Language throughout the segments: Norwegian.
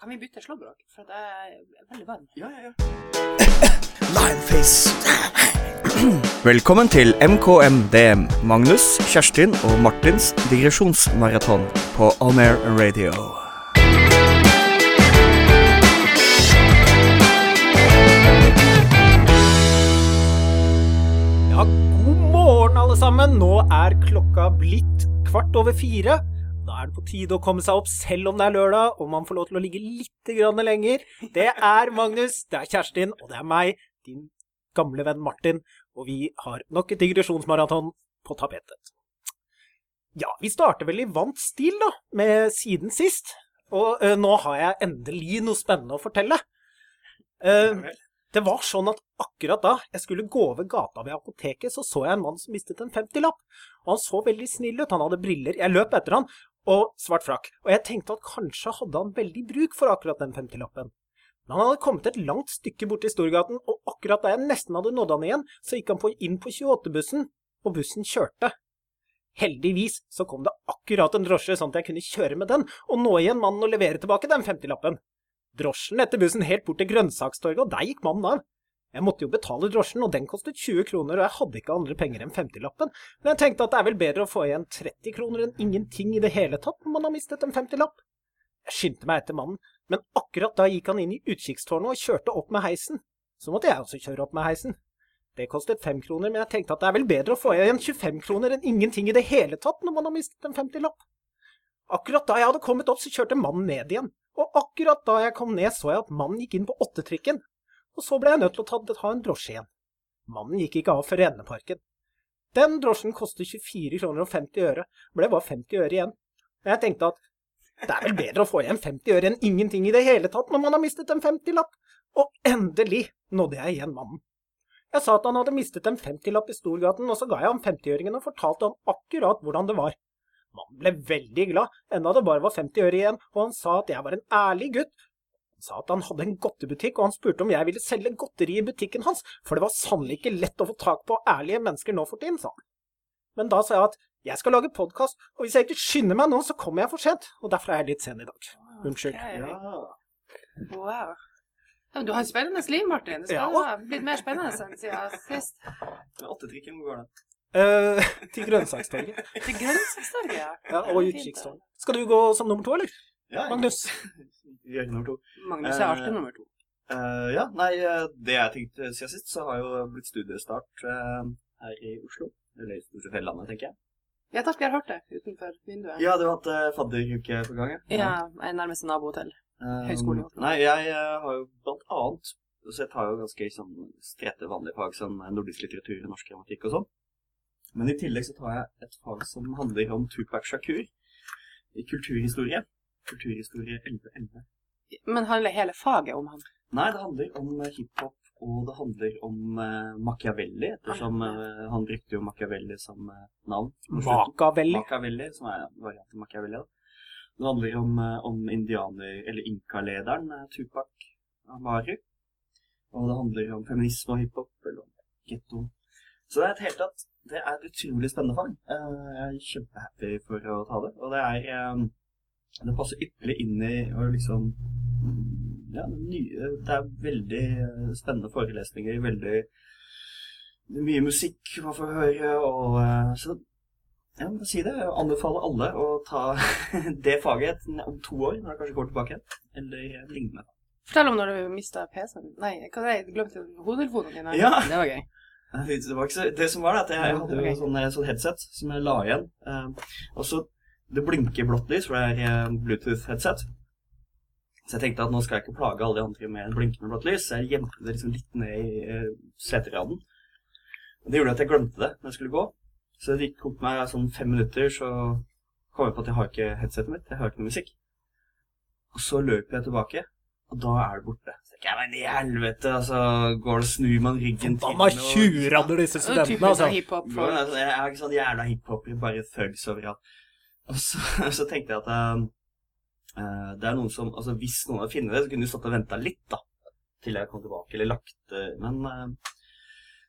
Kan vi bytte slåbrok? For jeg er veldig varm. Ja, ja, ja. Limeface. Velkommen til MKMDM, Magnus, Kjerstin og Martins digresjonsmaraton på On Air Radio. Ja, god morgen alle sammen. Nå er klokka blitt kvart over fire. Er det på tide å komme seg opp selv om det er lørdag, og man får lov til å ligge litt grann lenger. Det er Magnus, det er Kjerstin, og det er meg, din gamle venn Martin. Og vi har nok et digresjonsmaraton på tapetet. Ja, vi starter vel i vant stil, da, med siden sist. Og uh, nå har jeg endelig noe spennende å fortelle. Uh, det var sånn at akkurat da jeg skulle gå over gata ved apoteket, så så jeg en mann som mistet en 50-lapp. Og han så veldig snill ut, han hadde briller. Jeg løp etter han, og svart frakk. Og jeg tenkte at kanskje hadde han veldig bruk for akkurat den 50-lappen. Men han hadde kommet et langt stykke bort til Storgaten, og akkurat da jeg nesten hadde nådd han igjen, så gikk han på inn på 28-bussen, og bussen kjørte. Heldigvis så kom det akkurat en drosje, sånn at jeg kunne kjøre med den, og nå igjen mannen og levere tilbake den 50-lappen. Drosjen etter bussen helt bort til grønnsakstorget, og der gikk mannen av. Jeg måtte jo betale drosjen, og den kostet 20 kroner, og jeg hadde ikke andre penger enn 50-lappen. Men jeg tenkte at det er vel bedre å få igjen 30 kroner enn ingenting i det hele tatt når man har mistet en 50-lapp. Jeg skyndte meg etter mannen, men akkurat da gikk han inn i utkikkstårnet og kjørte opp med heisen. Så måtte jeg også kjøre opp med heisen. Det kostet fem kroner, men jeg tenkte at det er vel bedre å få igjen 25 kroner enn ingenting i det hele tatt når man har mistet en 50-lapp. Akkurat da jeg hadde kommet opp, så kjørte mannen ned igjen. Og akkurat da jeg kom ned, så jeg at mannen gikk inn på åttetrikken. Og så ble jeg nødt til å ta, ta en drosje igjen. Mannen gikk ikke av før Endeparken. Den drosjen koster 24 kroner og 50 øre. Ble bare 50 øre igjen. Og jeg tenkte at det er vel bedre å få igjen 50 øre enn ingenting i det hele tatt når man har mistet en 50-lapp. Og endelig nådde jeg igjen mannen. Jeg sa at han hadde mistet en 50-lapp i Storgaten, og så ga jeg ham 50-øringen og fortalte ham akkurat hvordan det var. Mannen ble veldig glad, enda det bare var 50 øre igjen, og han sa at jeg var en ærlig gutt. Sa at han hadde en godtebutikk, og han spurte om jeg ville selge godteri i butikken hans, for det var sannelig ikke lett å få tak på ærlige mennesker nå for tiden, sa han. Men da sa jeg at jeg skal lage podkast, og hvis jeg ikke skynder meg nå, så kommer jeg for sent, og derfor er jeg litt sen i dag. Unnskyld. Okay. ja. Wow. Ja, du har et spennende liv, Martin. Det skal Ja. ha blitt mer spennende enn siden sist. Men Åttetrikken, hvor går den? Eh, til grønnsakstorget. Til Grønnsakstorget, ja. Ja, og utkikkstorget. Skal du gå som nummer to, eller? Ja, Magnus? Gjør nummer to. Magnus er alltid nummer to. Uh, ja, nei, eh, det jeg tenkte siden sist, så har jo blitt studiestart uh, her i Oslo. Eller i stort sett hele landet, tenker jeg. Jeg tar vi har hørt det utenfor vinduet. Ja, du har hatt uh, fadderuke på gang, Ja, jeg er nærmeste nabo-hotell. Eh, Høgskolen i Oslo. Nei, jeg eh, har jo blant annet Så jeg tar jo ganske sånn strette vanlige fag som nordisk litteratur norsk grammatikk og sånn. Men i tillegg så tar jeg et fag som handler om Tupac Shakur i kulturhistorie. Kulturhistorie 1111. Men handler hele faget om han? Nei, det handler om eh, hiphop, og det handler om uh, Machiavelli, ettersom uh, han brukte jo Machiavelli som uh, navn. Machiavelli. Machiavelli, som er en variant av Machiavelli. Da. Det handler om, om indianer, eller inkalederen Tupac Amaru. Og det handler om feminisme og hiphop, eller om getto. Så det er et helt tatt det er et utrolig spennende fag. Jeg er kjempehappy for å ta det. Og det er eh, Det passer ypperlig inn i og liksom ja, det nye, det er veldig eh, spennende forelesninger, veldig mye musikk man får høre, og eh, så jeg må si det, jeg anbefaler alle å ta det faget om to år, når det kanskje går tilbake eller lignende. Fortell om når du mistet PC-en. Nei, hva er det? Du glemte hodetelefonen din? Ja. Det var gøy. Det, var ikke så, det som var det, at jeg hadde jo Ok. sånn, sånn headset som jeg la igjen, eh, og så det blinker blått lys, for det er en Bluetooth-headset. Så jeg tenkte at nå skal jeg ikke plage alle de andre med blinkende blått lys, så jeg gjemte det liksom litt ned i eh, seteraden. Det gjorde at jeg glemte det når jeg skulle gå. Så det gikk opp meg sånn fem minutter, så kom jeg på at jeg har ikke headsetet mitt, jeg hører ikke noe musikk. Og så løper jeg tilbake, og da er det borte. Så jeg, men i helvete, altså, går det, og snur man ryggen til. Da må og- tjurader disse Det er studentene, typisk altså. sånn hiphop. Altså, Jeg er ikke sånn jævla hiphoper, bare thugs overalt. Og så, så tenkte jeg at eh, eh, det er noen som Altså, hvis noen hadde funnet det, så kunne du stått og venta litt, da. Til jeg kom tilbake, eller lagt det Men uh,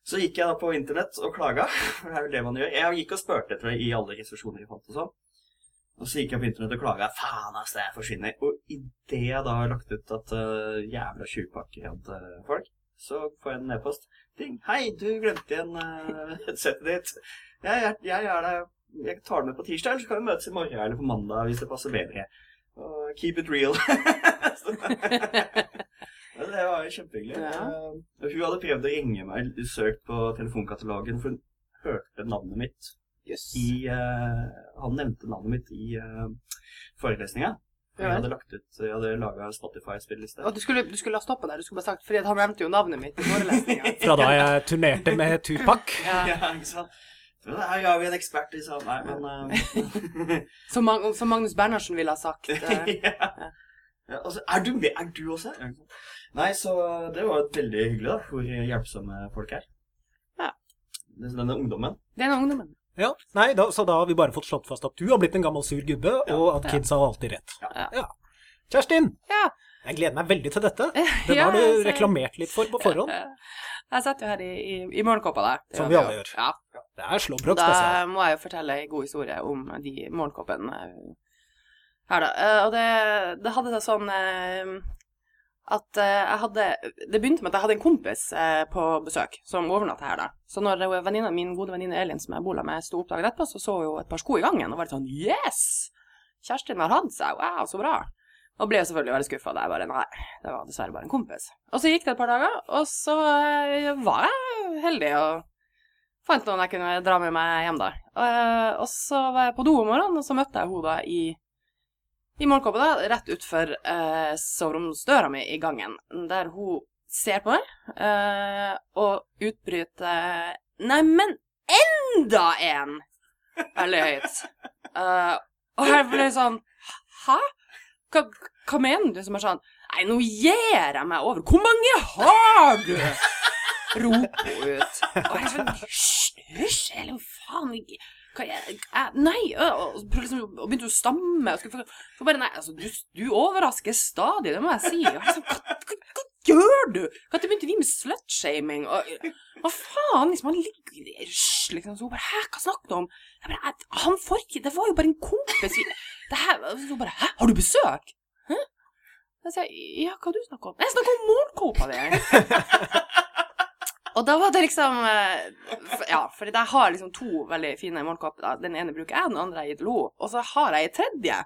så gikk jeg da på internett og klaga, for det er jo det man gjør. Jeg gikk og spurte, etter det i alle resepsjoner jeg fant og sånn. Og så gikk jeg på internett og klaga. Faen, ass, det forsvinner. Og idet jeg da har lagt ut at uh, jævla tjuvpakker hadde folk, så får jeg en e-post. Ding. Hei, du glemte igjen uh, headsetet ditt. Jeg, jeg, jeg er der. Jeg tar det med på tirsdag, eller så kan vi møtes i morgen eller på mandag hvis det passer bedre. Og keep it real. Ja, det var jo kjempehyggelig. Ja. Uh, hun hadde prøvd å ringe meg, søkt på telefonkatalogen, for hun hørte navnet mitt Yes. i uh, Han nevnte navnet mitt i uh, forelesninga. Ja jeg hadde lagt ut Jeg hadde laga Spotify-spilleliste. Du skulle, du skulle ha stoppet der. Du skulle bare sagt Fordi han nevnte jo navnet mitt i forelesninga. Fra da jeg turnerte med Tupac. Ja. Ja, ikke sant? Her har vi en ekspert i sånn Nei, men eh, Som, Mag som Magnus Bernhardsen ville ha sagt. eh, ja. Ja, altså, er du med? Er du også her? Nei, så det var veldig hyggelig, da, hvor hjelpsomme folk er. Ja. Denne ungdommen. Det er ungdommen. Ja, nei, da, Så da har vi bare fått slått fast at du har blitt en gammel sur gubbe, og at Ja. kidsa har alltid rett. Ja. Kjerstin, Ja. jeg gleder meg veldig til dette. Den Ja, har du reklamert litt for på forhånd. Jeg sitter jo her i, i, i morgenkåpa der. Som vi alle gjør. Ja. Det er slåbrok spesial. Da må jeg jo fortelle en god historie om de morgenkåpene her, da. Eh, Og det, det hadde seg sånn eh, at eh, jeg hadde Det begynte med at jeg hadde en kompis eh, på besøk som overnatta her, da. Så når eh, venninna, min gode venninne Elin, som jeg bor med, sto opp dagen etterpå, så så hun et par sko i gangen og var litt sånn Yes! Kjerstin har hatt seg. Wow, så bra. Og ble selvfølgelig veldig skuffa. Jeg bare Nei, det var dessverre bare en kompis. Og så gikk det et par dager, og så eh, var jeg heldig og fant noen jeg kunne dra med meg hjem da. Eh, og så var jeg på do om morgenen, og så møtte jeg henne i, i morgenkåpa rett utfor uh, soveromsdøra mi i gangen, der hun ser på meg eh, og utbryter Neimen, enda en! Veldig høyt. Eh, og jeg ble sånn Hæ? Hva, hva mener du? Som er sånn Nei, nå gir jeg meg over. Hvor mange har du? roper hun ut. Og jeg er sånn Hysj, hysj, hva faen hva jeg, jeg, Nei! Og, liksom, og begynte å stamme. Og skulle, for bare, nei, altså, du, du overrasker stadig, det må jeg si. Og jeg er sånn, hva, hva, hva gjør du? Når begynte vi med slutshaming? Hva faen? Liksom, han ligger Hysj! Liksom, så hun bare Hæ, hva snakker du om? Jeg bare, han får ikke Det var jo bare en kompis. vi- Det her, hun bare Hæ, har du besøk? Hæ? Jeg sier, ja, hva du snakker om? Jeg snakker om morgenkåpa di. Og da var det liksom eh, Ja, for jeg har liksom to veldig fine morgenkåper. Den ene bruker jeg, den andre jeg gitt Lo. Og så har jeg en tredje.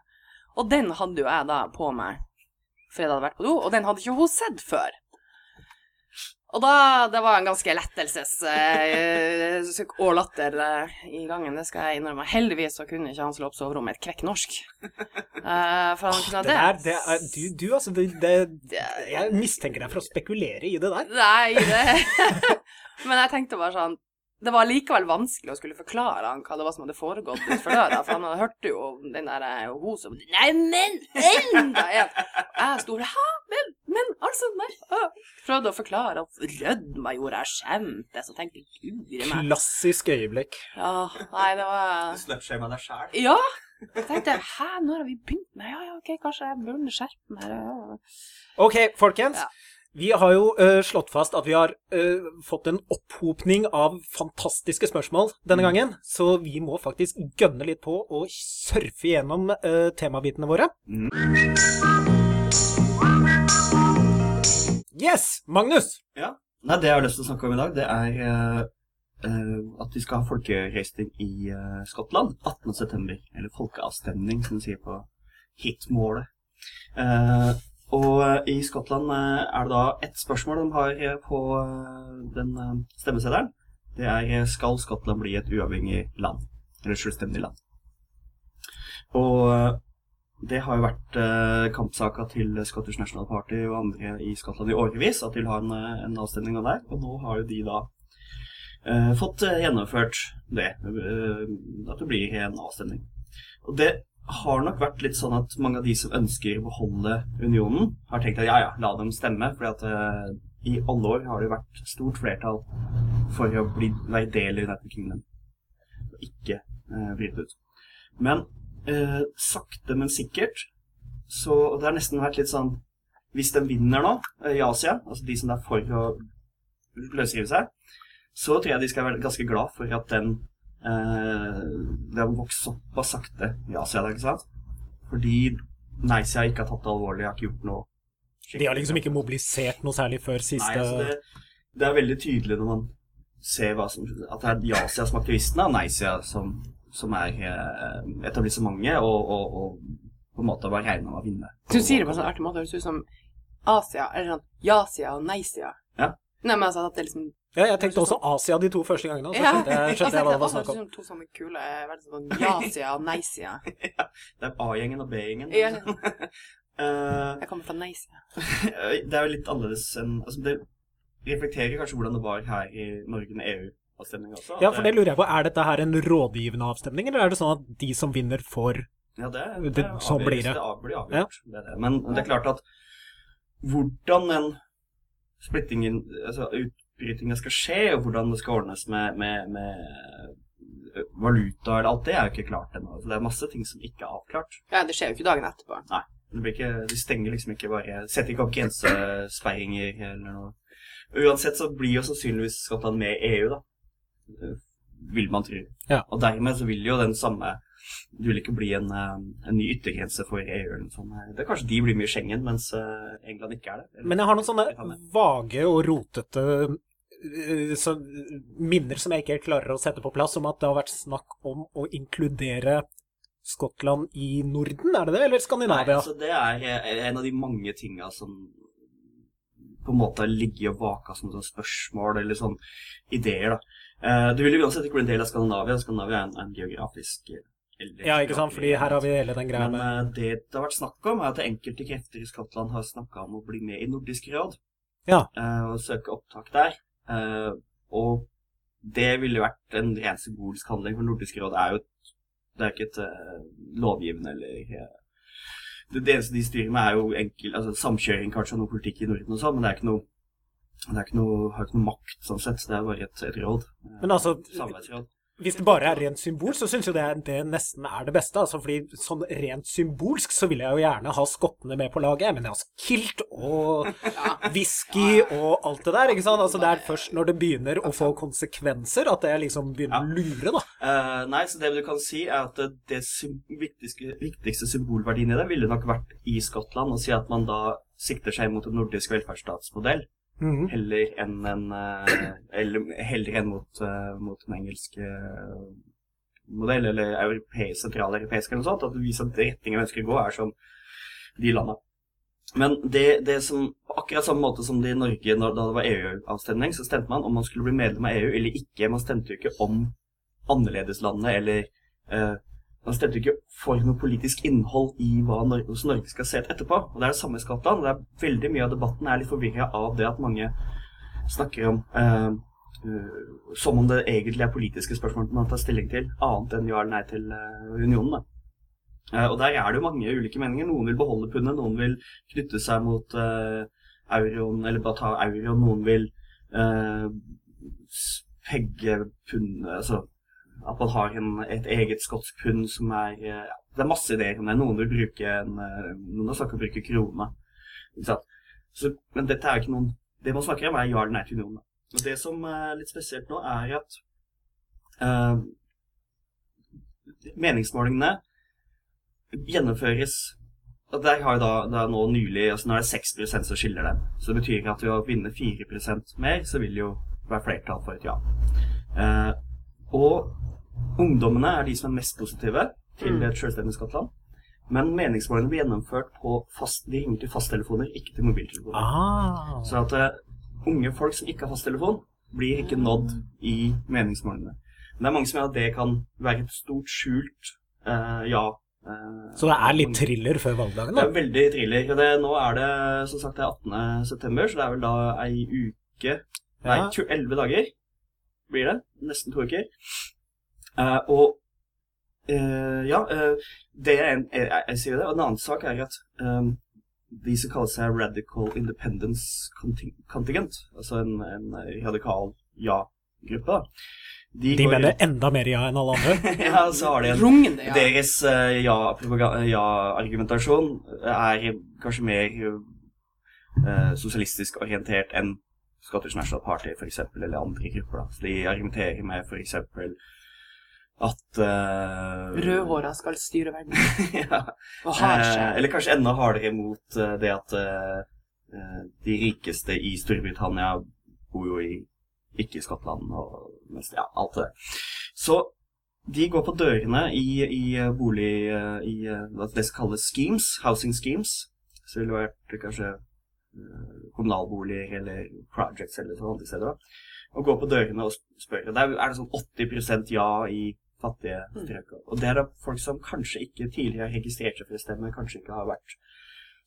Og den hadde jo jeg da på meg for jeg hadde vært på do, og den hadde ikke hun sett før. Og da Det var en ganske lettelses uh, sukk og latter eh, i gangen, det skal jeg innrømme. Heldigvis så kunne ikke han slå opp soverommet et kvekk norsk. Uh, for han kunne Det der, det er, du, du altså, det, det, jeg mistenker deg for å spekulere i det der. Nei, det Men jeg tenkte bare sånn Det var likevel vanskelig å skulle forklare han hva det var som hadde foregått utenfor døra, for han hørte jo den der eh, hun som Nei, men enda en! Jeg sto der Hæ? Men, men altså, nei. Prøvde å forklare og rødma gjorde jeg skjemtes så tenkte guri meg. Klassisk øyeblikk. Ja, nei, det var Slutshama deg sjæl. Ja! Jeg tenkte Hæ, når har vi begynt med Ja, ja, ok, kanskje jeg burde skjerpe meg. Ja. Ok, folkens. Ja. Vi har jo uh, slått fast at vi har uh, fått en opphopning av fantastiske spørsmål denne Mm. gangen, så vi må faktisk gønne litt på og surfe gjennom uh, temabitene våre. Yes! Magnus! Nei, det jeg har lyst til å snakke om i dag, det er eh, eh, at vi skal ha folkereising i eh, Skottland 18.9. Eller folkeavstemning, som de sier på hitmålet. Eh, og eh, i Skottland eh, er det da ett spørsmål de har eh, på den stemmeseddelen. Det er skal Skottland bli et uavhengig land? Eller selvstendig land? Og det har jo vært kampsaker til Scottish National Party og andre i Skottland i årevis, at de vil ha en, en avstemning av det. Og nå har jo de da fått gjennomført det. at det blir en avstemning. Og det har nok vært litt sånn at mange av de som ønsker å beholde unionen, har tenkt at ja, ja, la dem stemme. fordi at uh, i alle år har det vært stort flertall for å bli, være del i United Kingdom. Og ikke uh, bryte ut. Men uh, sakte, men sikkert så Det har nesten vært litt sånn Hvis de vinner nå i Asia, altså de som er for å løsrive seg, så tror jeg de skal være ganske glad for at den det har vokst såpass sakte i Asia, ikke sant? Fordi nei-sida ikke har tatt det alvorlig, har ikke gjort noe. De har liksom ikke mobilisert noe særlig før siste Nei, altså det, det er veldig tydelig når man ser hva som, at det er ja-sida som aktivistene, og nei-sida som, som er eh, etablissementet, og, og, og på en måte bare regna med å vinne. Du sier det på en sånn artig måte, det høres ut som Asia, eller sånn ja-sida og nei-sida. Ja. Nei, men altså at det liksom Ja, jeg tenkte også Asia de to første gangene, så skjønte jeg, skjønte jeg hva det var snakk om. Som to sånne kule sånn ja-sida og nei-sida. Det er A-gjengen og B-gjengen. Ja. Eh, Jeg kommer fra nei-sida. det er jo litt annerledes enn altså Det reflekterer kanskje hvordan det var her i Norge med EU-avstemning også. Ja, for det lurer jeg på. Er dette her en rådgivende avstemning, eller er det sånn at de som vinner, får Ja, det, Det- sånn blir det. Det blir avgjort. Det er det. Men det er klart at hvordan den splittingen, altså utbrytingen skal skje, og hvordan det skal ordnes med, med, med valuta eller alt det, er jo ikke klart ennå. Det er masse ting som ikke er avklart. Ja, det skjer jo ikke dagen etterpå. Det blir ikke, de stenger liksom ikke bare Setter ikke opp grensesperringer eller noe. Uansett så blir jo sannsynligvis Skottland med i EU, da. Vil man tro. Ja. Og dermed så vil jo den samme Det vil ikke bli en, eh, en ny yttergrense for EU eller noe sånt. Det er kanskje de blir mye Schengen, mens eh, England ikke er det. Eller- Men jeg har noen sånne vage og rotete eh, så, minner som jeg ikke helt klarer å sette på plass, om at det har vært snakk om å inkludere Skottland i Norden, er det det? Eller Skandinavia? Nei, altså det er en av de mange tinga som på en måte ligger og vaker som sånn spørsmål eller sånn ideer, da. Du vil jo uansett ikke bli en del av Skandinavia. Skandinavia er en, en geografisk eller ja, ikke sant? Fordi her har vi hele den greia med Men det det har vært snakk om, er at enkelte krefter i Skottland har snakka om å bli med i Nordisk råd. Ja. eh, Og søke opptak der. Eh, Og det ville vært en ren symbolsk handling, for Nordisk råd er jo et Det er ikke et eh, lovgivende eller eh, det, det eneste de styrer med, er jo enkel altså samkjøring kanskje av noe politikk i Norden og sånn, men det er ikke noe det er ikke noe, har ikke noe makt, sånn sett. Det er bare et, et råd. Eh, Men altså, Samarbeidsråd. Hvis det bare er rent symbolsk, så syns jo det, det nesten er det beste. Altså, fordi sånn rent symbolsk så vil jeg jo gjerne ha skottene med på laget. Men altså kilt og whisky og alt det der, ikke sant. Altså, det er først når det begynner å få konsekvenser at jeg liksom begynner å lure, da. Uh, nei, så det du kan si er at det, viktigste, viktigste symbolverdien i det ville nok vært i Skottland å si at man da sikter seg mot en nordisk velferdsstatsmodell Mhm. heller enn en eh, Eller heller enn mot, eh, mot den engelske eh, modell, eller europeisk, sentraleuropeisk eller noe sånt. At det viser at retningen vi ønsker å gå, er som de landa. Men det, det som På akkurat samme måte som det i Norge da det var EU-avstemning, så stemte man om man skulle bli medlem av EU eller ikke. Man stemte jo ikke om annerledeslandet eller eh, Man stemte jo ikke for noe politisk innhold i hva Norge, Norge skal se ut etterpå. Og det er det samme i Skottland. Det er veldig mye av debatten er litt forvirra av det at mange snakker om eh, eh, som om det egentlig er politiske spørsmål man tar stilling til, annet enn ja eller nei til eh, unionen. da. Eh, og der er det jo mange ulike meninger. Noen vil beholde pundet, noen vil knytte seg mot eh, euroen, eller bare ta euroen. Noen vil s- pegge pundet Altså at man har en, et eget skotsk pund som er eh, ja, Det er masse ideer om det. Noen vil bruke en eh, Noen har snakket å bruke krone. Så, men dette er ikke noen Det man snakker om, er ja eller nei til unionen. Og det som er litt spesielt nå, er at uh, meningsmålingene gjennomføres og Der har da, det er nå nylig altså Nå er det 6 som skiller dem. Så det betyr at ved å vinne 4% mer, så vil jo være flertall for et ja. Eh, og ungdommene er de som er mest positive til et selvstendig Skottland. Men meningsmålingene blir gjennomført på fast, de ringer til fasttelefoner, ikke til mobiltelefoner. Ah. Så at uh, unge folk som ikke har fasttelefon, blir ikke nådd i meningsmålingene. Men det er mange som mener at det kan være et stort skjult uh, ja. Uh, Så det er litt thriller før valgdagen, det er veldig thriller. Det, nå er det som sagt det er 18. september, så det er vel da ei uke Nei, 11 dager blir det. Nesten to uker. Uh, og uh, ja, uh, det er en, jeg, jeg sier det. Og en annen sak er at um, de som kaller seg Radical Independence Contingent, altså en, en radikal ja-gruppe, de, De går- mener enda mer ja enn alle andre. ja, så har de en Rungende, ja. deres ja-argumentasjon ja-argumentasjon er kanskje mer eh, sosialistisk orientert enn Scottish National Party for eksempel, eller andre grupper. Da. Så de argumenterer med for eksempel at uh, Rødhåra skal styre verden. ja. Og har Eh, eller kanskje enda hardere mot uh, det at eh, de rikeste i Storbritannia bor jo i ikke i Skottland og mest, ja, alt det der. Så de går på dørene i, i bolig i hva det som kalles schemes, housing schemes. Så det ville vært kanskje kommunalboliger eller projects eller sånne andre steder. Og går på dørene og spør. Der er det sånn 80% ja i fattige strøk. Og det er da folk som kanskje ikke tidligere har registrert seg for å stemme, kanskje ikke har vært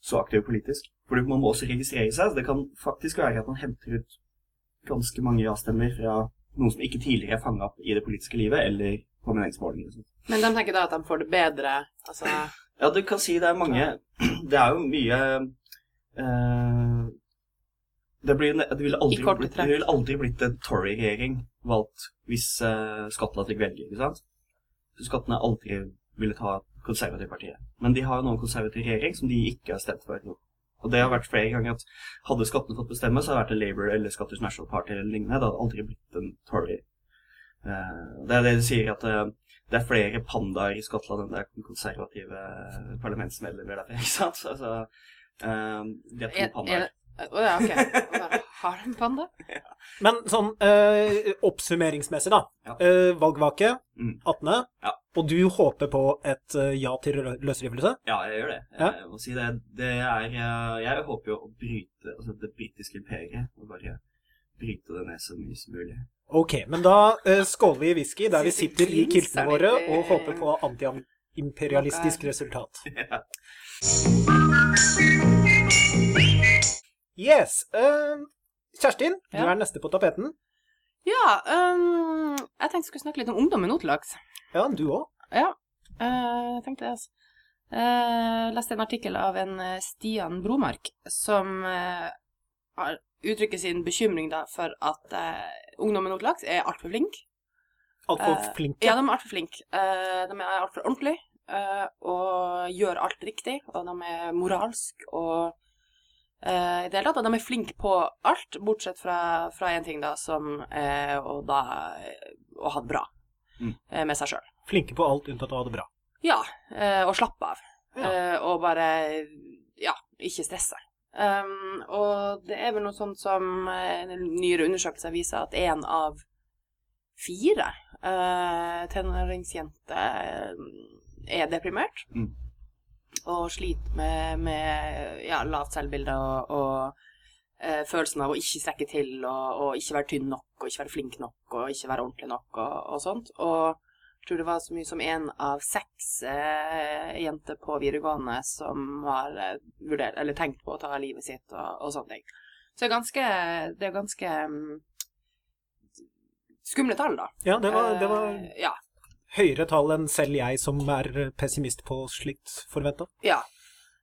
så aktive politisk. For man må også registrere seg. så Det kan faktisk være at man henter ut ganske mange ja-stemmer fra noen som ikke tidligere er fanga opp i det politiske livet, eller på meningsmålinger. Men de tenker da at de får det bedre. Altså Ja, du kan si det er mange Det er jo mye det, blir, det ville aldri, blitt- det ville aldri blitt en Tory-regjering valgt hvis eh, Skottland fikk velge, ikke sant? Skottene aldri ville ta konservativpartiet. Men de har jo nå en konservativ regjering som de ikke har stemt for. Og det har vært flere ganger at hadde skottene fått bestemme, så hadde det vært en Labour eller Scottish National Party eller lignende. Det hadde aldri blitt en Tory. Eh, det er det de sier at eh, det er flere pandaer i Skottland enn det er konservative parlamentsmedlemmer der, ikke sant? Så, altså, eh, de er to er, er, pandaer. Å ja, ok. Har de panda? Men sånn eh, oppsummeringsmessig, da. Ja. Eh, valgvake Mm. 18., Ja. og du håper på et eh, ja til lø- løsrivelse? Ja, jeg gjør det. Ja. Jeg må si det. det er, eh, jeg håper jo å bryte altså det britiske imperiet. Og bare bryte det ned så mye som mulig. Ok, men da eh, skåler vi i whisky der vi Sitter i kiltene våre og håper på antiimperialistisk resultat. Ja. Yes! Um, Kjerstin, du er neste på tapeten. Ja, um, jeg tenkte jeg skulle snakke litt om ungdom i. Ja, du òg. Ja, jeg jeg tenkte det, altså. Jeg leste en artikkel av en eh, Stian Bromark som uh, uttrykker sin bekymring da for at uh, ungdommen i Notelaks er altfor flink. Altfor Eh, flinke. Ja, de er altfor flinke. Uh, de er altfor ordentlige eh, og gjør alt riktig. Og de er moralsk og eh, i det hele tatt. Og de er flinke på alt, bortsett fra fra én ting, da, som er å da eh, å ha det bra Mm. eh, med seg sjøl. Flinke på alt unntatt å ha det bra. Ja, eh, og slappe av. Ja. Eh, og bare ja, ikke stresse. Um, og det er vel noe sånt som eh, en nyere undersøkelser viser at én av fire uh, tenåringsjenter eh, er deprimert. Mm. Og sliter med, med ja, lavt selvbilde og, og eh, følelsen av å ikke strekke til og, og ikke være tynn nok og ikke være flink nok og ikke være ordentlig nok og, og sånt. Og jeg tror det var så mye som én av seks eh, jenter på videregående som har eh, vurdert, eller tenkt på å ta livet sitt og, sånne ting. Så det er ganske, det er ganske mm, skumle tall, da. Ja, det var, det var Eh, ja. Høyere tall enn selv jeg som er pessimist på slikt forventa. Ja.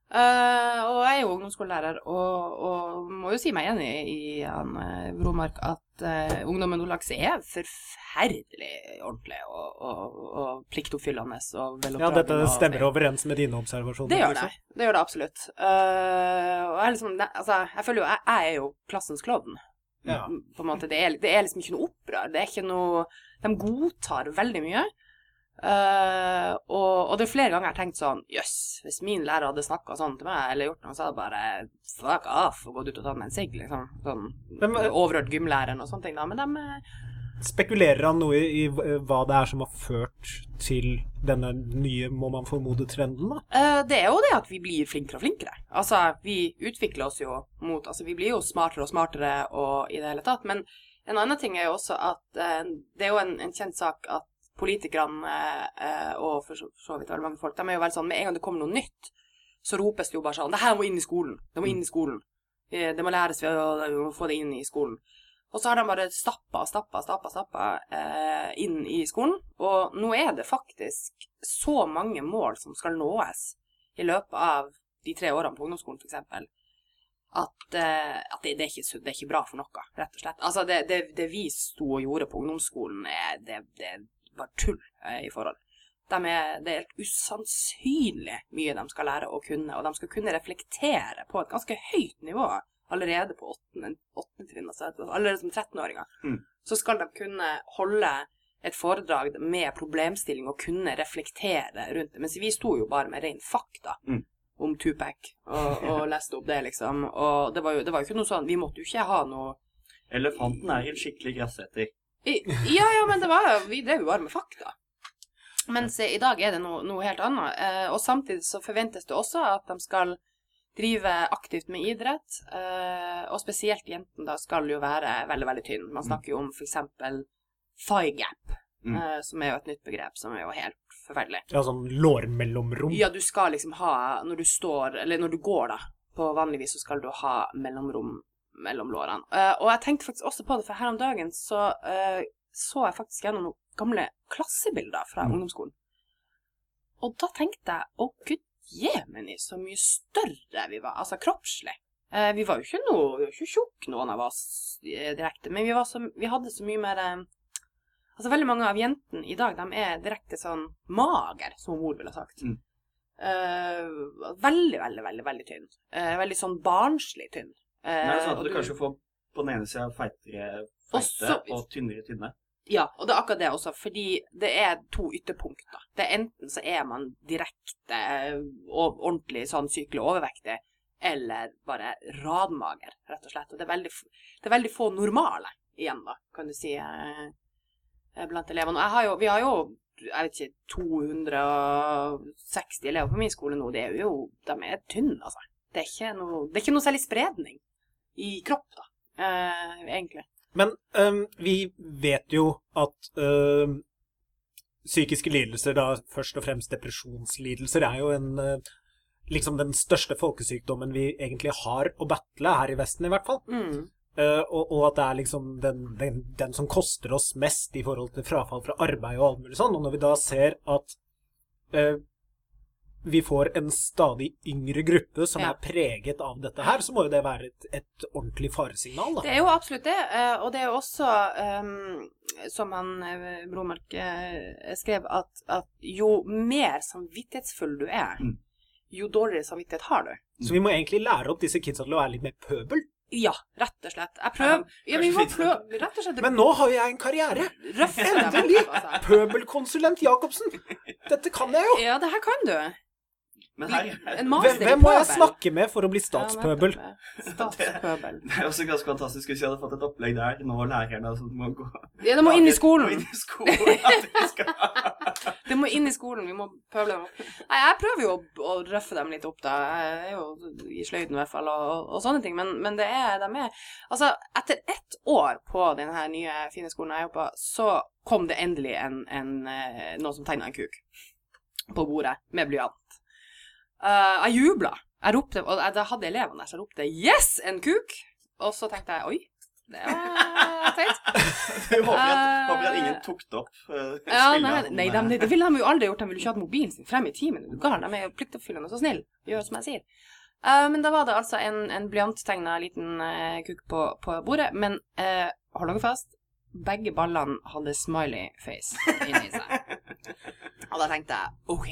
Uh, og jeg er jo ungdomsskolelærer, og, og må jo si meg enig i han uh, Bromark at uh, ungdommen Nordlaks er forferdelig ordentlig og, og, og pliktoppfyllende og Ja, dette stemmer overens med dine observasjoner. Det gjør det. liksom. Det gjør det absolutt. Uh, og jeg, liksom, det, altså, jeg føler jo jeg, jeg er jo klassens klovn. Ja. På en måte. Det er, det er liksom ikke noe opprør. Det er ikke noe De godtar veldig mye. Eh, og, og det er flere ganger jeg har tenkt sånn Jøss, hvis min lærer hadde snakka sånn til meg, eller gjort noe, så hadde jeg bare fuck off og gått ut og tatt meg en sigg, liksom. Sånn, Men, eh, overhørt gymlæreren og sånne ting, da. Men de eh, Spekulerer han noe i, i hva det er som har ført til denne nye, må man formode, trenden, da? Eh, det er jo det at vi blir flinkere og flinkere. Altså, vi utvikler oss jo mot Altså, vi blir jo smartere og smartere og i det hele tatt. Men en annen ting er jo også at eh, det er jo en, en kjent sak at politikerne eh, og for så, vidt veldig mange folk, de er jo veldig sånn Med en gang det kommer noe nytt, så ropes det jo bare sånn Det her må inn i skolen. Det må inn i skolen. Eh, Det må læres ved å få det inn i skolen. Og så har de bare stappa, stappa, stappa, stappa eh, inn i skolen. Og nå er det faktisk så mange mål som skal nås i løpet av de tre årene på ungdomsskolen, f.eks., at, eh, at det, det, er ikke, det er ikke bra for noe, rett og slett. Altså, det, det, det vi sto og gjorde på ungdomsskolen, er, det, var tull eh, i forhold. De er, det er helt usannsynlig mye de skal lære å kunne, og de skal kunne reflektere på et ganske høyt nivå allerede på åttende, åttende trinn, altså allerede som 13-åringer. Mm. Så skal de kunne holde et foredrag med problemstilling og kunne reflektere rundt det. Mens vi sto jo bare med ren fakta Mm. om Tupac og, og leste opp det, liksom. Og det var, jo, det var jo ikke noe sånn Vi måtte jo ikke ha noe Elefanten er en skikkelig grasseter. Ja, ja, men det var Vi drev jo bare med fakta. Mens i dag er det noe, noe helt annet. Eh, og samtidig så forventes det også at de skal drive aktivt med idrett. Eh, og spesielt jentene da skal jo være veldig, veldig tynne. Man snakker jo om eksempel thigh gap, Mm. eh, som er jo et nytt begrep som er jo helt forferdelig. Ja, sånn lårmellomrom. Ja, du skal liksom ha Når du står, eller når du går, da, på vanlig vis så skal du ha mellomrom mellom lårene. Uh, og jeg tenkte faktisk også på det, for her om dagen så uh, så jeg faktisk gjennom noen gamle klassebilder fra Mm. ungdomsskolen. Og da tenkte jeg å gud jemeni, så mye større vi var, altså kroppslig. Uh, vi var jo ikke noe, tjukke, noen av oss direkte, men vi, var så, vi hadde så mye mer Altså, veldig mange av jentene i dag, de er direkte sånn mager, som mor ville sagt. Mm. Uh, veldig, veldig, veldig veldig tynn. Uh, veldig sånn barnslig tynn. Eh, Nei, sånn at og du du- kanskje får på den ene sida feitere Og feite så- og tynnere tynne. Ja, og det er akkurat det også, fordi det er to ytterpunkter. Det er enten så er man direkte eh, og ordentlig sånn sykelig overvektig, eller bare radmager, rett og slett. Og det er veldig, det er veldig få normale igjen, da, kan du si, eh, eh, blant elevene. Og vi har jo, jeg vet ikke, 260 elever på min skole nå. Det er jo, de er tynne, altså. Det er ikke noe, det er ikke noe særlig spredning i kropp, da, eh, egentlig. Men um, vi vet jo at uh, psykiske lidelser, da først og fremst depresjonslidelser, er jo en uh, liksom den største folkesykdommen vi egentlig har å battle her i Vesten, i hvert fall. Mm. Uh, og, og at det er liksom den, den, den som koster oss mest i forhold til frafall fra arbeid og alt mulig sånn. Og når vi da ser at eh, vi får en stadig yngre gruppe som Ja. er preget av dette her, så må jo det være et, et ordentlig faresignal, da. Det er jo absolutt det, eh, og det er jo også, um, som han eh, Bromark eh, skrev, at, at jo mer samvittighetsfull du er, Mm. jo dårligere samvittighet har du. Så vi må egentlig lære opp disse kidsa til å være litt mer pøbel. Ja, rett og slett. Jeg prøver ja, vi må prøve, rett og slett Men nå har jo jeg en karriere! Endelig! altså. Pøbelkonsulent Jacobsen! Dette kan jeg jo! Ja, det her kan du. Men her, En master hvem, hvem må jeg snakke med for å bli statspøbel? Statspøbel. det er også ganske fantastisk hvis jeg hadde fått et opplegg der. Nå lærerne altså, må gå Ja, det må inn i Må skolen. inn i skolen. At vi skal Det må inn i skolen, vi må pøble dem opp. Nei, jeg prøver jo å, å røffe dem litt opp, da. Jeg er jo i sløyden i hvert fall, og, og sånne ting. Men, men det er, de er Altså, etter ett år på den her nye fine skolen jeg er så kom det endelig en, en, eh, noen som tegna en kuk på bordet med blyant. Eh, jeg jubla. Jeg ropte, og jeg, da hadde elevene der, så jeg ropte 'yes, en kuk'. Og så tenkte jeg 'oi, det var teit'. Håper at, håper at ingen tok det opp. Uh, Ja, nei, nei de, det ville de jo aldri gjort. De ville ikke hatt mobilen sin frem i timen. Du gal? De er jo pliktoppfyllende og så snill. Gjør som jeg sier. Uh, men da var det altså en, en blyanttegna liten uh, kuk på, på bordet. Men uh, hold dere fast, begge ballene hadde smiley face inni seg. Og da tenkte jeg OK.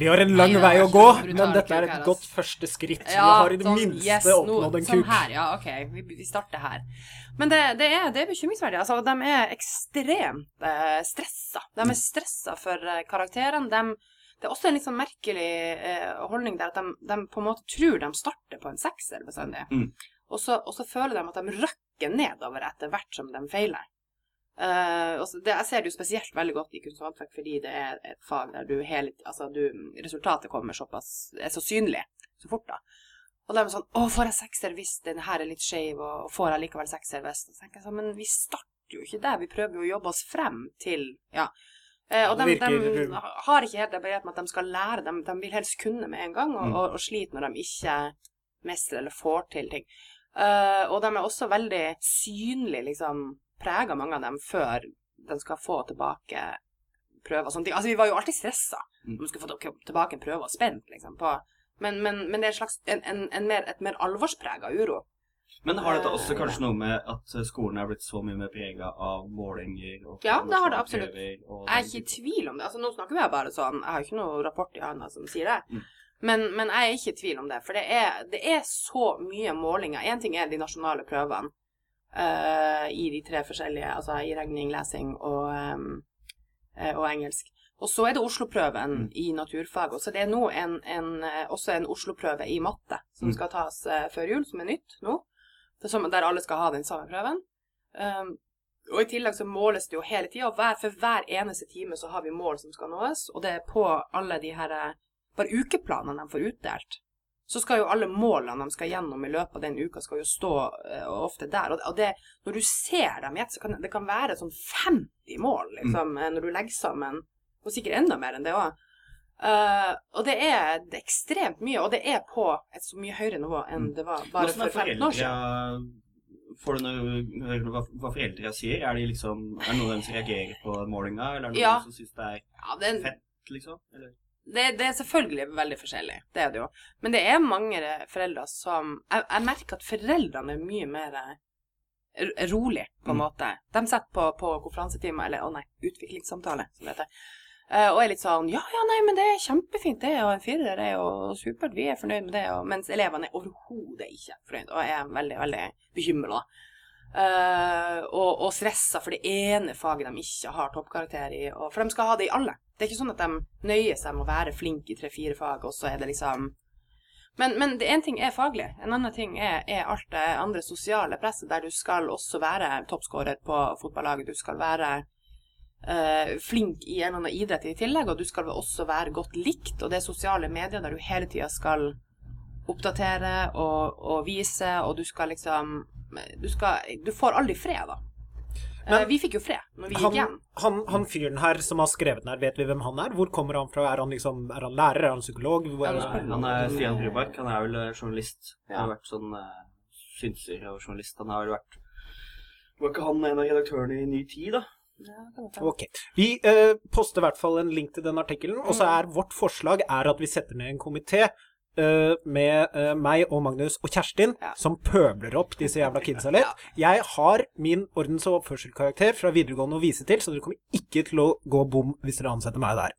Vi har en lang vei å gå, men dette er et godt første skritt. vi har i det sånn, minste oppnådd en Sånn kuk. her, ja, OK. Vi, vi starter her. Men det, det, er, det er bekymringsverdig. Altså, de er ekstremt eh, stressa. De er stressa for eh, karakterene. De, det er også en litt sånn merkelig eh, holdning der at de, de på en måte tror de starter på en sekser bestandig. Mm. Og, så, og så føler de at de røkker nedover etter hvert som de feiler. Og det, jeg ser det jo spesielt veldig godt i kunst og håndverk, fordi det er et fag der du hele altså du, resultatet kommer såpass, er så synlig så fort. da. Og de er sånn 'Å, får jeg sekser hvis den her er litt skeiv, og får jeg likevel sekser hvis?' Så tenker jeg sånn, Men vi starter jo ikke der, vi prøver jo å jobbe oss frem til Ja. Eh, og de, de har ikke helt det begrepet med at de skal lære, de, de vil helst kunne med en gang, og, Mm. og, og sliter når de ikke mestrer eller får til ting. Uh, og de er også veldig synlige, liksom prega, mange av dem, før de skal få tilbake prøver og sånne ting. Altså, vi var jo alltid stressa Mm. om vi skulle få tilbake- en prøve og spent, liksom, på men, men, men det er slags, en, en, en mer, et mer alvorsprega uro. Men har dette også Eh, kanskje noe med at skolen er blitt så mye mer prega av målinger og Ja, det har det absolutt. Jeg er ikke i tvil om det. Altså, nå snakker vi bare sånn, jeg har ikke noen rapport i hånda som sier det. Mm. Men, men jeg er ikke i tvil om det, for det er, det er så mye målinger. Én ting er de nasjonale prøvene, eh, i de tre forskjellige, altså i regning, lesing og, eh, og engelsk. Og så er det Oslo-prøven Mm. i naturfag. Og så det er nå en, en, også en Oslo-prøve i matte som Mm. skal tas uh, før jul, som er nytt nå. Som, der alle skal ha den samme prøven. Um, og i tillegg så måles det jo hele tida, og hver, for hver eneste time så har vi mål som skal nås, og det er på alle de her bare ukeplanene de får utdelt. Så skal jo alle målene de skal gjennom i løpet av den uka, skal jo stå uh, ofte der. Og, og det, når du ser dem i ett, så kan det kan være sånn 50 mål, liksom, mm. når du legger sammen. Og sikkert enda mer enn det òg. og det er, det er ekstremt mye, og det er på et så mye høyere nivå enn det var bare for 15 år siden. Får du noe, hva, hva foreldre sier? Er, det liksom, er noen av dem som reagerer på målinga, eller er det noen Ja. som syns det er Ja, det, er- fett, liksom? Eller? Det, det er selvfølgelig veldig forskjellig, det er det jo. Men det er mange foreldre som Jeg, jeg merker at foreldrene er mye mer eh, rolig, på en Mm. måte. De setter på, på konferansetimer, eller å nei, utviklingssamtale, som det heter. Uh, og er litt sånn Ja, ja, nei, men det er kjempefint, det, og en firer er jo supert, vi er fornøyd med det. Og, mens elevene er overhodet ikke fornøyd, og er veldig, veldig bekymra. og, og stressa for det ene faget de ikke har toppkarakter i. Og, for de skal ha det i alle. Det er ikke sånn at de nøyer seg med å være flinke i tre-fire fag, og så er det liksom Men, men det en ting er faglig. En annen ting er, er alt det andre sosiale presset, der du skal også være toppskårer på fotballaget. Du skal være øh, flink i en eller annen idrett i tillegg, og du skal også være godt likt. Og det er sosiale medier der du hele tida skal oppdatere og, og vise, og du skal liksom Du, skal, du får aldri fred, da. Eh, Men- vi fikk jo fred men vi gikk Han, hjem. han, han fyren her som har skrevet den her, vet vi hvem han er? Hvor kommer han fra? Er han liksom, er han lærer? Er han psykolog? Hvor, Han Nei, han er Stian Rybak. Han er vel eh, journalist. Han har vært sånn uh, synser og journalist. Han har vel vært Var ikke han en av redaktørene i Ny Tid, da? Ja. Ok. Vi eh, poster i hvert fall en link til den artikkelen. Og så Mm. er vårt forslag er at vi setter ned en komité eh, med uh, meg og Magnus og Kjerstin Ja. som pøbler opp disse jævla kidsa litt. Jeg har min ordens- og oppførselskarakter fra videregående å vise til, så dere kommer ikke til å gå bom hvis dere ansetter meg der.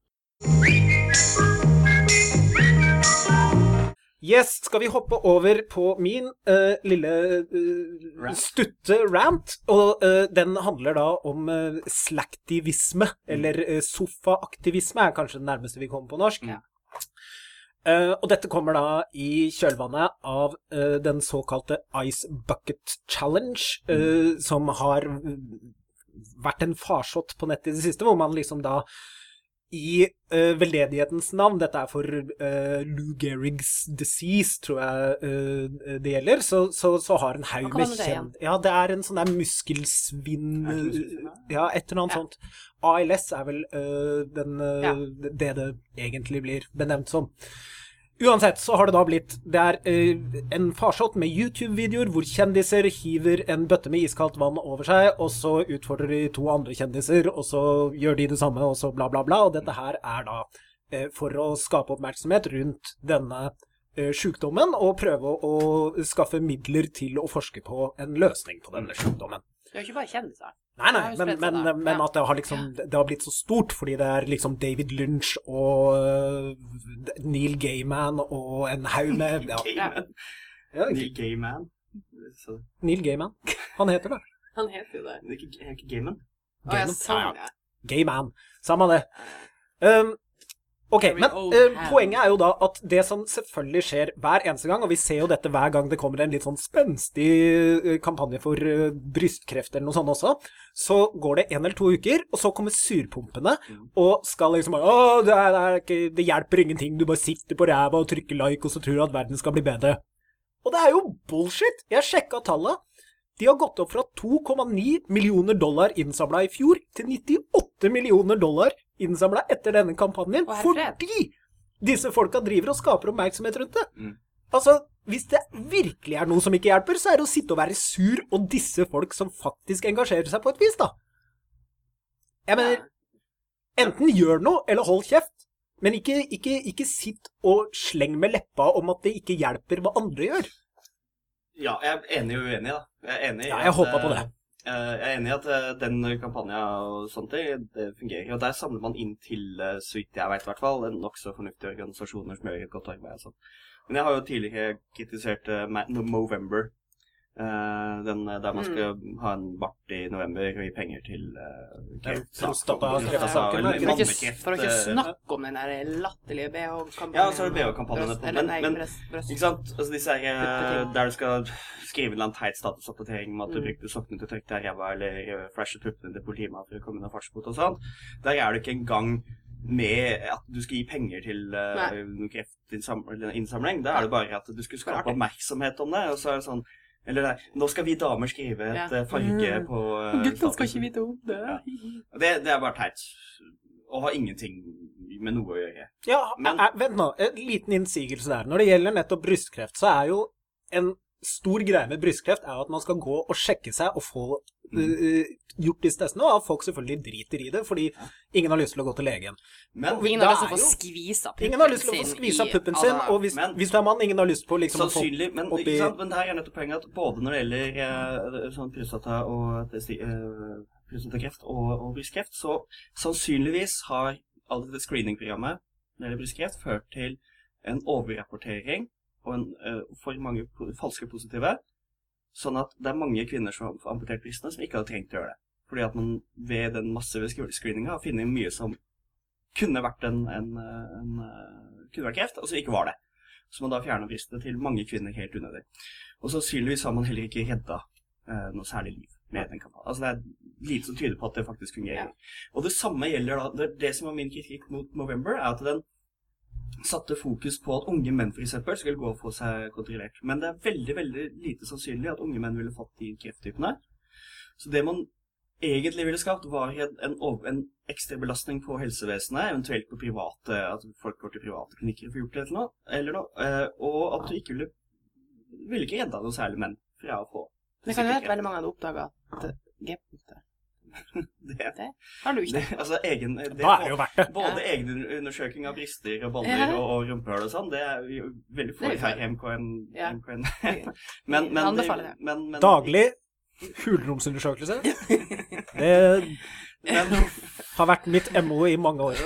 Yes, skal vi hoppe over på min uh, lille Rant. stutte rant? Og den handler da om uh, mm. eller sofaaktivisme er kanskje det nærmeste vi kommer på norsk. Ja. Eh, og dette kommer da i kjølvannet av uh, den såkalte Ice Bucket Challenge, eh, som har vært en farsott på nettet i det siste, hvor man liksom da i veldedighetens navn, dette er for uh, Lou Gehrig's disease, tror jeg det gjelder, så, så, så har en haug med kjent Ja, det er en sånn der muskelsvinn? Ja, et eller annet Ja. sånt. ALS er vel den, Ja. det det egentlig blir benevnt som. Uansett så har det da blitt Det er eh, en farsott med YouTube-videoer hvor kjendiser hiver en bøtte med iskaldt vann over seg, og så utfordrer de to andre kjendiser, og så gjør de det samme, og så bla, bla, bla. Og dette her er da eh, for å skape oppmerksomhet rundt denne eh, sjukdommen, og prøve å, å skaffe midler til å forske på en løsning på denne sjukdommen. Det er jo ikke bare kjendiser. Nei, nei, men, men, men at det har liksom Det har blitt så stort fordi det er liksom David Lynch og øh, Neil Gaiman og en haug med ja, Gayman. ja, Neil Gaiman. Så, Neil Gaiman. Han heter det. Han heter jo det. det er ikke, er ikke Gaiman? Gaiman? sånn, Ja. Gayman. Samme det. Um, ok, men øh, poenget er jo da at det som selvfølgelig skjer hver eneste gang, og vi ser jo dette hver gang det kommer en litt sånn spenstig øh, kampanje for uh, brystkreft eller noe sånt også, så går det en eller to uker, og så kommer surpumpene Mm. og skal liksom bare Å, det, er, det, er ikke, det hjelper ingenting, du bare sitter på ræva og trykker like, og så tror du at verden skal bli bedre. Og det er jo bullshit! Jeg sjekka tallene. De har gått opp fra 2,9 millioner dollar innsamla i fjor til 98 millioner dollar innsamla etter denne kampanjen, fordi disse folka driver og skaper oppmerksomhet rundt det. Mm. Altså, hvis det virkelig er noe som ikke hjelper, så er det å sitte og være sur og disse folk som faktisk engasjerer seg på et vis, da. Jeg mener, enten gjør noe, eller hold kjeft. Men ikke, ikke, ikke sitt og sleng med leppa om at det ikke hjelper hva andre gjør. Ja, jeg er enig og uenig, da. Jeg er enig i Ja, jeg håper på det. eh, Jeg er enig i at eh, den kampanja og sånt, det, det fungerer. Og der samler man inn til, eh, så vidt jeg vet i hvert fall, nokså fornuftige organisasjoner som gjør et godt arbeid. og sånt. Men jeg har jo tidligere kritisert eh, Movember, Eh, den eh, der man Mm. skal ha en bart i november og gi penger til uh, For å ikke, eh, snakke om den der latterlige BH-kampanjen. Ja, så er det BH-kampanjen etterpå, men- men-. Ikke sant? Altså disse her, eh, der du skal skrive en eller annen teit statusoppdatering om at du Mm. brukte sokkene til å tørke deg i ræva, eller eh, flashe puppene til politimannen for å komme unna fartsbot og sånn. Der er du ikke engang med at du skal gi penger til uh, kreftinnsamling. Da er det bare at du skulle skape oppmerksomhet om det, og så er det sånn Eller det, nå skal vi damer skrive et Ja. eh, farge Mm. på uh, Gutten skal ikke vite om det. det, det er bare teit. Og har ingenting med noe å gjøre. Ja, Men- er, vent nå. En liten innsigelse der. Når det gjelder nettopp brystkreft, så er jo en stor greie med brystkreft er at man skal gå og sjekke seg og få eh, gjort disse testene, og folk selvfølgelig driter i det, fordi ingen har lyst til å gå til legen. Men Ingen har lyst til å få jo- skvisa puppen sin. Ingen har lyst til å få skvisa i- puppen sin, og hvis, men- hvis du er mann, ingen har lyst på liksom å få men, oppi- ikke sant? men det her er nettopp poenget at både når det gjelder eh, sånn prostata og eh, prostatakreft og, og brystkreft, så sannsynligvis har alt dette screeningprogrammet når det gjelder brystkreft ført til en overrapportering og en, eh, for mange po- falske positive, sånn at det er mange kvinner som har amputert brystene som ikke hadde trengt å gjøre det. Fordi at man ved den massive screeninga har funnet mye som kunne vært en, en, en, eh, kunne vært kreft, og så ikke var det. Så man da fjerner brystet til mange kvinner helt unødig. Og sannsynligvis har man heller ikke redda eh, noe særlig liv med den kampanjen. Altså det er lite som tyder på at det faktisk fungerer. Og det samme gjelder da Det, det som var min kritikk mot November, er at den satte fokus på at unge menn f.eks. skulle gå og få seg kontrollert. Men det er veldig veldig lite sannsynlig at unge menn ville fått de krefttypene. Så det man egentlig ville skapt, var en, en, en ekstra belastning på helsevesenet, eventuelt på private, at folk går til private klinikker for gjort det eller noe, eller noe eh, og at du ikke ville ville ikke redda noe særlig menn fra å få Det kan jo være at veldig mange hadde oppdaget at G-punktet det, Det har du ikke. det, altså egen det, Da er det jo verdt det. Både egenundersøking av brister og baller Ja. og, og rumpehull og sånn, det er jo veldig få i MKN. Ja. MKN. Men, men, det. Men, men, Daglig hulromsundersøkelse. Det har vært mitt MO i mange år.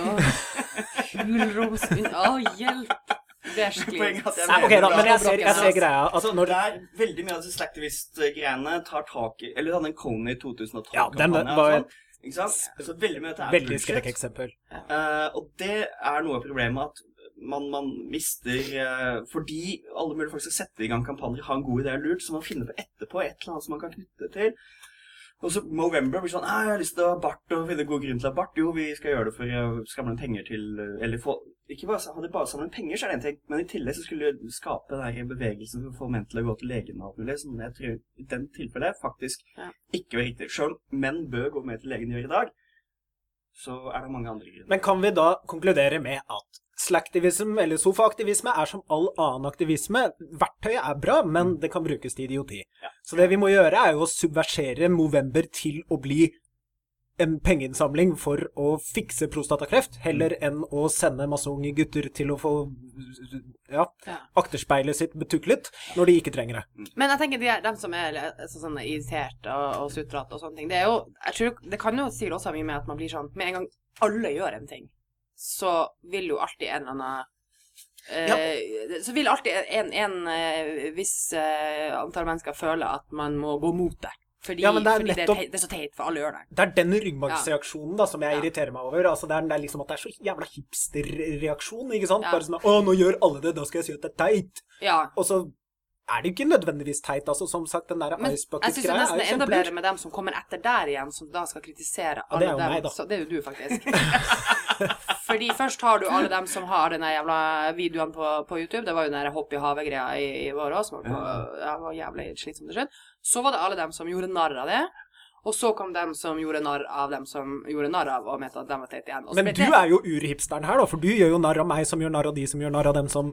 Hulromsundersøkelse Å, hjelp! Det Poenget at jeg Nei, ok, da, men jeg ser, jeg ser greia. Altså, når det er veldig mye av disse slacktivist-greiene tar tak i Eller den Coney 2012-kampanjen. Ja, den var sånn, ikke sant? Så veldig mye av dette er Veldig bullshit. skrekkeksempel. Uh, og det er noe av problemet at man, man mister eh, Fordi alle mulige folk skal sette i gang kampanjer, ha en god idé er lurt, så man finner på etterpå et eller annet som man kan knytte til. Og så Movember blir sånn «Ah, 'Jeg har lyst til å ha bart, og finne god grunn til å ha bart.' Jo, vi skal gjøre det for å samle penger til Eller få Ikke bare, hadde bare samlet penger, så er det en ting, men i tillegg så skulle du skape den her bevegelsen for å få menn til å gå til legen og alt mulig, som jeg tror i den tilfellet faktisk Ja. ikke var riktig. Selv om menn bør gå mer til legen gjør i dag, så er det mange andre grunner. Men kan vi da konkludere med at slacktivism eller sofaaktivisme er som all annen aktivisme? Verktøyet er bra, men det kan brukes til idioti. Ja. Så det vi må gjøre, er jo å subversere Movember til å bli en pengeinnsamling for å fikse prostatakreft, heller enn å sende masse unge gutter til å få ja, Ja. akterspeilet sitt betuklet når de ikke trenger det. Men jeg tenker de, er- dem som er sånn irritert og, og sutrete og sånne ting, det er jo jeg tror, Det kan jo sikkert også ha mye med at man blir sånn Med en gang alle gjør en ting, så vil jo alltid en eller annen eh, Så vil alltid en, en eh, viss eh, antall mennesker føle at man må gå mot det. Fordi, Ja, det er fordi det, er teit, det er så teit, for alle gjør det. Det er den ryggmargsreaksjonen da, som jeg Ja. irriterer meg over. Altså, det, er, det er liksom at det er så jævla hipsterreaksjon. ikke sant? Ja. Bare sånn 'Å, nå gjør alle det, da skal jeg si at det er teit'. Ja. Og så er det jo ikke nødvendigvis teit. altså Som sagt, den der Ice jeg syns det Bucket-greia er er nesten er enda bedre med dem som kommer etter der igjen, som da skal kritisere Ja, det alle er jo dem. meg, da. Så det er jo du, faktisk. Fordi først har du alle dem som har den jævla videoen på, på YouTube. Det var jo den der hopp i havet-greia i, i vår òg, som var, på, ja, var jævlig slitsomt til slutt. Så var det alle dem som gjorde narr av det. Og så kom dem som gjorde narr av dem som gjorde narr av, og mente at dem var teite igjen. Men du er jo urhipsteren her, da, for du gjør jo narr av meg som gjør narr av de som gjør narr av dem som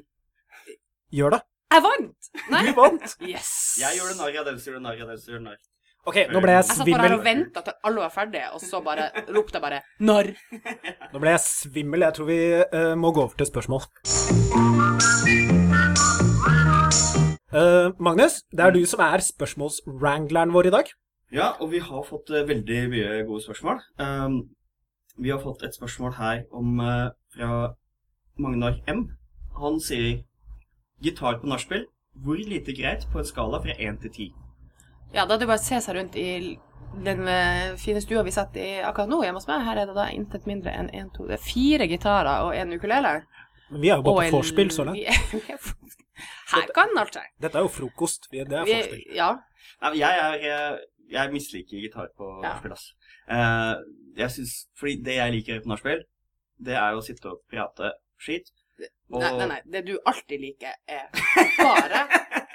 gjør det. Jeg vant! Nei. Du vant! Yes! Jeg gjorde narr av dem som gjorde narr av dem som gjorde narr. Ok, nå ble jeg Jeg satt bare her og svimmel. venta til alle var ferdige, og så bare ropte jeg bare 'Når?' Nå ble jeg svimmel. Jeg tror vi uh, må gå over til spørsmål. Uh, Magnus, det er du som er spørsmålswrangleren vår i dag. Ja, og vi har fått uh, veldig mye gode spørsmål. Um, vi har fått et spørsmål her om fra Magnar M. Han sier gitar på nachspiel. Hvor lite greit på en skala fra 1 til 10? Ja, da er det bare å se seg rundt i den eh, fine stua vi sitter i akkurat nå hjemme hos meg. Her er det da intet mindre enn en, to, det er fire gitarer og en ukulele. Men vi er jo bare på vorspiel så langt. er- er- Her kan alt skje. Dette er jo frokost. Det er vorspiel. Ja. Nei, jeg er eh, Jeg misliker gitar på Ja. nachspiel, ass. Eh, jeg synes, fordi det jeg liker på nachspiel, det er jo å sitte og prate skit. Og- Nei, nei, nei. Det du alltid liker, er bare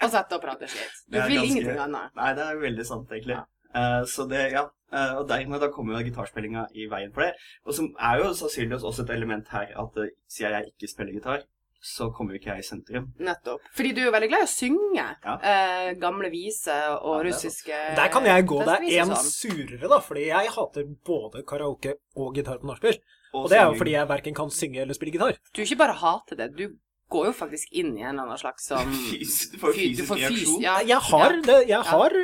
å sette og prate slitt. Du Det vil ganske- ingenting annet. Nei, det er veldig sant, egentlig. Ja. Uh, så det, ja. Uh, og dermed da kommer jo gitarspillinga i veien for det. Og som er jo sannsynligvis også et element her at uh, siden jeg ikke spiller gitar, så kommer jo ikke jeg i sentrum. Nettopp. Fordi du er jo veldig glad i å synge Ja. uh, gamle viser og Ja, russiske Der kan jeg gå deg én en surere, da, fordi jeg hater både karaoke og gitar på nachspiel. Og Og det er jo fordi jeg verken kan synge eller spille gitar. Du ikke bare hater det, du går jo faktisk inn i en eller annen slags sånn Du får fysisk reaksjon. Ja, Jeg har, ja. det, jeg har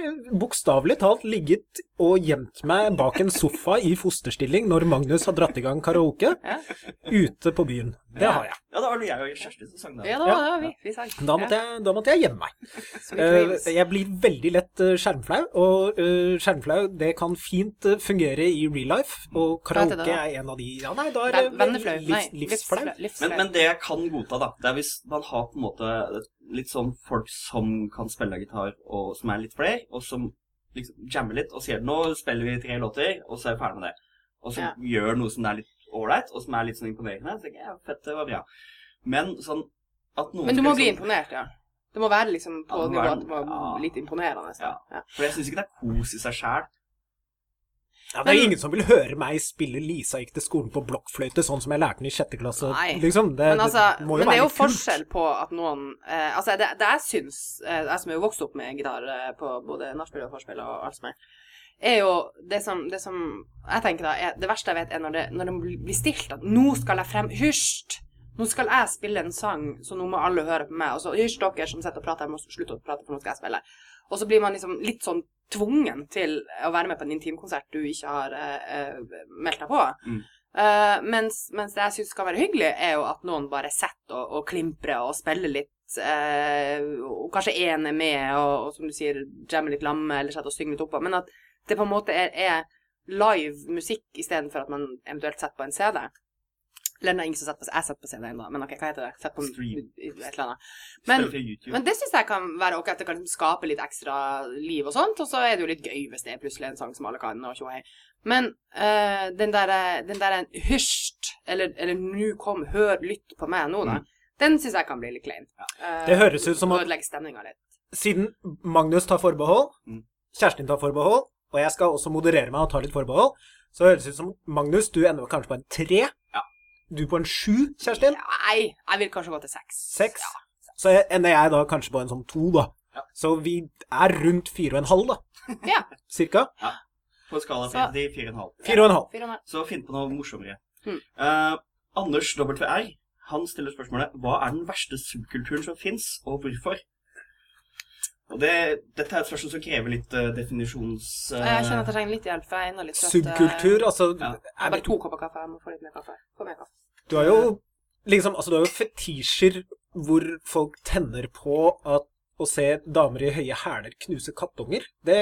bokstavelig talt ligget og gjemt meg bak en sofa i fosterstilling når Magnus har dratt i gang karaoke Ja. ute på byen. Det har jeg. Ja, da var det jeg og Kjersti som sang det. Ja, da var det vi. vi sang. Da måtte jeg, da måtte jeg gjemme meg. Eh, trives. Jeg blir veldig lett eh, skjermflau, og uh, skjermflau det kan fint fungere i real life. Og karaoke det er en av de Ja, nei, da er det livsflau. Men, men det jeg kan godta, da, det er hvis man har på en måte litt sånn folk som kan spille gitar, og som er litt flere, og som liksom jammer litt og sier nå spiller vi tre låter, og så er vi ferdig med det. Og som Ja. gjør noe som er litt ålreit, og som er litt sånn imponerende. Så tenker jeg, ja, fett, det var bra. Men sånn at noen Men du må bli liksom- imponert, ja. Det må være liksom på Ja, nivå at det var ja. litt imponerende. Ja. Ja. For jeg syns ikke det er kos i seg sjæl. Ja, det er ingen som vil høre meg spille 'Lisa gikk til skolen på blokkfløyte', sånn som jeg lærte den i sjette klasse. Nei. Liksom. Det, Men, altså, det men det er jo forskjell kult. på at noen eh, Altså, det, det jeg syns, eh, jeg som er jo vokst opp med gitar eh, på både nachspiel og forspill og alt som er, er jo det som, det som jeg tenker da, er det verste jeg vet, er når det, når det blir stilt at 'nå skal jeg frem Hysj! Nå skal jeg spille en sang, så nå må alle høre på meg.' Og så 'hysj, dere som sitter og prater, jeg må slutte å prate, for nå skal jeg spille'. Og så blir man liksom litt sånn tvungen til å være med på en intimkonsert du ikke har eh, meldt deg på. Mm. Uh, mens, mens det jeg syns skal være hyggelig, er jo at noen bare sitter og, og klimprer og spiller litt. Uh, og kanskje én er med og, og som du sier, jammer litt lamme eller sitter og synger litt oppå. Men at det på en måte er, er live musikk istedenfor at man eventuelt setter på en CD. Eller ingen som setter på Jeg setter på CD ennå, men ok, hva heter det? Setter på Stream. et eller annet. Men, men det syns jeg kan være ok, at det kan skape litt ekstra liv og sånt. Og så er det jo litt gøy hvis det er plutselig en sang som alle kan, og tjohei. Men uh, den derre den der hysj, eller, eller nå kom, hør, lytt på meg nå, da. Den syns jeg kan bli litt klein. Uh, Det høres ut som at- Ødelegger stemninga litt. Siden Magnus tar forbehold, Mm. Kjerstin tar forbehold, og jeg skal også moderere meg og ta litt forbehold, så høres det ut som Magnus, du ender kanskje på en tre. Ja. Du på en sju, Kjerstin. Nei, jeg vil kanskje gå til seks. Seks. Ja. Så ender jeg da kanskje på en sånn to, da. Ja. Så vi er rundt fire og en halv, da. Ja. Cirka. Ja. På skala fra 4,5. Fire og en halv. Fire og en halv. Så finn på noe morsommere. Hmm. Uh, Anders WR han stiller spørsmålet Hva er den verste subkulturen som fins, og hvorfor? Og det, Dette er et spørsmål som krever litt uh, definisjons... Uh, Jeg kjenner at jeg trenger litt hjelp, for jeg er ennå litt trøtt. Subkultur, altså Ja. Jeg har bare to kopper kaffe. Jeg må få litt mer kaffe. Få mer kaffe. Du har jo liksom Altså, du har jo fetisjer hvor folk tenner på at å se damer i høye hæler knuse kattunger. Det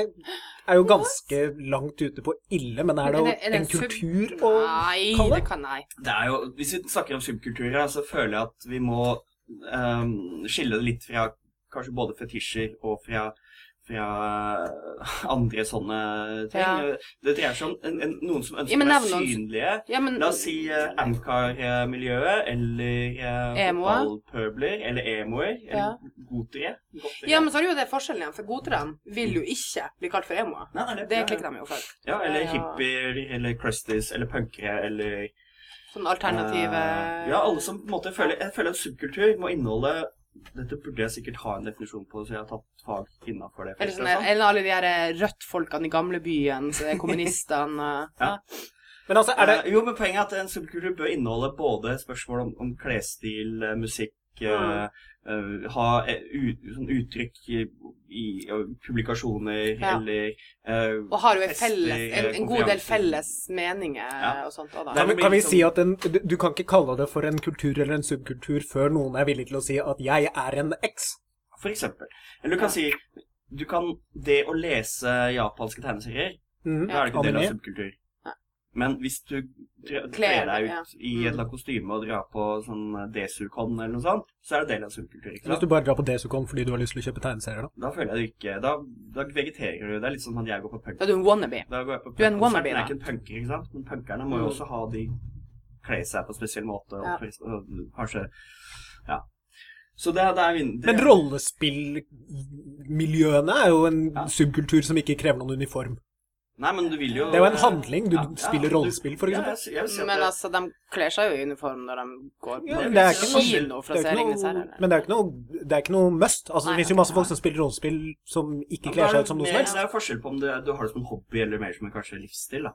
er jo ganske langt ute på ille, men er det, jo er det- er det en en sub- kultur å Nei, kalle det det? kan nei. Det er jo, Hvis vi snakker om subkulturer, så føler jeg at vi må um, skille det litt fra kanskje både fetisjer og fra, fra andre sånne ting. Ja. Det dreier seg om en, en, noen som Ja, ønsker men å være synlige. Ja, men La oss si uh, Amcar-miljøet, eller uh, fotballpøbler, eller emoer, Ja. eller gotere. godtere. Ja, men så er det jo det forskjellen igjen, for godterne vil jo ikke bli kalt for emoer. Nei, nei, Det ja, klikker de jo for. Ja, eller hippier, eller crusties, eller punkere, eller Sånn alternative uh, ja, alle som på en måte føler Jeg føler at subkultur må inneholde Dette burde jeg sikkert ha en definisjon på, så jeg har tatt fag innafor det. Eller sånn, eller alle de her rødt-folkene i gamlebyen, så det er kommunistene ja. Ja. Men altså, er det Eh, jo, men poenget er at en subkultur bør inneholde både spørsmål om, om klesstil, eh, musikk, eh, Mm. eh, ha eh, ut, sånn uttrykk i, i publikasjoner, Ja. eller uh, Og har jo en, felles, en, en god del felles meninger Ja. og sånt òg, da. kan vi, kan vi liksom- si at en, du, du kan ikke kalle det for en kultur eller en subkultur før noen er villig til å si at jeg er en X? For eksempel. Eller du kan Ja. si du kan Det å lese japanske tegneserier, mm. da er det ikke en del av subkultur. Men hvis du Kler deg ut i et Mm. eller annet kostyme og drar på sånn Desukon eller noe sånt, så er det del av subkultur. ikke Hvis du bare drar på Desicon fordi du har lyst til å kjøpe tegneserier, da. Da føler jeg du ikke Da, da vegeterer du. Det er litt sånn at jeg går på punk. Da er du en wannabe. Da går jeg på punk. Du er en wannabe, wannabe, Jeg er ikke en punker, ikke sant? Men punkerne må jo Mm. også ha de Kle seg på en spesiell måte, og, Ja. og kanskje Ja. Så det, det er min det, Men rollespillmiljøene er jo en Ja. subkultur som ikke krever noen uniform. Nei, men du vil jo Det er jo en handling. Du Ja, ja, spiller ja, rollespill, for Ja, eksempel. jeg, jeg Men det, altså, de kler seg jo i uniform når de går på Ja, det er ikke kino Det Ringenes herre. men det er ikke noe, det er ikke noe must. Altså, det finnes jo masse folk som spiller rollespill som ikke Ja, kler seg ut som noe som helst. Det er forskjell på om du, du har det som en hobby eller mer som en kanskje livsstil, da.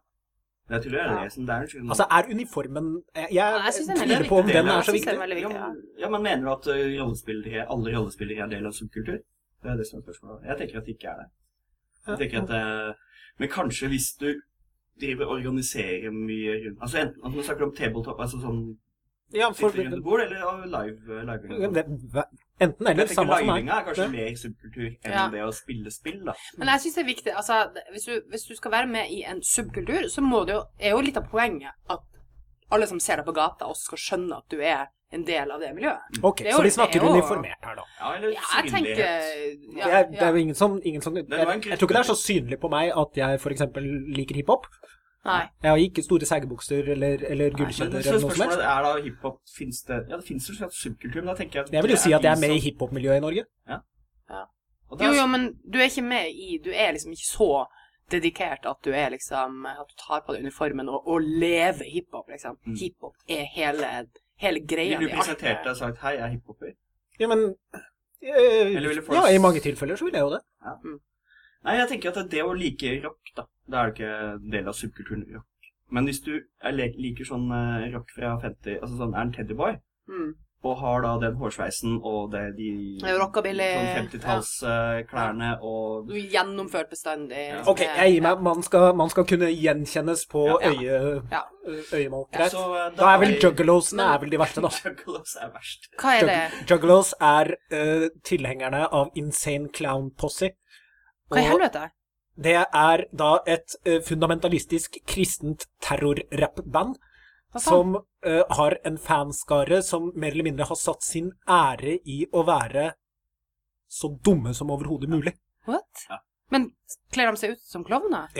Det er Ja. det som det er. en Altså, er uniformen Jeg, jeg er tviler på om den er så viktig. er Ja, viktig, ja. men, ja, men mener du at alle rollespillere er en del av subkultur? Det er det som er spørsmålet. Jeg tenker at det ikke er det. Jeg tenker at uh, Men kanskje hvis du driver og organiserer mye rundt Altså enten altså man snakker om tabletop, altså sånn Ja, for, sitter rundt bord, eller live uh, det, enten eller. Samme som meg. er kanskje det. mer subkultur enn Ja. det å spille spill, da. Men jeg synes det er viktig altså, hvis, du, hvis du skal være med i en subkultur, så må det jo, er jo litt av poenget at alle som ser deg på gata, også skal skjønne at du er en del av det miljøet. Ok, Det er så vi snakker er uniformert her, da. Ja, eller Ja, jeg tenker synlighet. ja, det, er, det er jo ingen som, ingen som jeg, jeg tror ikke det er så synlig på meg at jeg f.eks. liker hiphop. Nei. Jeg har ikke store seggebukser eller, eller gullkjeder eller noe som helst. spørsmålet er da hiphop Fins det Ja, det fins jo slags subkultur, men da tenker jeg at Jeg vil jo si at jeg er med i hiphop-miljøet i Norge. og da- Jo, jo, men du er ikke med i Du er liksom ikke så dedikert at du er liksom At du tar på deg uniformen og, og lever hiphop, liksom. Mm. Hiphop er hele, hele greia Vil du presentert deg og sagt 'hei, jeg er hiphoper'? Ja, men jeg, folk- Ja, i mange tilfeller så vil jeg jo det. Nei, jeg tenker at det å like rock, da Da er det ikke en del av subkulturen rock. Men hvis du er, liker sånn eh, rock fra 50 Altså sånn er en Teddyboy, Mm. Og har da den hårsveisen og det, de rockabilly, sånn 50-tallsklærne og er gjennomført bestandig. Ja. Ok, jeg gir meg. Man skal, man skal kunne gjenkjennes på Ja. øye, Ja. øyemål. Greit. Så, eh, Da er vel juggalosene er vel de verste, da. Juggalos er verst. Hva er det? Jug- Juggalos er uh, tilhengerne av Insane Clown Posse. Hva i Og helvete? det er da et uh, fundamentalistisk kristent terrorrappband? Som uh, har en fanskare som mer eller mindre har satt sin ære i å være så dumme som overhodet mulig. What? Ja. Men kler de seg ut som klovner?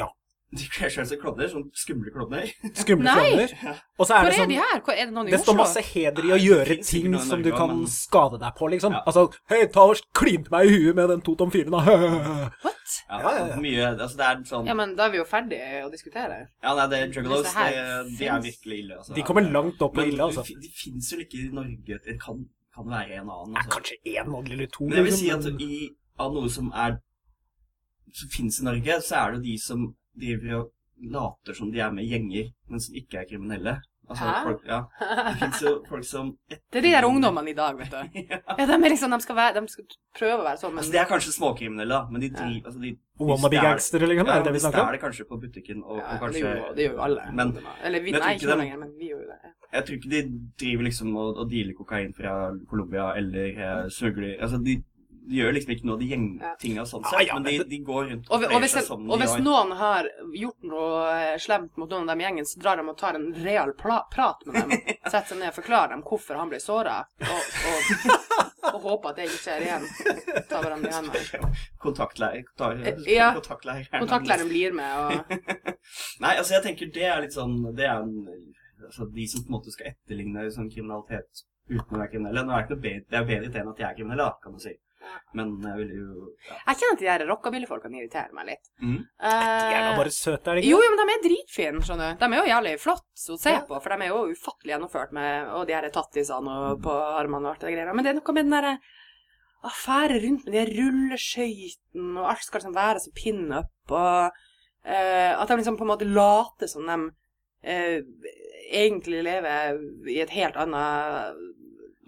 De kler seg som klovner, sånn skumle klovner. Skumle klovner. Og så er Hvor det er sånn de her? Hvor, er det noen i Det står masse heder i å gjøre ting som Norge, du kan men- skade deg på, liksom. Ja. Altså Hei, ta og klin meg i huet med den 224-en, da. What? Ja, Ja, ja, ja. Mye Altså, det er sånn Ja, men da er vi jo ferdige å diskutere. Ja, nei, det Juggalos, Hvis det det, de er virkelig ille, altså. De kommer langt opp på ille, altså. de, de fins jo ikke i Norge Det kan, kan være en annen. Ja, Altså. kanskje én eller to. Men jeg vil liksom, si at i, av noe som er Som finnes i Norge, så er det jo de som driver og later som de er med i gjenger, men som ikke er kriminelle. Altså, Hæ? folk, ja. Det fins jo folk som Det er de der ungdommene i dag, vet du. ja. Ja, de, er liksom, de, skal, være, de skal prøve å være sånn, men Altså, de er kanskje småkriminelle, da, men de driver altså, de, de Wannabe-gangstere, liksom? Ja, er det det vi snakker om? stjeler kanskje på butikken, og, ja, og det, kanskje gjør jo, det gjør jo alle. Men Eller vi, men nei, ikke noe lenger, men vi gjør jo det. jeg tror ikke de driver liksom og, og dealer kokain fra Colombia eller eh, smugler Altså, de, de gjør liksom ikke noe av de gjengtinga sånn sett, ja, men men de, de går rundt Og, og, hvis, som og hvis har. noen har gjort noe eh, slemt mot noen av dem i gjengen, så drar de og tar en real prat med dem. Setter seg ned og forklarer dem hvorfor han ble såra, og, og, og håper at det ikke skjer igjen. Ta hverandre i hendene. kontaktleier tar- Eh, ja. Kontaktlæreren blir med, og Nei, altså jeg tenker det er litt sånn Det er en, altså, de som på en måte skal etterligne sånn kriminalitet uten å være kriminelle. Nå er det ikke noe bedre, det er bedre til enn at jeg er kriminelle, da, kan du si. Men jeg ville jo ja. Jeg kjenner at de der rockabilly-folkene irriterer meg litt. Mhm. De er da Eh, bare søte, er det jo, ikke? jo, men de er dritfine, skjønner du. De er jo jævlig flotte å se Ja. på, for de er jo ufattelig gjennomført med og de her tattisene og på armene og alt det greia. Men det er noe med den derre å fære rundt med de her rulleskøytene, og alt skal liksom være så pin-up, og uh, at de liksom på en måte later som de uh, egentlig lever i et helt annet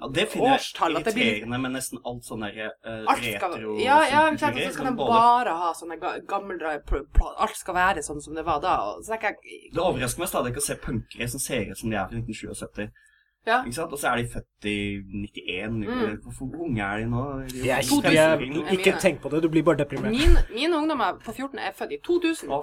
ja, det finner jeg irriterende med nesten alt sånn derre uh, retro ja, ja, men subkulturer, så skal de både- bare ha sånne ga- gamle pl- Alt skal være sånn som det var da. Og så tenker jeg Det overrasker meg stadig ikke å se punkere som ser ut som de er fra 1977. Ja. Ikke sant? Og så er de født i 91. Mm. Hvor unge er de nå? De er To jeg, ikke tenk på det, du blir bare deprimert. Min, mine ungdommer på 14 er født i 2000. Å.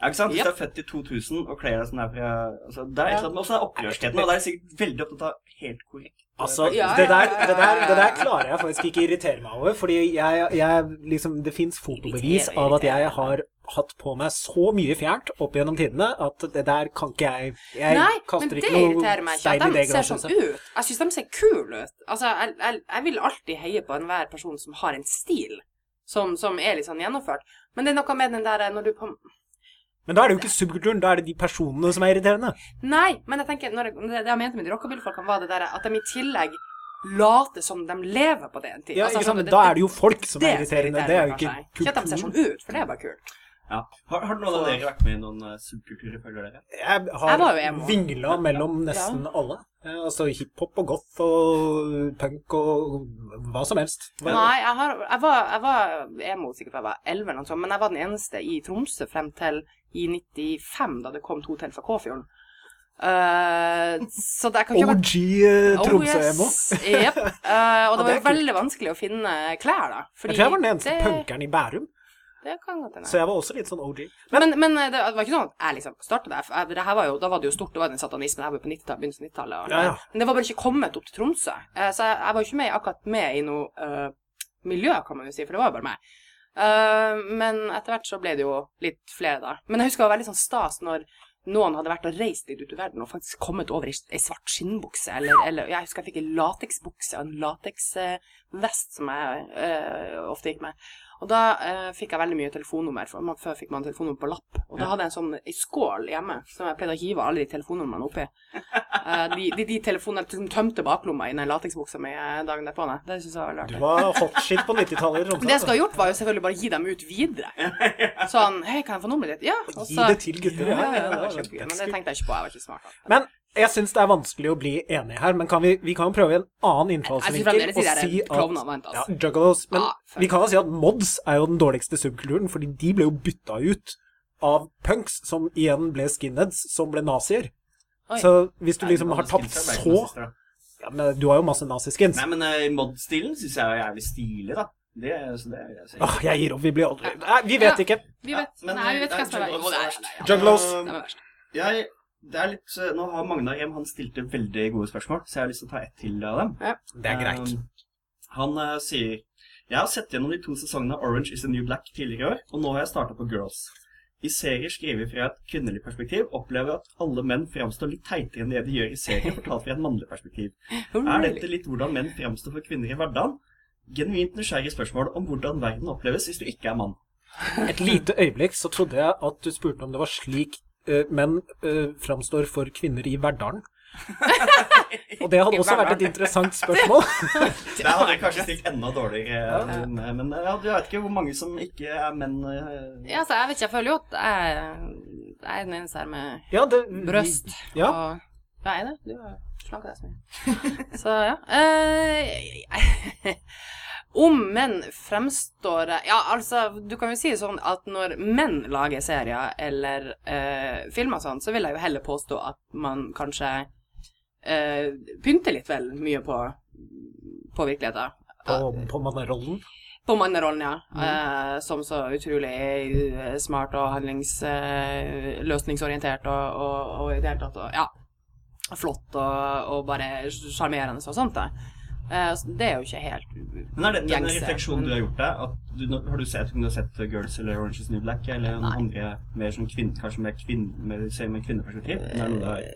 Ja, ikke sant? Hvis Yep. du er født i 2000 og kler deg sånn her fra altså, Det er et eller annet med opprørstheten, og det er sikkert veldig opptatt av helt korrekt. Altså, det, der, det, der, det der klarer jeg faktisk ikke irritere meg over, fordi jeg, jeg liksom Det fins fotobevis av at jeg har hatt på meg så mye fjernt opp gjennom tidene at det der kan ikke jeg Jeg Nei, kaster ikke noe meg ikke. stein i det de ser sånn ut. Jeg syns de ser kule ut. Altså, jeg, jeg, jeg vil alltid heie på enhver person som har en stil som, som er litt sånn gjennomført. Men det er noe med den der når du på Men da er det jo ikke subkulturen, da er det de personene som er irriterende. Nei, men jeg tenker når jeg, det jeg mente med de rockabillyfolkene, var det der at de i tillegg later som de lever på det en tid. Ja, Altså, sånn, sant? Da er det jo folk som er irriterende. Det er jo ikke kulturen. Ikke at de ser sånn ut, for det er bare kult. Ja. Har, har noen av dere vært med i noen uh, subkulturer, føler dere? Jeg har jeg vingla mellom nesten alle. Eh, Altså hiphop og goth og punk og hva som helst. Hva- Nei, jeg, har, jeg var, jeg var emo sikkert da jeg var 11 eller noe sånt, men jeg var den eneste i Tromsø frem til i 95, da det kom to til fra Kåfjorden. Uh, så det kan ikke OG eh, Tromsø-emo. Oh, yes. Jep. Eh, og det var jo veldig vanskelig å finne klær, da. Jeg tror jeg var den eneste det, punkeren i Bærum, Det så jeg var også litt sånn OG. Men, men men det var ikke sånn at jeg liksom starta Det her var jo, da var det jo stort, det var den satanismen. Jeg var jo på 90-tallet, begynnelsen av 90-tallet. Ja, ja. Men det var bare ikke kommet opp til Tromsø. Eh, så jeg, jeg var jo ikke med, akkurat med i noe eh, miljø, kan man jo si, for det var jo bare meg. Eh, men etter hvert så ble det jo litt flere, da. Men jeg husker det var veldig sånn stas når noen hadde vært og reist litt ut i verden og faktisk kommet over ei svart skinnbukse, eller, eller Jeg husker jeg fikk en lateksbukse og en lateksvest som jeg uh, ofte gikk med. Og da eh, fikk jeg veldig mye telefonnummer, for man, før fikk man telefonnummer på lapp. Og da hadde jeg en sånn ei skål hjemme som jeg pleide å hive alle de telefonnumrene oppi. Eh, de, de, de telefonene som liksom tømte baklomma i den lateksbuksa mi eh, dagen derpå. Det syns jeg var veldig Du var var hotshit på 90-tallet i Tromsø. Det jeg skulle ha gjort, var jo selvfølgelig bare å gi dem ut videre. Sånn Hei, kan jeg få nummeret ditt? Ja. Og Gi så det til gutter. Ja, ja, ja, det var kjempegøy. Men det tenkte jeg ikke på. Jeg var ikke smart. Men jeg syns det er vanskelig å bli enig her, men kan vi, vi kan jo prøve en annen Jeg synes innfallsvinkel og si at ja. Juggalos, Men ah, vi kan jo si at mods er jo den dårligste subkulturen, fordi de ble jo bytta ut av punks, som igjen ble skinheads, som ble nazier. Oi. Så hvis du liksom har ikke så ja, men Du har jo masse naziskins. Nei, men uh, mod-stilen syns jeg er jævlig stilig, da. Det, så det, jeg sier. Åh, jeg gir opp. Vi blir aldri Nei, vi vet Ja. ikke. Vi vet, Ja, men, nei, vi vet eh, hva som er er verst. Juggalos. Jeg, det er litt, eh, nå har Magnar hjem, han stilte veldig gode spørsmål, så jeg har lyst til å ta ett til av dem. Det er greit. Um, han uh, sier Jeg har sett gjennom de to sesongene av Orange is the New Black tidligere i år, og nå har jeg startet på Girls. I serier skrevet fra et kvinnelig perspektiv opplever jeg at alle menn fremstår litt teitere enn det de gjør i serier fortalt fra et mannlig perspektiv. Er dette litt hvordan menn fremstår for kvinner i hverdagen? Genuint nysgjerrig spørsmål om hvordan verden oppleves hvis du ikke er mann. Et lite øyeblikk så trodde jeg at du spurte om det var slik menn uh, framstår for kvinner i Verdalen. Og det hadde også vært et interessant spørsmål. Det hadde jeg kanskje stilt enda dårligere, eh, men jeg vet ikke hvor mange som ikke er menn eh, Ja, altså, jeg vet ikke. Jeg føler jo at jeg, jeg er den eneste her med Ja, det, brøst. Ja. Og, ja, er det? Du har slanka deg så mye. Så ja. Eh, om menn fremstår Ja, altså, du kan jo si sånn at når menn lager serier eller eh, filmer sånn, så vil jeg jo heller påstå at man kanskje eh, pynter litt vel mye på, på virkeligheten. På, på mannerollen. På mannerollen, ja. Eh, som så utrolig eh, smart og handlingsløsningsorientert Eh, og, og, og i det hele tatt og, Ja. Flott og, og bare sjarmerende og sånt, da. Eh, så det er jo ikke helt Men er det en refleksjonen refleksjon du har gjort deg? Du, har du sett, om du har sett Girls eller Orange is New Black, eller noen andre mer sånn kvinne, kanskje mer kvinne, med, med kvinneperspektiv? Er har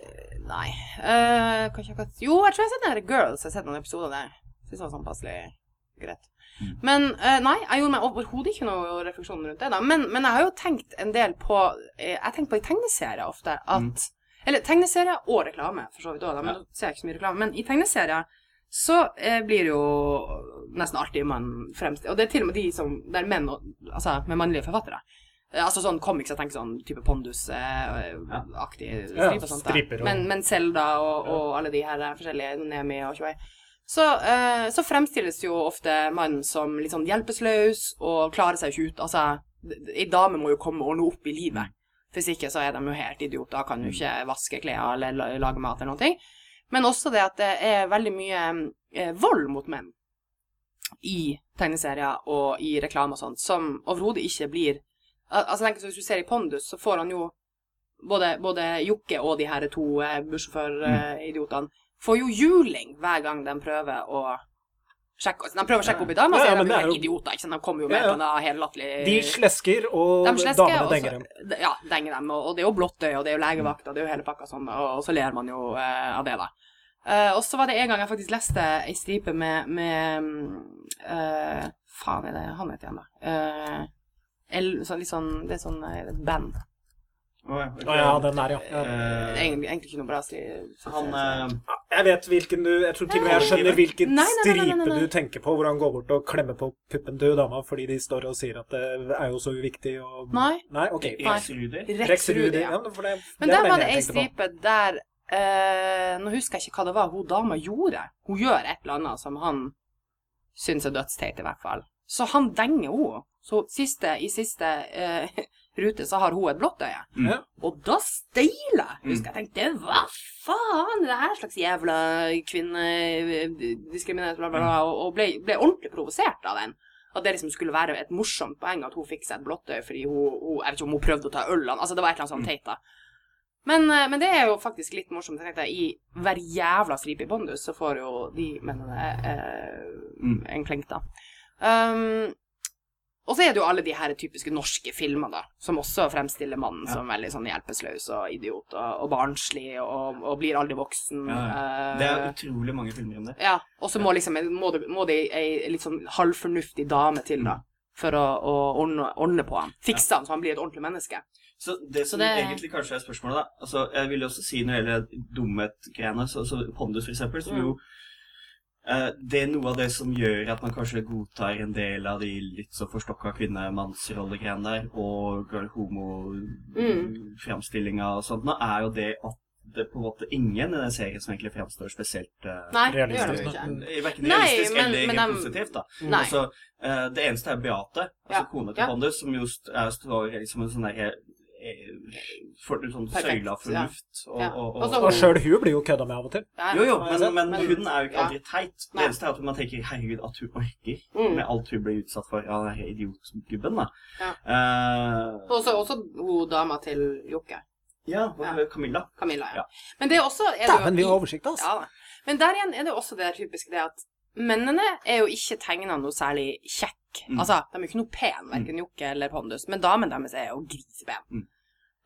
Nei. Uh, kanskje akkurat Jo, jeg tror jeg har sett den her Girls. Jeg har sett noen episoder der. Syns det var sånn passelig greit. Men uh, nei, jeg gjorde meg overhodet ikke noe refleksjon rundt det. da men, men jeg har jo tenkt en del på eh, Jeg tenkt på i tegneserier ofte at Eller tegneserier og reklame, for så vidt òg, men Ja. ser jeg ikke så mye reklame. Men i tegneserier så eh, blir det jo nesten alltid man fremstiller Og det er til og med de som Der menn og Altså med mannlige forfattere. Eh, Altså sånn comics, jeg tenker sånn type Pondus-aktig Ja, stripe og sånt. da. Men, men Zelda og, og alle de her forskjellige Nemi og Tjoei. Så, eh, så fremstilles jo ofte mannen som litt sånn hjelpeløs og klarer seg jo ikke ut. Altså, ei dame må jo komme og ordne opp i livet. Hvis ikke så er de jo helt idioter, kan jo ikke vaske klær eller lage mat eller noe. Men også det at det er veldig mye eh, vold mot menn i tegneserier og i reklame og sånt, som overhodet ikke blir Al- Altså, tenk, så Hvis du ser i Pondus, så får han jo både, både Jokke og de her to eh, bussjåføridiotene får jo juling hver gang de prøver å sjekke De prøver å sjekke opp i dama, og så er de jo er helt idioter. ikke sant? De kommer jo med ja. eller helt latterlig De slesker, og de slesker, damene denger dem. Ja, denger dem. Og, det er jo blått øye, og det er jo legevakt, og det er jo hele pakka sånn, og, så ler man jo eh, av det, da. Eh, og så var det en gang jeg faktisk leste ei stripe med, med eh, Faen er det han heter igjen, da? Eh, El, så, litt sånn, det er sånn band. Å, ja, okay. oh, ja, den der, ja. Eh, Egentlig, egentlig ikke noe bra stil. han uh, Jeg vet hvilken du Jeg tror til og med jeg skjønner hvilken Nei, nei, nei, nei, nei, stripe nei. du tenker på, hvor han går bort og klemmer på puppen til dama fordi de står og sier at det er jo så uviktig og Nei. Nei, OK. Rex Ruder. Rex Rudy. ja. Ja, for det, Men det der var det en ei stripe der uh, Nå husker jeg ikke hva det var hun dama gjorde. Hun gjør et eller annet som han syns er dødsteit, i hvert fall. Så han denger henne. Så siste, i siste eh, rute så har hun et blått øye. Mm. Og da steiler jeg! Husker jeg tenkte hva faen er det her slags jævla kvinnediskriminering, bla, bla, bla, og og ble, ble ordentlig provosert av den. At det liksom skulle være et morsomt poeng at hun fikk seg et blått øye fordi hun, hun Jeg vet ikke om hun prøvde å ta øl Altså, det var et eller annet sånt teit, da. Men, eh, men det er jo faktisk litt morsomt. Jeg tenkte, I hver jævla stripe i Bondus så får jo de mennene eh, Mm. en klenk, da. Um, og så er det jo alle de her typiske norske filmer, da, som også fremstiller mannen som veldig sånn hjelpeløs og idiot og, og barnslig og, og blir aldri voksen. Ja, ja. Det er utrolig mange filmer om det. ja, og så må liksom må det, må det ei litt sånn halvfornuftig dame til, da, for å, å ordne, ordne på han. Fikse han så han blir et ordentlig menneske. Så det Så som det- egentlig kanskje er spørsmålet, da altså, Jeg vil jo også si når det gjelder dumhet-greiene, så, så Pondus for eksempel, som Mm. jo eh, Det er noe av det som gjør at man kanskje godtar en del av de litt så forstokka kvinne-mannsrollegreiene der, og homo-framstillinga og sånt, nå er jo det at det på en måte ingen i den serien som egentlig framstår spesielt uh, Nei, det gjør det Realistisk, jo ikke. Eh, Verken Nei, realistisk men- eller men positivt, da. Nei. Altså, uh, det eneste er Beate, altså Ja, kona til ja. Pondus, som just er, står liksom en sånn derre eh, for sånn søyla ja. fornuft. Og, Ja. og, og, Og Og sjøl hun blir jo kødda med av og til. Jo, jo, men, men, men- hun er jo ikke ja. aldri teit. Det Nei. eneste er at man tenker 'herregud, at hun orker' Mm. med alt hun blir utsatt for av den her idiotgubben, da. Ja. Uh, Og så også hun dama til Jokke. ja, Ja. Camilla. Camilla, ja. Ja. Men det er også er det jo Dæven, vi har oversikt, altså. Ja. Men der igjen er det også det typiske det at mennene er jo ikke tegna noe særlig kjekk. Mm. Altså, de er jo ikke noe pen, verken Jokke eller Pondus, men damen deres er jo grisepen. Mm.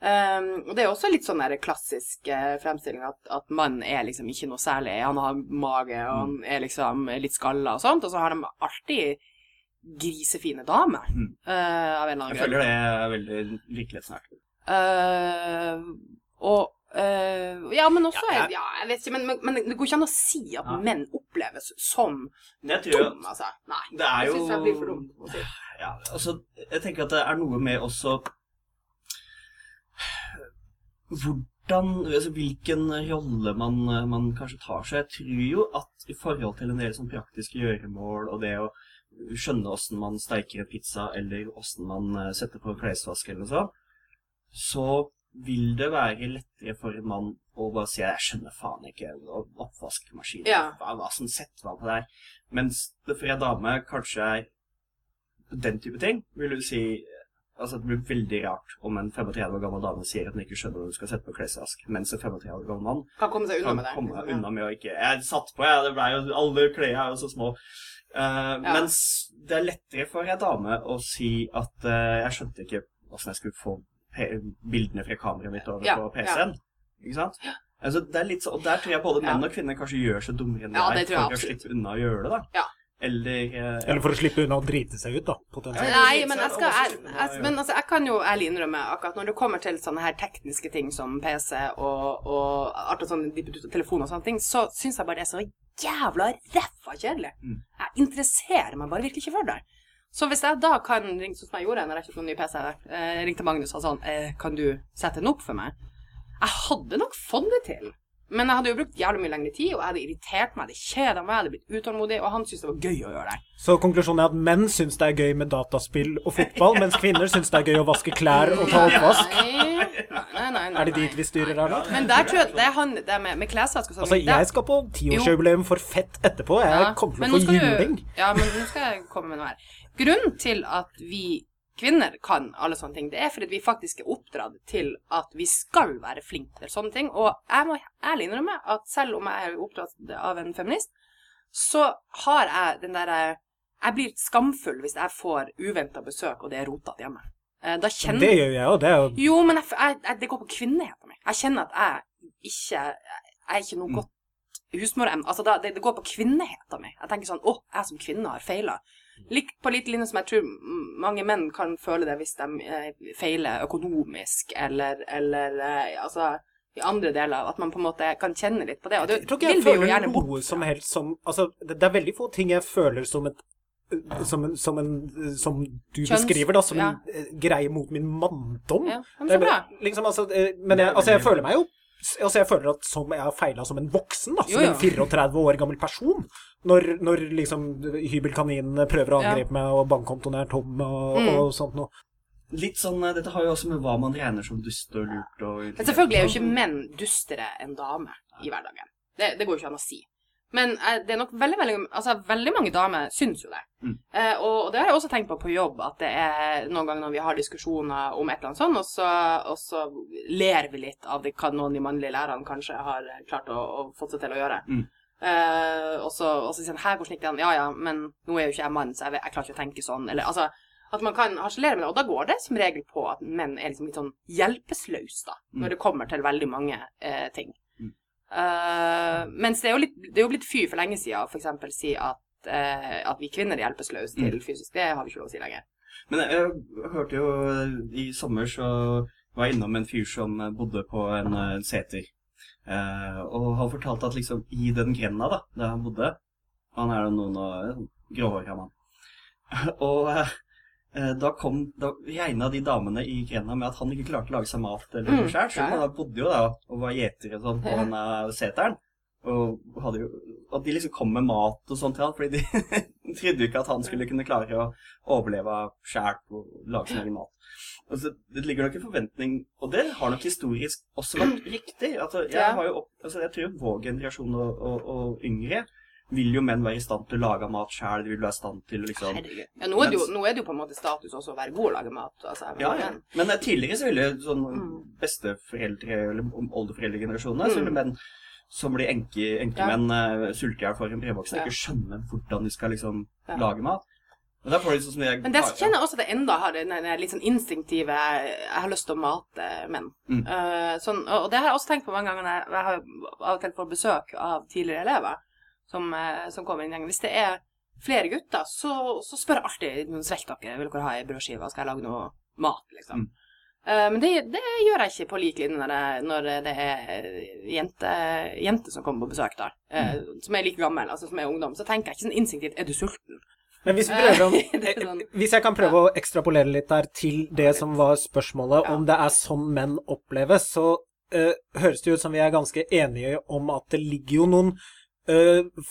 Um, og det er også litt sånn der klassisk uh, fremstilling at, at mannen er liksom ikke noe særlig. Han har mage, og han er liksom litt skalla og sånt, og så har de alltid grisefine damer. Mm. eh, av en eller annen grunn. Jeg føler det er veldig virkelighetsnært. Uh, og Uh, Ja, men også Ja, ja, jeg- jeg vet ikke, men, men, men det går ikke an å si at Ja. menn oppleves som Men jeg tror jo dum, altså. Nei. det er Det jo jeg blir for dum å si. Ja, altså, jeg tenker at det er noe med også Hvordan altså, Hvilken rolle man, man kanskje tar seg. Jeg tror jo at i forhold til en del sånn praktiske gjøremål og det å skjønne hvordan man steiker en pizza, eller hvordan man eh, setter på en klesvask eller noe sånt, så vil det være lettere for en mann å bare si 'jeg skjønner faen ikke oppvaskmaskin', Ja. hva, hva som setter man på der. Mens det for en dame kanskje er den type ting, vil du si Altså, det blir veldig rart om en 35 år gammel dame sier at hun ikke skjønner når hun skal sette på klesvask, mens en 35 år gammel mann Kan komme seg unna kan med det. komme liksom, ja. unna med å ikke Jeg satt på, jeg. Det ble jo Alle klærne er jo så små. Eh, Mens det er lettere for ei dame å si at uh, jeg skjønte ikke åssen jeg skulle få bildene fra kameraet mitt over Ja, på PC-en. Ikke sant? Altså, det er litt så, og der tror jeg både menn og kvinner kanskje gjør seg dummere enn de Ja, er for å slippe unna å gjøre det, da. Ja. Eller eh, Eller for å slippe unna å drite seg ut, da. Potensielt. Nei, men jeg, skal, jeg, jeg, men altså, jeg kan jo ærlig innrømme akkurat når det kommer til sånne her tekniske ting som PC og, og alt og sånn, telefon og sånne ting, så syns jeg bare det er så jævla ræva kjedelig. Mm. Jeg interesserer meg bare virkelig ikke for det. Så hvis jeg da kan ringe sånn som jeg gjorde når jeg kjøpte noen ny PC, eh, ringte Magnus og sa sånn eh, Kan du sette den opp for meg? Jeg hadde nok fått det til. Men jeg hadde jo brukt jævlig mye lengre tid, og jeg hadde irritert meg, jeg hadde kjeda meg, jeg hadde blitt utålmodig, og han syntes det var gøy å gjøre det. Så konklusjonen er at menn syns det er gøy med dataspill og fotball, mens kvinner syns det er gøy å vaske klær og ta oppvask. Nei, nei, nei, nei. Er det dit vi styrer her nå? Men der tror jeg det er han det med, med klesvask og sånn. Altså, jeg skal på tiårsjubileum for fett etterpå. Jeg Ja, kommer til å få juling. Ja, men nå skal jeg komme med noe her. Grunnen til at vi kvinner kan alle sånne ting, det er fordi vi faktisk er oppdratt til at vi skal være flinke til sånne ting. Og jeg må ærlig innrømme at selv om jeg er oppdratt av en feminist, så har jeg den derre Jeg blir skamfull hvis jeg får uventa besøk, og det er rotete hjemme. Eh, Da kjenner Det gjør jeg òg. Det er jo Jo, men jeg, jeg, jeg, det går på kvinneheten min. Jeg kjenner at jeg ikke Jeg er ikke noe godt husmor Altså, det, det går på kvinneheten min. Jeg tenker sånn Å, jeg som kvinne har feila. Lik, på litt linje som jeg tror mange menn kan føle det hvis de eh, feiler økonomisk, eller, eller eh, altså i andre deler. At man på en måte kan kjenne litt på det. Og det Jeg tror ikke jeg vil vi jo føler gjerne bort noe som helst som Altså, det, er veldig få ting jeg føler som et som, en, som, en, som du Kjønns- beskriver, da, som ja. en eh, greie mot min manndom. Ja, men så bra. Liksom, altså, eh, men jeg, altså, jeg føler meg jo Altså, jeg føler at som jeg har feila som en voksen, da, som Jo, jo. en 34 år gammel person, når, når liksom hybelkaninen prøver å Ja. angripe meg, og bankkontoen er tom, og, Mm. og sånt noe. Litt sånn, eh, Dette har jo også med hva man regner som dust og lurt og Men selvfølgelig er jo ikke menn dustere enn damer i hverdagen. Det, det går jo ikke an å si. Men eh, det er nok veldig veldig, altså, veldig mange damer syns jo det. Mm. Eh, og, og det har jeg også tenkt på på jobb, at det er noen ganger når vi har diskusjoner om et eller annet sånt, og så, og så ler vi litt av det hva noen av de mannlige lærerne kanskje har klart å, å få seg til å gjøre. Mm. Eh, og, så, og så sier han 'her går slik det an?' Ja ja, men nå er jo ikke jeg mann, så jeg, vet- jeg klarer ikke å tenke sånn. Eller altså at man kan harselere med det. Og da går det som regel på at menn er liksom litt sånn hjelpeløse, da, Mm. når det kommer til veldig mange eh, ting. Eh, mens det er jo litt, det er jo blitt fy for lenge siden å f.eks. si at, uh, at vi kvinner hjelpes løs til Mm. fysisk. Det har vi ikke lov å si lenger. Men jeg, jeg hørte jo eh, I sommer så var jeg innom en fyr som bodde på en en seter. Uh, og han fortalte at liksom i den grenda da, der han bodde Han er jo noen og gråhåra mann. og da kom Da regna de damene i Kenya med at han ikke klarte å lage seg mat eller noe Mm, sjøl. ja. Han bodde jo da og var gjeter og sånn på Ja. den eh, seteren. Og hadde jo At de liksom kom med mat og sånt til han, fordi de trodde jo ikke at han skulle kunne klare å overleve sjæl og lage sin egen mat. Altså, det ligger nok en forventning, og det har nok historisk også vært riktig. Altså, jeg, har jo altså, jeg tror vår generasjon og, og, og yngre vil jo menn være i stand til å lage mat sjæl. De vil være i stand til liksom Herregud. Ja, nå er, jo, nå er det jo på en måte status også å være god å lage mat. Altså, ja, ja. Men eh, tidligere så ville sånn Mm. besteforeldre, eller oldeforeldregenerasjonene, så ville Mm. menn som blir enke, enkemenn uh, sulte i hjel for en brevvoksen, Ja. ikke skjønne hvordan de skal liksom Ja. lage mat. Men, der får de sånn som jeg Men det kjenner jeg også at jeg enda har, den litt sånn instinktive Jeg har lyst til å mate menn. Mm. Uh, sånn, og og det har jeg også tenkt på mange ganger når jeg, jeg har av og til får besøk av tidligere elever som, eh, som kommer inn i gjengen. Hvis det er flere gutter, så, så spør jeg alltid noen svekk vil dere ha ei brødskive, skal jeg lage noe mat, liksom. Mm. Eh, men det, det gjør jeg ikke på lik linje når, det- når det er jenter jente som kommer på besøk, da. eh, Mm. Som er like gammel, altså som er ungdom. Så tenker jeg ikke sånn instinktivt er du sulten? Men hvis, vi om, sånn- hvis jeg kan prøve å ekstrapolere litt der til det som var spørsmålet, Ja. om det er sånn menn oppleves, så uh, høres det ut som vi er ganske enige om at det ligger jo noen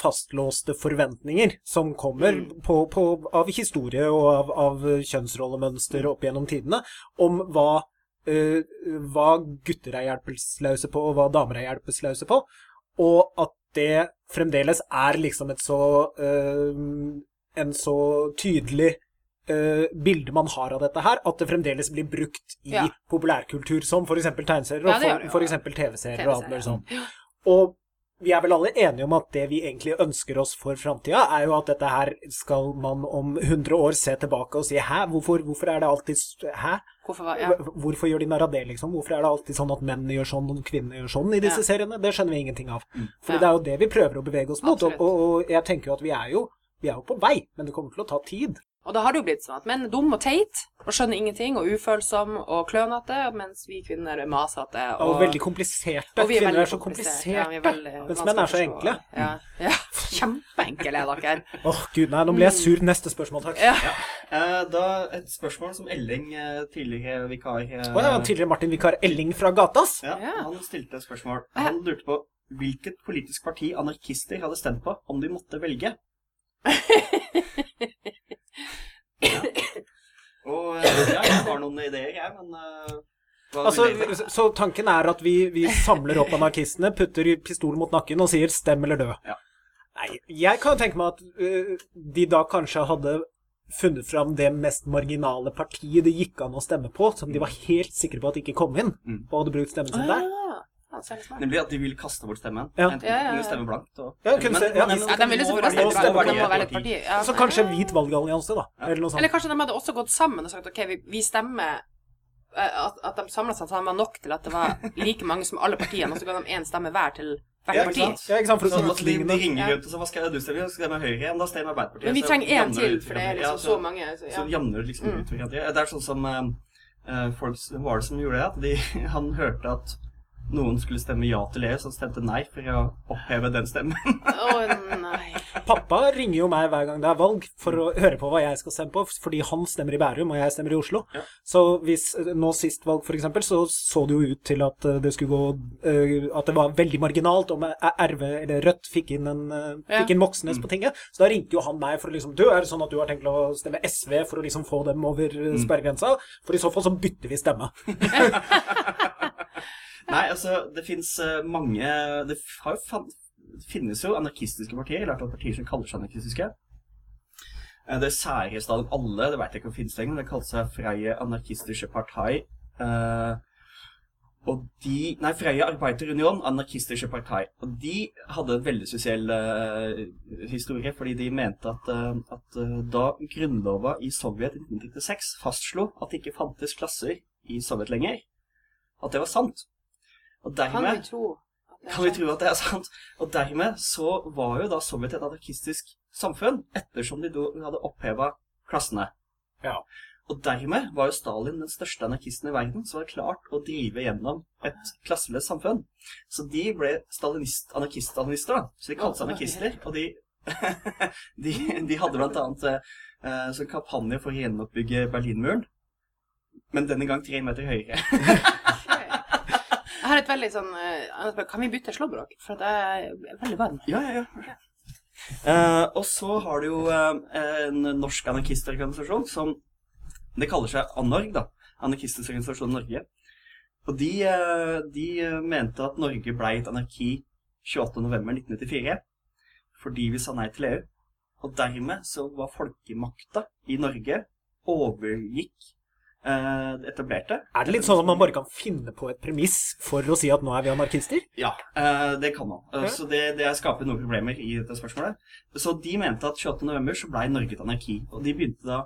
fastlåste forventninger som kommer Mm. på, på, av historie og av, av kjønnsrollemønster opp gjennom tidene, om hva, eh, hva gutter er hjelpeløse på, og hva damer er hjelpeløse på, og at det fremdeles er liksom et så eh, en så tydelig eh, bilde man har av dette her, at det fremdeles blir brukt i Ja. populærkultur, som f.eks. tegneserier Ja, og det for, for eksempel TV-serier og alt mulig sånt. Og vi er vel alle enige om at det vi egentlig ønsker oss for framtida, er jo at dette her skal man om 100 år se tilbake og si hæ, hvorfor, hvorfor er det alltid Hæ? Hvorfor ja. Hvorfor gjør de narr av det, liksom? Hvorfor er det alltid sånn at mennene gjør sånn og kvinnene gjør sånn i disse Ja. seriene? Det skjønner vi ingenting av. For Ja. det er jo det vi prøver å bevege oss mot, og, og, og jeg tenker jo at vi er jo vi er jo på vei, men det kommer til å ta tid. Og da har det jo blitt sånn at menn er dumme og teit og skjønner ingenting og ufølsom og klønete, mens vi kvinner er masete Og, og, veldig kompliserte. og vi er Kvinner er så kompliserte. Ja, vi er mens menn er så enkle. Ja, ja. Kjempeenkle er dere. Åh, gud, nei, nå ble jeg sur. Neste spørsmål, takk. Ja. ja. da et spørsmål som Elling, eh, tidligere vikar eh, Å ja, tidligere Martin Vikar Elling fra Gatas. ja, Ja. Han stilte et spørsmål. Han lurte på hvilket politisk parti anarkister hadde stemt på om de måtte velge. ja. Og eh, ja, jeg har noen ideer, jeg, men uh, Altså, så tanken er at vi, vi samler opp anarkistene, putter pistolen mot nakken og sier 'stem eller dø'. Ja. Nei, jeg kan tenke meg at uh, de da kanskje hadde funnet fram det mest marginale partiet det gikk an å stemme på, som de var helt sikre på at ikke kom inn, Mm. og hadde brukt stemmen sin der. Ja. Nemlig at de vil kaste bort stemmen. Ja. Enten Ja, ja, ja. stemme blankt og Ja, kunne ja. men, Ja, de ville jo selvfølgelig stemme blankt, de må velge et parti. Ja, Så kanskje en hvit valgallianse, da. Eller noe sånt. Eller kanskje de hadde også gått sammen og sagt ok, vi, vi stemmer eh, at, at de samla seg så de var nok til at det var like mange som alle partiene, og så ga de én stemme hver til hvert Ja, ikke parti. sant? Ja, ikke sant, for å Sånn at de, de ringer Ja. rundt og så hva skal du stemme? Jeg skal stemme Høyre. igjen? da stemmer Arbeiderpartiet. Men vi trenger én til, for det er liksom så mange. Så, Så ja. jamner liksom Mm. ut. hverandre. Det er sånn som eh, eh, folk Hvem var det som gjorde det? At de, han hørte at noen skulle stemme ja til EU, så stemte nei for å oppheve den stemmen. Å nei. Pappa ringer jo meg hver gang det er valg for å høre på hva jeg skal stemme på, fordi han stemmer i Bærum, og jeg stemmer i Oslo. Ja. Så hvis nå sist valg, for eksempel, så så det jo ut til at eh, det skulle gå eh, At det var veldig marginalt om eh, RV, eller Rødt, fikk inn, en, Ja. fikk inn Moxnes på tinget. Så da ringte jo han meg for å liksom Du, er det sånn at du har tenkt å stemme SV for å liksom få dem over eh, sperregrensa? For i så fall så bytter vi stemme. Nei, altså, det fins mange Det jo det finnes jo anarkistiske partier, eller i hvert fall partier som kaller seg anarkistiske. Eh, Det særeste av alle, det vet jeg ikke om det finnes lenger, men det kaller seg Freie Anarkistische Partei. Eh, og de Nei, Freie Arbeiderunion Anarkistische Partei. Og de hadde en veldig spesiell uh, historie, fordi de mente at, uh, at uh, da grunnlova i Sovjet i 1996 fastslo at det ikke fantes klasser i Sovjet lenger, at det var sant. Og Kan vi tro at det er kan vi sant? tro at det er sant. Og dermed så var jo da Sovjet et anarkistisk samfunn, ettersom de hadde oppheva klassene. Ja. Og dermed var jo Stalin den største anarkisten i verden som hadde klart å drive gjennom et klasseløst samfunn. Så de ble stalinist-anarkist-anarkister, da. Så de kalte seg anarkister. Og de, de, de hadde blant annet eh, sånn kampanje for å gjenoppbygge Berlinmuren. Men denne gang tre meter høyere. Jeg har et veldig sånn eh, Kan vi bytte slåbrok? For jeg er veldig varm. Ja, ja, ja. Uh, og så har du jo uh, en norsk anarkistorganisasjon som Det kaller seg ANORG, da. Anarkistisk organisasjon Norge. Og de, de mente at Norge ble et anarki 28.11.1994 fordi vi sa nei til EU. Og dermed så var folkemakta i Norge overgikk etablerte. Er det litt sånn at man bare kan finne på et premiss for å si at nå er vi anarkister? Ja, eh, det kan man. Eh, Ja. Så det, det skaper noen problemer i dette spørsmålet. Så de mente at 28. november så ble Norge et anarki. Og de begynte da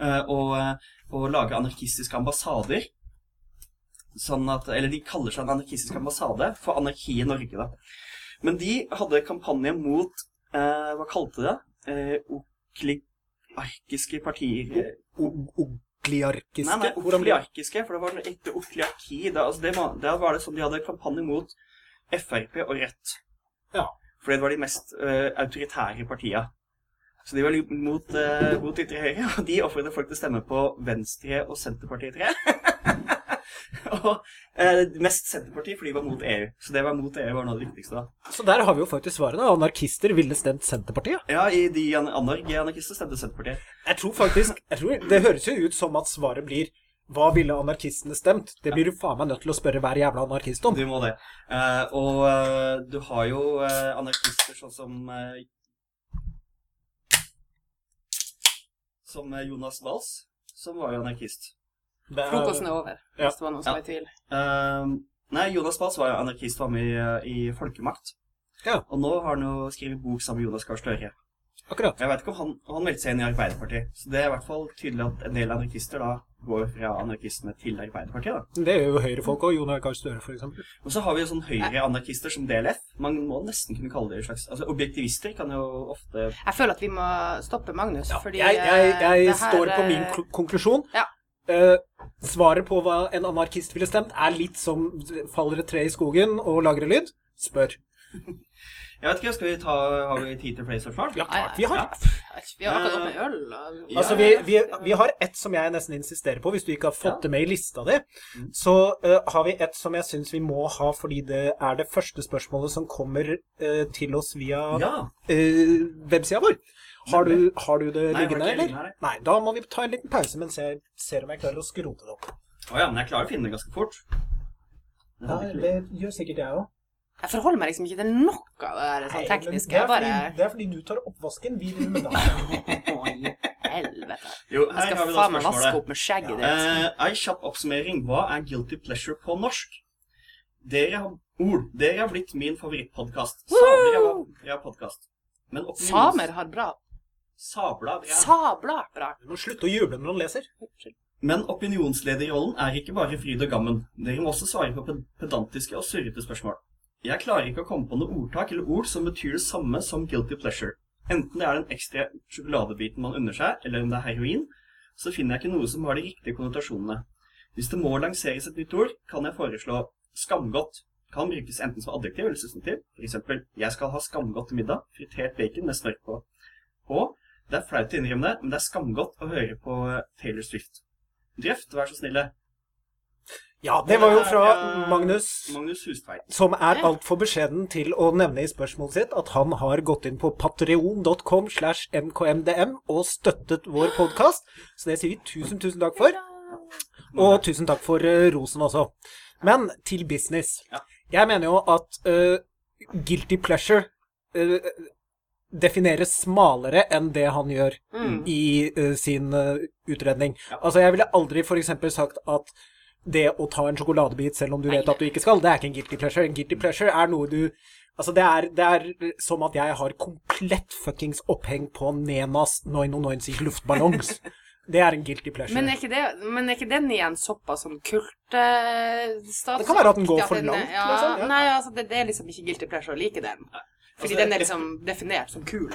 eh, å, eh, å lage anarkistiske ambassader. Sånn at, eller de kaller seg en anarkistisk ambassade for anarki i Norge, da. Men de hadde kampanje mot eh, Hva kalte de det? Eh, okliarkiske partier. Okliarkiske? Nei, nei, okliarkiske, for det var etter okliarki. Da, altså det, var- var det sånn de hadde kampanje mot Frp og Rødt. Ja. Fordi det var de mest uh, autoritære partiene. Så de var mot, uh, mot ytre høyre, og de offrede folk til å stemme på Venstre og Senterpartiet, tror jeg. og eh, mest Senterpartiet, fordi de var mot EU. Så det var mot EU var noe av det viktigste, da. Så der har vi jo faktisk svaret. da. Anarkister ville stemt Senterpartiet. Ja, i de an- anarki-anarkister stemte Senterpartiet. Jeg tror faktisk jeg tror, Det høres jo ut som at svaret blir hva ville anarkistene stemt? Det blir du faen meg nødt til å spørre hver jævla anarkist om. Du må det. Eh, og eh, du har jo eh, anarkister sånn som eh, Som Jonas Wals, som var jo anarkist. Det er- Frokosten er over, Ja. hvis det var noen som Ja. var i tvil. Eh, nei, Jonas Wals var jo anarkist, var med i, eh, i Folkemakt. Ja. Og nå har han jo skrevet bok sammen med Jonas Gahr Støre. Akkurat. Jeg vet ikke om han, han meldte seg inn i Arbeiderpartiet. Så det er i hvert fall tydelig at en del anarkister da går fra anarkisme til Arbeiderpartiet. da. Det gjør jo høyrefolk og Jonas Gahr Støre, f.eks. Og så har vi jo sånn høyreanarkister som DLF. Man må nesten kunne kalle det en slags Altså Objektivister kan jo ofte Jeg føler at vi må stoppe Magnus, fordi Jeg, jeg, eh, jeg det her, står på min eh, konklusjon. Ja. Eh, svaret på hva en anarkist ville stemt, er litt som faller et tre i skogen og lager en lyd. Spør. Jeg vet ikke, skal vi ta Har vi tid til flere spørsmål? Ja, klart vi har. Vi har akkurat åpnet øl. Og... Altså, vi, vi, vi har ett som jeg nesten insisterer på, hvis du ikke har fått det med i lista di. Mm. Så uh, har vi et som jeg syns vi må ha, fordi det er det første spørsmålet som kommer uh, til oss via Ja. uh, websida vår. Har du, har du det liggende, eller? her, Nei, da må vi ta en liten pause mens jeg ser om jeg klarer å skrote det opp. Å ja, men jeg klarer å finne det ganske fort. Ja, det gjør sikkert jeg òg. Jeg forholder meg liksom ikke til noe av det der sånn tekniske. Det, er fordi- det er fordi du tar oppvasken. Vi driver med dagen. Helvete. Jo, Jeg skal faen meg vaske opp med skjegget ditt. Eh, Ei kjapp oppsummering. Hva er guilty pleasure på norsk? Dere har ord. Dere har blitt min favorittpodkast. Samer har bra podkast. Samer har bra Sabla bra. Sabla bra. Du må slutte å juble når han leser. Men opinionslederrollen er ikke bare fryd og gammen. Dere må også svare på pedantiske og surrete spørsmål. Jeg klarer ikke å komme på noe ordtak eller ord som betyr det samme som guilty pleasure. Enten det er den ekstra sjokoladebiten man unner seg, eller om det er heroin, så finner jeg ikke noe som har de riktige konnotasjonene. Hvis det må lanseres et nytt ord, kan jeg foreslå skamgodt. Kan brukes enten som adjektiv eller substantiv. For eksempel, jeg skal ha skamgodt middag, fritert bacon med smør på. Og det er flaut å innrømme det, men det er skamgodt å høre på Taylor Swift. Drøft, vær så snille. Ja, det var jo fra Eh, Magnus, Magnus Hustveit. som er altfor beskjeden til å nevne i spørsmålet sitt at han har gått inn på patreon.com slash mkmdm og støttet vår podkast. Så det sier vi tusen, tusen takk for. Og tusen takk for eh, rosen også. Men til business. Jeg mener jo at uh, guilty pleasure eh, defineres smalere enn det han gjør Mm. i uh, sin uh, utredning. Ja. Altså, jeg ville aldri f.eks. sagt at det å ta en sjokoladebit selv om du Nei, vet at du ikke skal, det er ikke en guilty pleasure. En guilty pleasure er noe du Altså, det er, det er som at jeg har komplett fuckings oppheng på Nenas 99 luftballongs. Det er en guilty pleasure. Men er, ikke det, men er ikke den igjen såpass sånn kultstatus? Det kan være at den går for langt, Ja, liksom, ja. Nei, altså, det, det er liksom ikke guilty pleasure å like den. Fordi Altså, den er liksom definert som kul.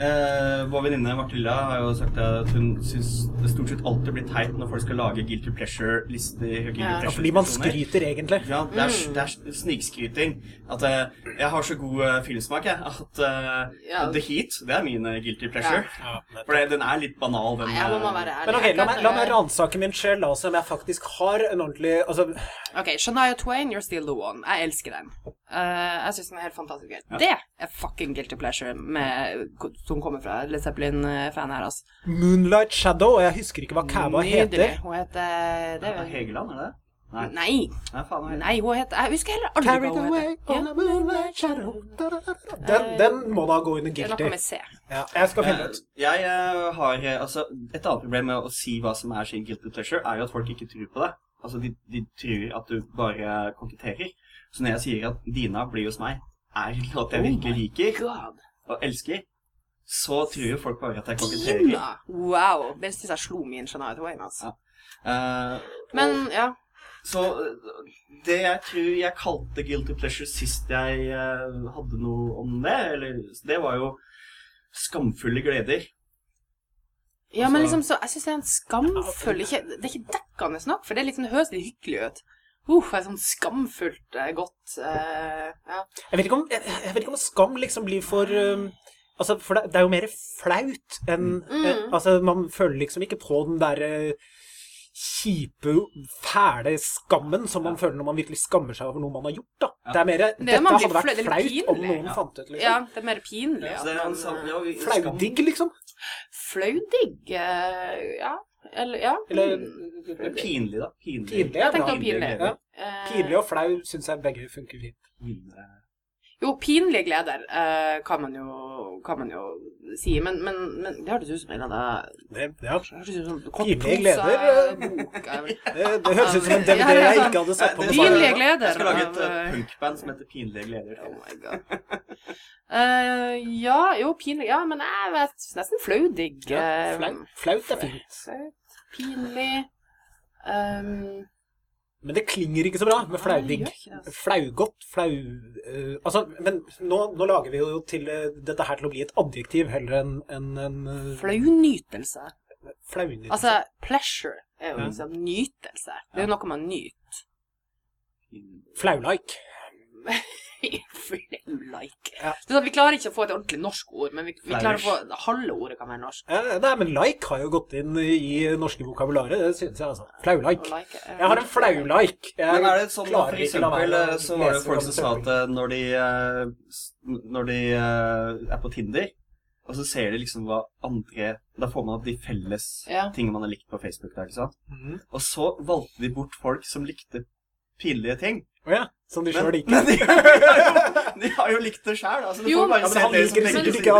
Eh, vår venninne Martilla har jo sagt at hun syns det stort sett alltid blir teit når folk skal lage guilty pleasure-lister. Ja. guilty Ja. ja, pleasure fordi man skryter egentlig. Ja, det er, det er snikskryting. At eh, jeg har så god eh, filmsmak, jeg, at eh, Ja. The Heat, det er min eh, guilty pleasure. Ja. For det, den er litt banal, den. Nei. Men ok, la meg, la meg ransake min sjel, da, om jeg faktisk har en ordentlig Altså, Ok, Shania Twain, You're Still The One. Jeg elsker den. Eh, jeg syns den er helt fantastisk gøy. Det er fucking guilty pleasure med, som kommer fra Led Zeppelin-fan her, altså. Moonlight Shadow, og jeg husker ikke hva Kæva heter. Hun heter det er, Hegeland, er det? Nei. Nei. Nei, faen. hva? Nei, hun heter Jeg husker heller aldri hva hun heter. Ja. da, da. Den, den må da gå under er guilty. Ja, jeg skal finne ut. Jeg, Jeg eh, har eh, Altså, et annet problem med å si hva som er sin guilty pleasure, er jo at folk ikke tror på det. Altså, de, de tror at du bare koketterer. Så når jeg sier at Dina blir hos meg, er låt jeg Oh virkelig liker og elsker, så tror jo folk bare at jeg koketterer. Wow. Det syns jeg slo min Shania Twain, altså. Eh, Men ja. Så eh, det jeg tror jeg kalte guilty pleasure sist jeg uh, hadde noe om det, eller det var jo skamfulle gleder. Ja, men Altså- liksom så Jeg syns det er en skamfull ikke, Det er ikke dekkende nok, for det, er liksom, det høres litt hyggelig ut. Uff, et sånn skamfullt eh, godt uh, Ja. Jeg vet, ikke om, jeg, jeg vet ikke om skam liksom blir for Altså, for det, det er jo mer flaut enn Mm. eh, Altså, man føler liksom ikke på den derre kjipe, fæle skammen som man føler når man virkelig skammer seg over noe man har gjort, da. Ja. Det er mer Det Dette hadde vært flaut flaut om noen ja. fant ut, liksom. ja, det er mer pinlig. Ja. en eh, ja, Flaudigg, liksom. Flaudigg eh, Ja. Eller Ja. Eller skam- Pinlig, da. Pinlig. pinlig pinlig. Ja. Eh, Pinlig og flau syns jeg begge funker fint. Pinlig. Jo, pinlige gleder eh, kan, man jo, kan man jo si, men, men, men det hørtes ut som en av de Det, ja. det hørtes ut som Pinlige gleder, er det, det høres ut som en DVD jeg ikke hadde sett på. Pinlige gleder. Jeg skal lage et eh, punkband som heter Pinlige gleder. Oh my god. Uh, ja, jo, pinlig Ja, men jeg vet nesten flaudigg. Ja, Flaut er fint. Flaut, Pinlig um, Men det klinger ikke så bra med flaudigg. det. Flaugodt, flau Uh, Altså, men nå, nå lager vi jo til uh, dette her til å bli et adjektiv heller enn en, en, uh, Flaunytelse. flaunytelse. Altså, pleasure er jo Ja. liksom nytelse. Det er jo noe man nyter. Flaulike. Flaulike. Ja. Det er sånn, vi klarer ikke å få et ordentlig norsk ord, men vi, vi klarer å få Halve ordet kan være norsk. Ja, nei, men like har jo gått inn i norske vokabularet, det synes jeg altså. Flaulike. Like, Jeg har en flaulike. Jeg Men er det sånn, klarer for eksempel, eh, så var det folk som sa at eh, når de, eh, når de er på Tinder, og så ser de liksom hva andre Da får man opp de felles Ja. tingene man har likt på Facebook. Der, ikke sant? Mhm. Og så valgte de bort folk som likte pinlige ting. Å ja. Som de sjøl liker. men de, de har jo likt det sjøl. Altså, Jo, bare Ja, men han liker det sikkert ikke.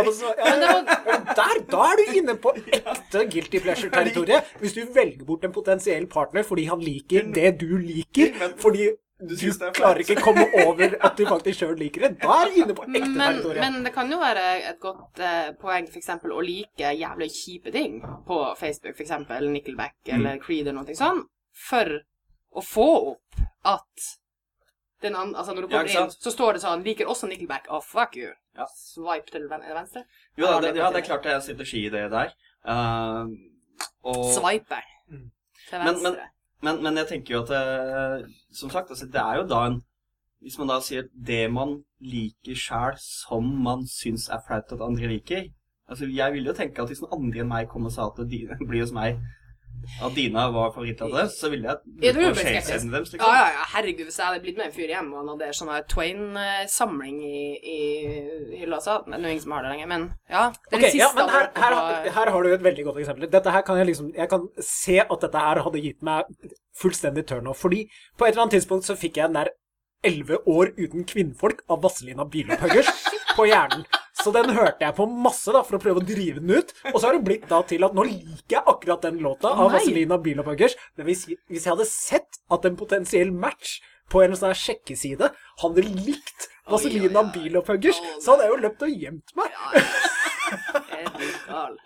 Der, da er du inne på ekte guilty pleasure-territoriet. Hvis du velger bort en potensiell partner fordi han liker det du liker, Men- fordi Du er klarer ikke komme over at du faktisk sjøl liker det, da er du inne på ekte men, territoriet. men det kan jo være et godt uh, poeng eksempel å like jævlig kjipe ting på Facebook, eksempel Nickelback eller Creed eller noe sånt, for å få opp at an, altså når du kommer ja, inn, så står det sånn Liker også Nickelback. Oh, fuck you. Ja. Swipe til ven venstre. Jo, da, Ja, det, ja, det er klart det er en strategi, i det der. Uh, og, Swipe Mm. til venstre. men- men, men jeg tenker jo at eh, Som sagt, altså, det er jo da en Hvis man da sier det man liker sjæl som man syns er flaut at andre liker Altså, Jeg vil jo tenke at hvis noen andre enn meg kom og sa at de blir hos meg at Dina var favorittlåta deres, så ville jeg Ja, på sjelsevnen deres, Ja, liksom. ja, ja, herregud, hvis jeg hadde blitt med en fyr hjemme og han hadde sånn her Twain-samling i, i hylla si Det er nå ingen som har det lenger, men ja. Det er okay, det siste ja, men her, her, her har du et veldig godt eksempel. Dette her kan jeg liksom Jeg kan se at dette her hadde gitt meg fullstendig turnoff. Fordi på et eller annet tidspunkt så fikk jeg den der elleve år uten kvinnfolk av Vazelina Bilopphøggers på hjernen. Så den hørte jeg på masse da, for å prøve å drive den ut. Og så har det blitt da til at nå liker jeg akkurat den låta av. Vazelina Bilopphøggers. Men hvis, hvis jeg hadde sett at en potensiell match på en sånn sjekkeside hadde likt Vazelina. Bilopphøggers, så hadde jeg jo løpt og gjemt meg. Ja, gal?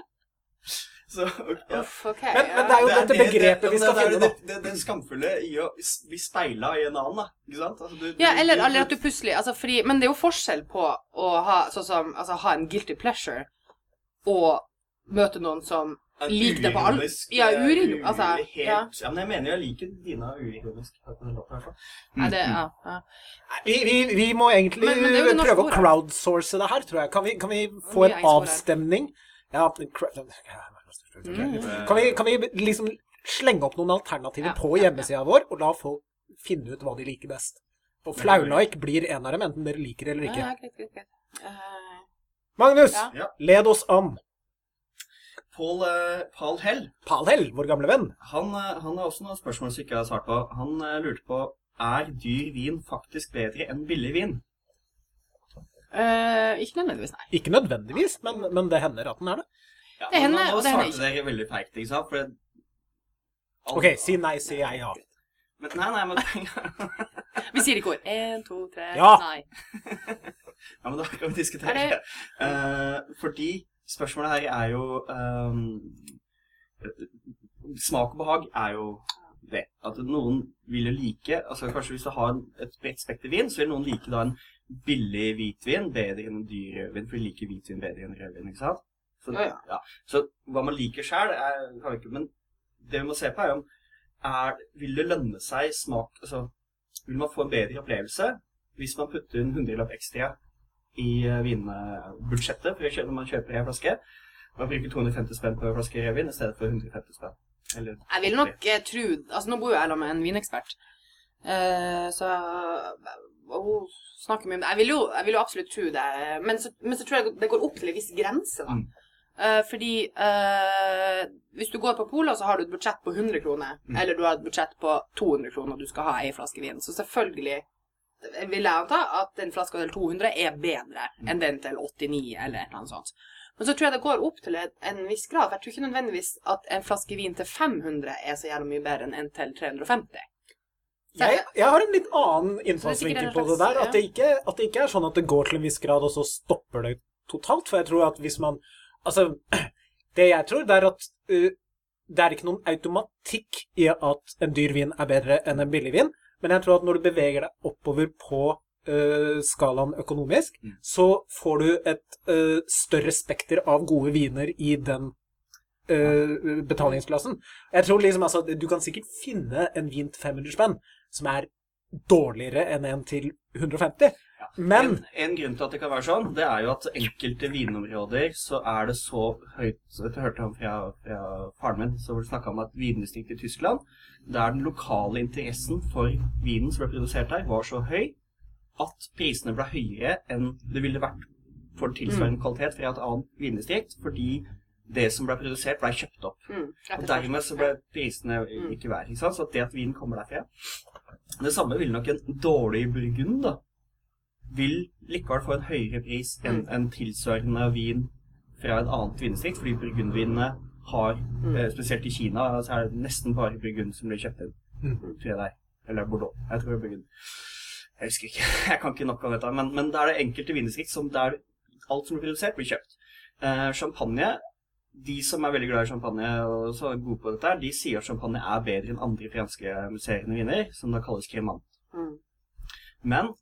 Så, okay. Uff. Men, men det er jo Det er dette det- begrepet det- vi skal finne, da. det, det, det skamfulle i å bli speila i en annen, da. Ikke sant? Altså, du, Ja, eller, du- eller at du plutselig altså, fordi, Men det er jo forskjell på å ha, sånn som, altså, ha en guilty pleasure og møte noen som liker det på alt. Ja, urin. Altså, helt, ja. ja. Men jeg mener jeg liker dine uironisk. Nei, det, ja, ja. Vi, vi, vi må egentlig Men- men prøve å crowdsource det her, tror jeg. Kan vi, kan vi få en avstemning? Ja, Mm. kan, vi, kan vi liksom slenge opp noen alternativer Ja, på ja, ja. hjemmesida vår, og la folk finne ut hva de liker best? Og Flaulike blir en av dem, enten dere liker det eller ikke. ja, greit, greit, greit. Uh, Magnus, led oss an. Paul, eh, Paul Hell Paul Hell, vår gamle venn. han, eh, han har også noen spørsmål som ikke har svart på. Han eh, lurte på er dyr vin faktisk bedre enn billig vin. Uh, ikke nødvendigvis, nei. Ikke nødvendigvis, men, men det hender at den er det. Ja, Det hender, nå og det hender svarte dere veldig feigt, ikke sant? For det, OK, si nei, sier jeg ja. Men, nei, nei, men, Vi sier ikke ord. Én, to, tre, Ja. nei. ja, men da kan vi diskutere. Er det- Eh, fordi spørsmålet her er jo ehm, Smak og behag er jo det. At noen vil jo like altså Kanskje hvis du har en- et bredt spekter vin, så vil noen like da en billig hvitvin bedre enn en dyr rødvin, for de liker hvitvin bedre enn rødvin. ikke sant? Så, Ja, ja. så hva man liker sjøl, kan vi ikke Men det vi må se på, er om er, vil det lønne seg smak altså, Vil man få en bedre opplevelse hvis man putter en hundrelapp ekstra i eh, vinbudsjettet når man kjøper en flaske? Man bruker 250 spenn på en flaske rødvin i stedet for 150 spenn. Eller, Jeg vil nok eh, tro Altså, nå bor jo jeg sammen med en vinekspert, eh, så og hun snakker mye om det. Jeg vil jo, jeg vil jo absolutt tro det, men så, men så tror jeg det går opp til en viss grense, da. Mm. Eh, fordi eh, hvis du går på Polet, så har du et budsjett på 100 kroner, Mm. eller du har et budsjett på 200 kroner, og du skal ha ei flaske vin. Så selvfølgelig vil jeg anta at den flaska til 200 er bedre Mm. enn den til 89, eller noe sånt. Men så tror jeg det går opp til en, en viss grad. For jeg tror ikke nødvendigvis at en flaske vin til 500 er så jævlig mye bedre enn en til 350. Jeg, jeg har en litt annen innfallsvinkel på det der. At det, ikke, at det ikke er sånn at det går til en viss grad, og så stopper det totalt. For jeg tror at hvis man Altså, det jeg tror, det er at uh, det er ikke noen automatikk i at en dyr vin er bedre enn en billig vin. Men jeg tror at når du beveger deg oppover på uh, skalaen økonomisk, Mm. så får du et uh, større spekter av gode viner i den uh, betalingsklassen. Jeg tror liksom altså, Du kan sikkert finne en vin til 500 spenn som er dårligere enn en til 150. Men en, en grunn til at det kan være sånn, det er jo at enkelte vinområder så er det så høyt så Jeg hørte han fra, fra faren min så snakka om at vindistriktet i Tyskland, der den lokale interessen for vinen som ble produsert der, var så høy at prisene ble høyere enn det ville vært for tilsvarende kvalitet fra et annet vindistrikt, fordi det som ble produsert, ble kjøpt opp. Mm, Og dermed så ble prisene Mm. ikke verre. Ikke sant? Så det at vin kommer derfra Det samme ville nok en dårlig burgund, da. Vil likevel få en høyere pris enn Mm. en tilsvarende vin fra et annet vindistrikt, fordi burgundvinene har, Mm. eh, spesielt i Kina, så er det nesten bare burgund som blir kjøpt inn. Mm. Tror jeg det er. Eller Bordeaux. Jeg tror det er burgund. Jeg husker ikke. Jeg kan ikke nok om dette. Men, men det er det enkelte vindistrikt som der alt som blir produsert, blir kjøpt. Eh, champagne de som er veldig glad i champagne og så er gode på dette, de sier at champagne er bedre enn andre franske musserende viner, som da kalles cremant. Mm. Men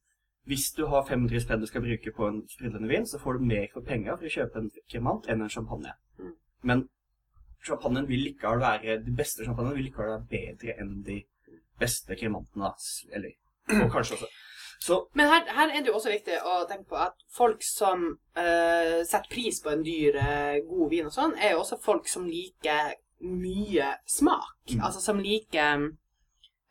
hvis du har 500 spenn du skal bruke på en sprudlende vin, så får du mer for penger for å kjøpe en kremant enn en champagne. Mm. Men champagnen vil likevel være, de beste champagnene vil likevel være bedre enn de beste kremantene, Eller, og kanskje også. Så Men her, her er det jo også viktig å tenke på at folk som eh, setter pris på en dyr, eh, god vin og sånn, er jo også folk som liker mye smak. Mm. Altså som liker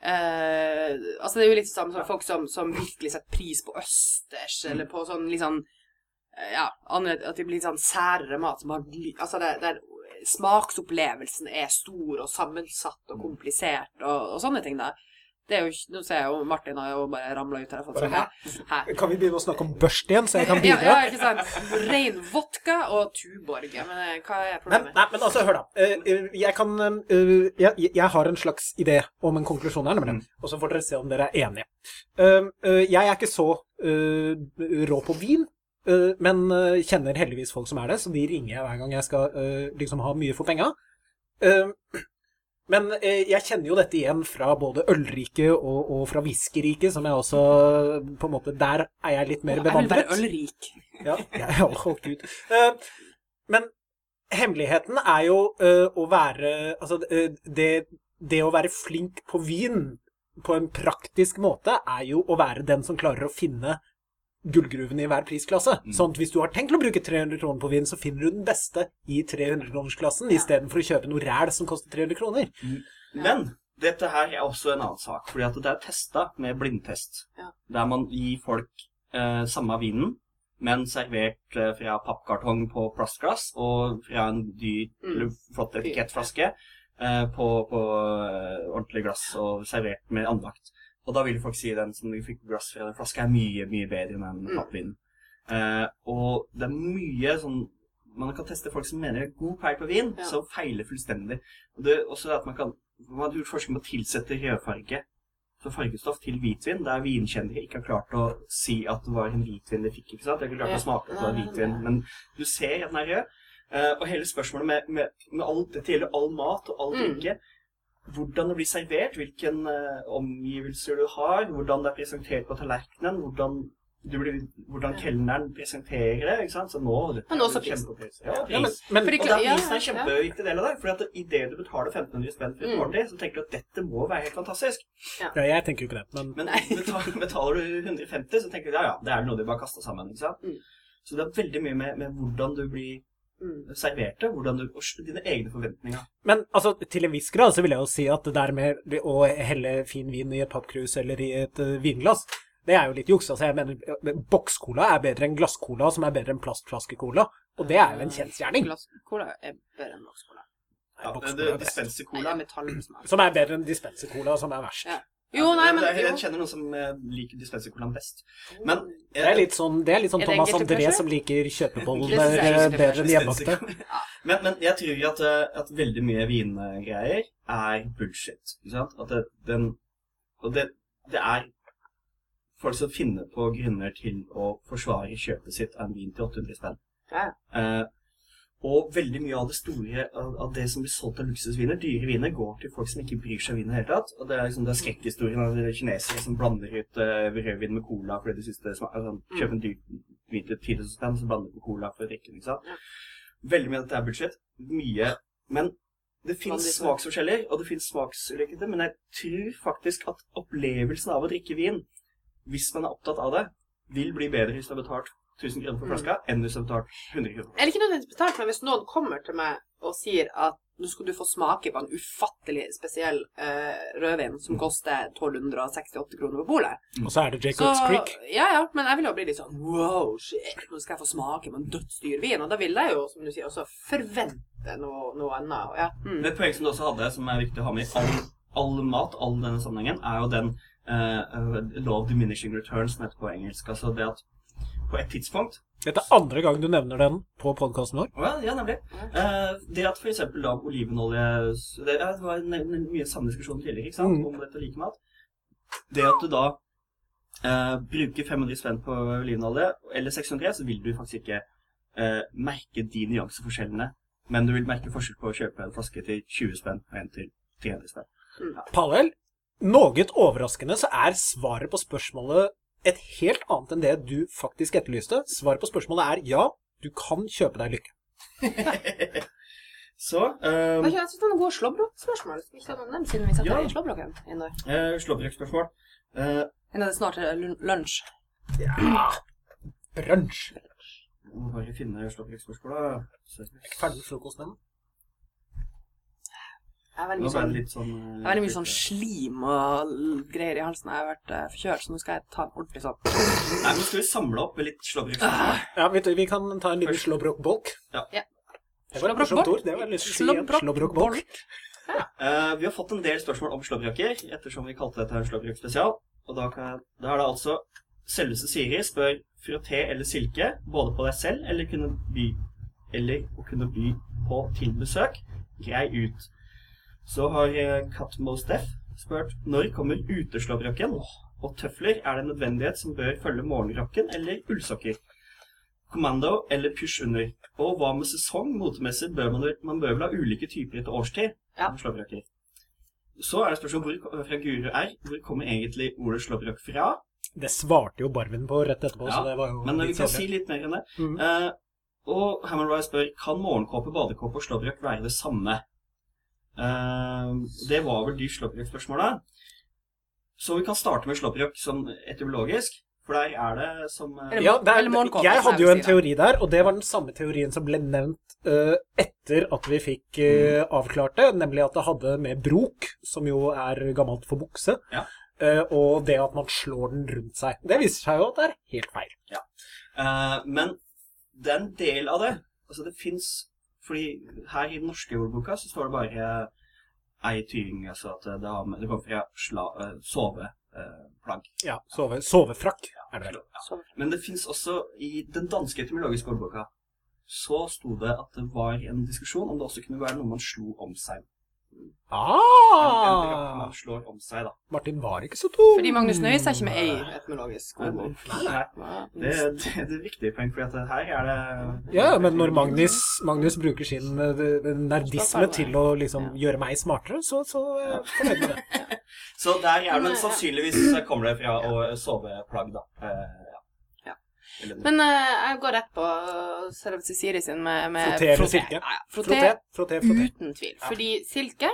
eh, Altså det er jo litt samme som folk som, som virkelig setter pris på østers, Mm. eller på sånn litt sånn eh, Ja, at det blir litt sånn særere mat som har Altså der, der smaksopplevelsen er stor og sammensatt og Mm. komplisert og, og sånne ting, da. Det er jo ikke Nå ser jeg jo Martin har jo bare ramla ut her Bare sånn Hæ? Kan vi begynne å snakke om børst igjen, så jeg kan Ja, bidra? ja, ikke sant. Rein vodka og Tuborg. Ja, Men eh, hva er problemet? nei, men altså, hør da. Eh, eh, Jeg kan jeg, jeg har en slags idé om en konklusjon her, nemlig. Mm. Og så får dere se om dere er enige. Jeg er ikke så rå på vin, men kjenner heldigvis folk som er det, så de ringer jeg hver gang jeg skal liksom ha mye for penga. Men eh, jeg kjenner jo dette igjen fra både ølriket og, og fra Viskerike, som jeg også på en måte Der er jeg litt mer Jeg er bevandret. ølrik. Ja, jeg, å gud. Eh, men hemmeligheten er jo eh, å være Altså, eh, det, det å være flink på vin på en praktisk måte, er jo å være den som klarer å finne gullgruvene i hver prisklasse. Mm. Sånn at hvis du har tenkt å bruke 300 kroner på vin, så finner du den beste i 300-kronersklassen, Ja. istedenfor å kjøpe noe ræl som koster 300 kroner. Men dette her er også en annen sak, fordi at det er testa med blindtest. Ja. Der man gir folk eh, samme vinen, men servert eh, fra pappkartong på plastglass og fra en dyr, Mm. eller flott etikettflaske eh, på, på eh, ordentlig glass og servert med andakt. Og da vil folk si den som du fikk på glass fra den flaska, er mye, mye bedre enn den Mm. Eh, og det er mye sånn Man kan teste folk som mener er god peil på vin, Ja. som feiler fullstendig. Og det er også at man kan Man har gjort forskning på å tilsette rødfarge som fargestoff til hvitvin, der vinkjennere ikke har klart å si at det var en hvitvin de fikk. ikke sant? De har ikke klart Ja. å smake at det var Nei, nei, hvitvin, men du ser at den er rød. Eh, og hele spørsmålet med, med, med alt, dette gjelder all mat og all Mm. Hvordan det blir servert, hvilke omgivelser du har, hvordan det er presentert på tallerkenen, hvordan, du blir, hvordan kelneren presenterer det. ikke sant? Så nå Men er også prisen. kjempepris. Ja, Ja, pris. men, men, Og da Ja, prisen er en kjempeviktig del av det. For i idet du betaler 1500 spenn for et Mm. måltid, så tenker du at dette må være helt fantastisk. ja, jeg tenker jo ikke det. Men Men betaler, betaler du 150, så tenker du ja ja, det er noe du bare kaster sammen. ikke sant? Mm. Så det er veldig mye med, med hvordan du blir Mm. servert hvordan du, og dine egne forventninger. Men altså, til en viss grad så vil jeg jo si at det der med å helle fin vin i et pappkrus eller i et eh, vinglass, det er jo litt juks. Altså, jeg mener, bokskola bokscola er bedre enn glasscola, som er bedre enn plastflaskecola. Og det er jo en kjensgjerning. Glasscola er bedre enn bokscola. Ja, er Dispensercola. er. Som er bedre enn dispensercola, som er verst. Ja. Jo, nei, men jeg, jeg kjenner noen som eh, liker dispensercolaen best. Men Det er litt sånn, er litt sånn Er Thomas André kanskje? som liker kjøpeboller guilty bedre enn hjemmebakte. Dispensercola. Men, men jeg tror at, eh, at veldig mye vingreier er bullshit. Ikke sant? At det, den, og det, det er folk som finner på grunner til å forsvare kjøpet sitt av en vin til 800 spenn. Ja. Eh, og veldig mye av det store av, det som blir solgt av luksusviner, dyre viner, går til folk som ikke bryr seg om vin i det hele tatt. Og det er liksom det er skrekkhistorien av kinesere som blander ut uh, rødvin med cola fordi de synes det smaker sånn, Kjøper en dyr vin til 10 000 spenn, så blander de på cola for å drikke den. ikke sant? Veldig mye av dette er budsjett. Mye Men det finnes smaksforskjeller, og det finnes smaksulikheter, men jeg tror faktisk at opplevelsen av å drikke vin, hvis man er opptatt av det, vil bli bedre hvis du har betalt 1000 kroner for Mm. enn hvis du har betalt 100 kroner. Eller ikke nødvendigvis betalt, men hvis noen kommer til meg og sier at nå skal du få smake på en ufattelig spesiell uh, rødvin som koster 1268 kroner på polet. Og så er det Så, Jacobs Creek. ja, ja, men jeg vil jo bli litt sånn wow, shit, nå skal jeg få smake på en dødsdyr vin. Og da vil jeg jo, som du sier, også forvente noe, noe annet. Ja. Mm. Det poenget som du også hadde, som er viktig å ha med i all, all mat, all denne sammenhengen, er jo den eh, eh, law of diminishing returns, som heter på engelsk. Altså det at på et tidspunkt Dette er andre gang du nevner den på podkasten vår. Ja, ja, nemlig. Eh, det at for eksempel da olivenolje Det var en, en, mye samme diskusjon tidligere ikke sant, Mm. om dette like mat. Det at du da eh, bruker 500 spenn på olivenolje, eller 600, så vil du faktisk ikke eh, merke de nyanseforskjellene. Men du vil merke forskjell på å kjøpe en flaske til 20 spenn og en til 300 spenn. Pavel, noe overraskende så er svaret på spørsmålet et helt annet enn det du faktisk etterlyste. Svaret på spørsmålet er ja, du kan kjøpe deg lykke. Så um, Jeg synes det noen gode slåbrokspørsmål. Siden vi setter Ja. i slåbroken en der? eh, Slåbrokspørsmål. Eh, Innen det snart er lunsj. Ja. Brunsj. må bare finne slåbrokspørsmålet. Ikke ferdig med frokosten ennå. Jeg er veldig mye sånn, sånn eh, jeg er veldig mye sånn slim og greier i halsen. Jeg har vært uh, forkjølt, så nå skal jeg ta en ordentlig sånn. Nei, nå skal vi samle opp litt slåbrokspørsmål. Ja, vet du, vi kan ta en liten slåbrokbolk. Ja. Ja. Det var et morsomt ord. Det var litt si igjen. Slåbrokbolk. Eh, vi har fått en del spørsmål om slåbroker, ettersom vi kalte dette en slåbrokspesial. Og da, kan jeg, da er det altså Selveste Siri spør frotté eller silke, både på deg selv eller, kunne by, eller å kunne by på til besøk. Grei ut. Så har Katmo Steff spørt spurt når kommer uteslåbroken? Og tøfler, er det en nødvendighet som bør følge morgenrocken eller ullsokker? Kommando eller pysj under? Og hva med sesong? Motemessig bør man, man bør vel ha ulike typer etter årstid? Ja. slåbroker. Så er det spørsmål hvor, fra Guru R. Hvor kommer egentlig ordet slåbrok fra? Det svarte jo Barvin på rett etterpå, Ja, så det var jo Men vi kan si litt mer enn det. Mhm. Uh, og Hammond Rye spør kan morgenkåpe, badekåpe og slåbrok være det samme. Eh, det var vel de slåbrokspørsmåla. Så vi kan starte med slåbrøk sånn etymologisk. For der er det som eh, Ja, det er, jeg hadde jo en teori der, og det var den samme teorien som ble nevnt uh, etter at vi fikk uh, avklart det, nemlig at det hadde med brok, som jo er gammelt for bukse, Ja. uh, og det at man slår den rundt seg. Det viser seg jo at det er helt feil. Eh, men det er en del av det. Altså det fins Fordi her i den norske ordboka så står det bare ei tying, altså at det, har med, det kommer fra sla, eh, soveplagg. Ja, sove, sovefrakk er det vel. Ja. Men det finnes også i den danske etymologiske ordboka så sto det at det var en diskusjon om det også kunne være noe man slo om seg. En, en Ah! man slår om seg, da. Martin var ikke så dum. Fordi Magnus Nøys er ikke med ei etnologisk ordbok. Nei. Det, er viktige poeng, for at her er det Ja, men når Magnus, Magnus bruker sin eh, nerdisme til å liksom gjøre meg smartere, så, så er jeg fornøyd med det. Så der er det, men sannsynligvis kommer det fra å soveplagg, da. Eh, ja. Ja. Eller- Men uh, jeg går rett på Cerevisi Cecilie sin med, med Frotté eller frotté. silke? Ja, ja. Frotté, Frotté, frotté, frotté. uten tvil. Fordi silke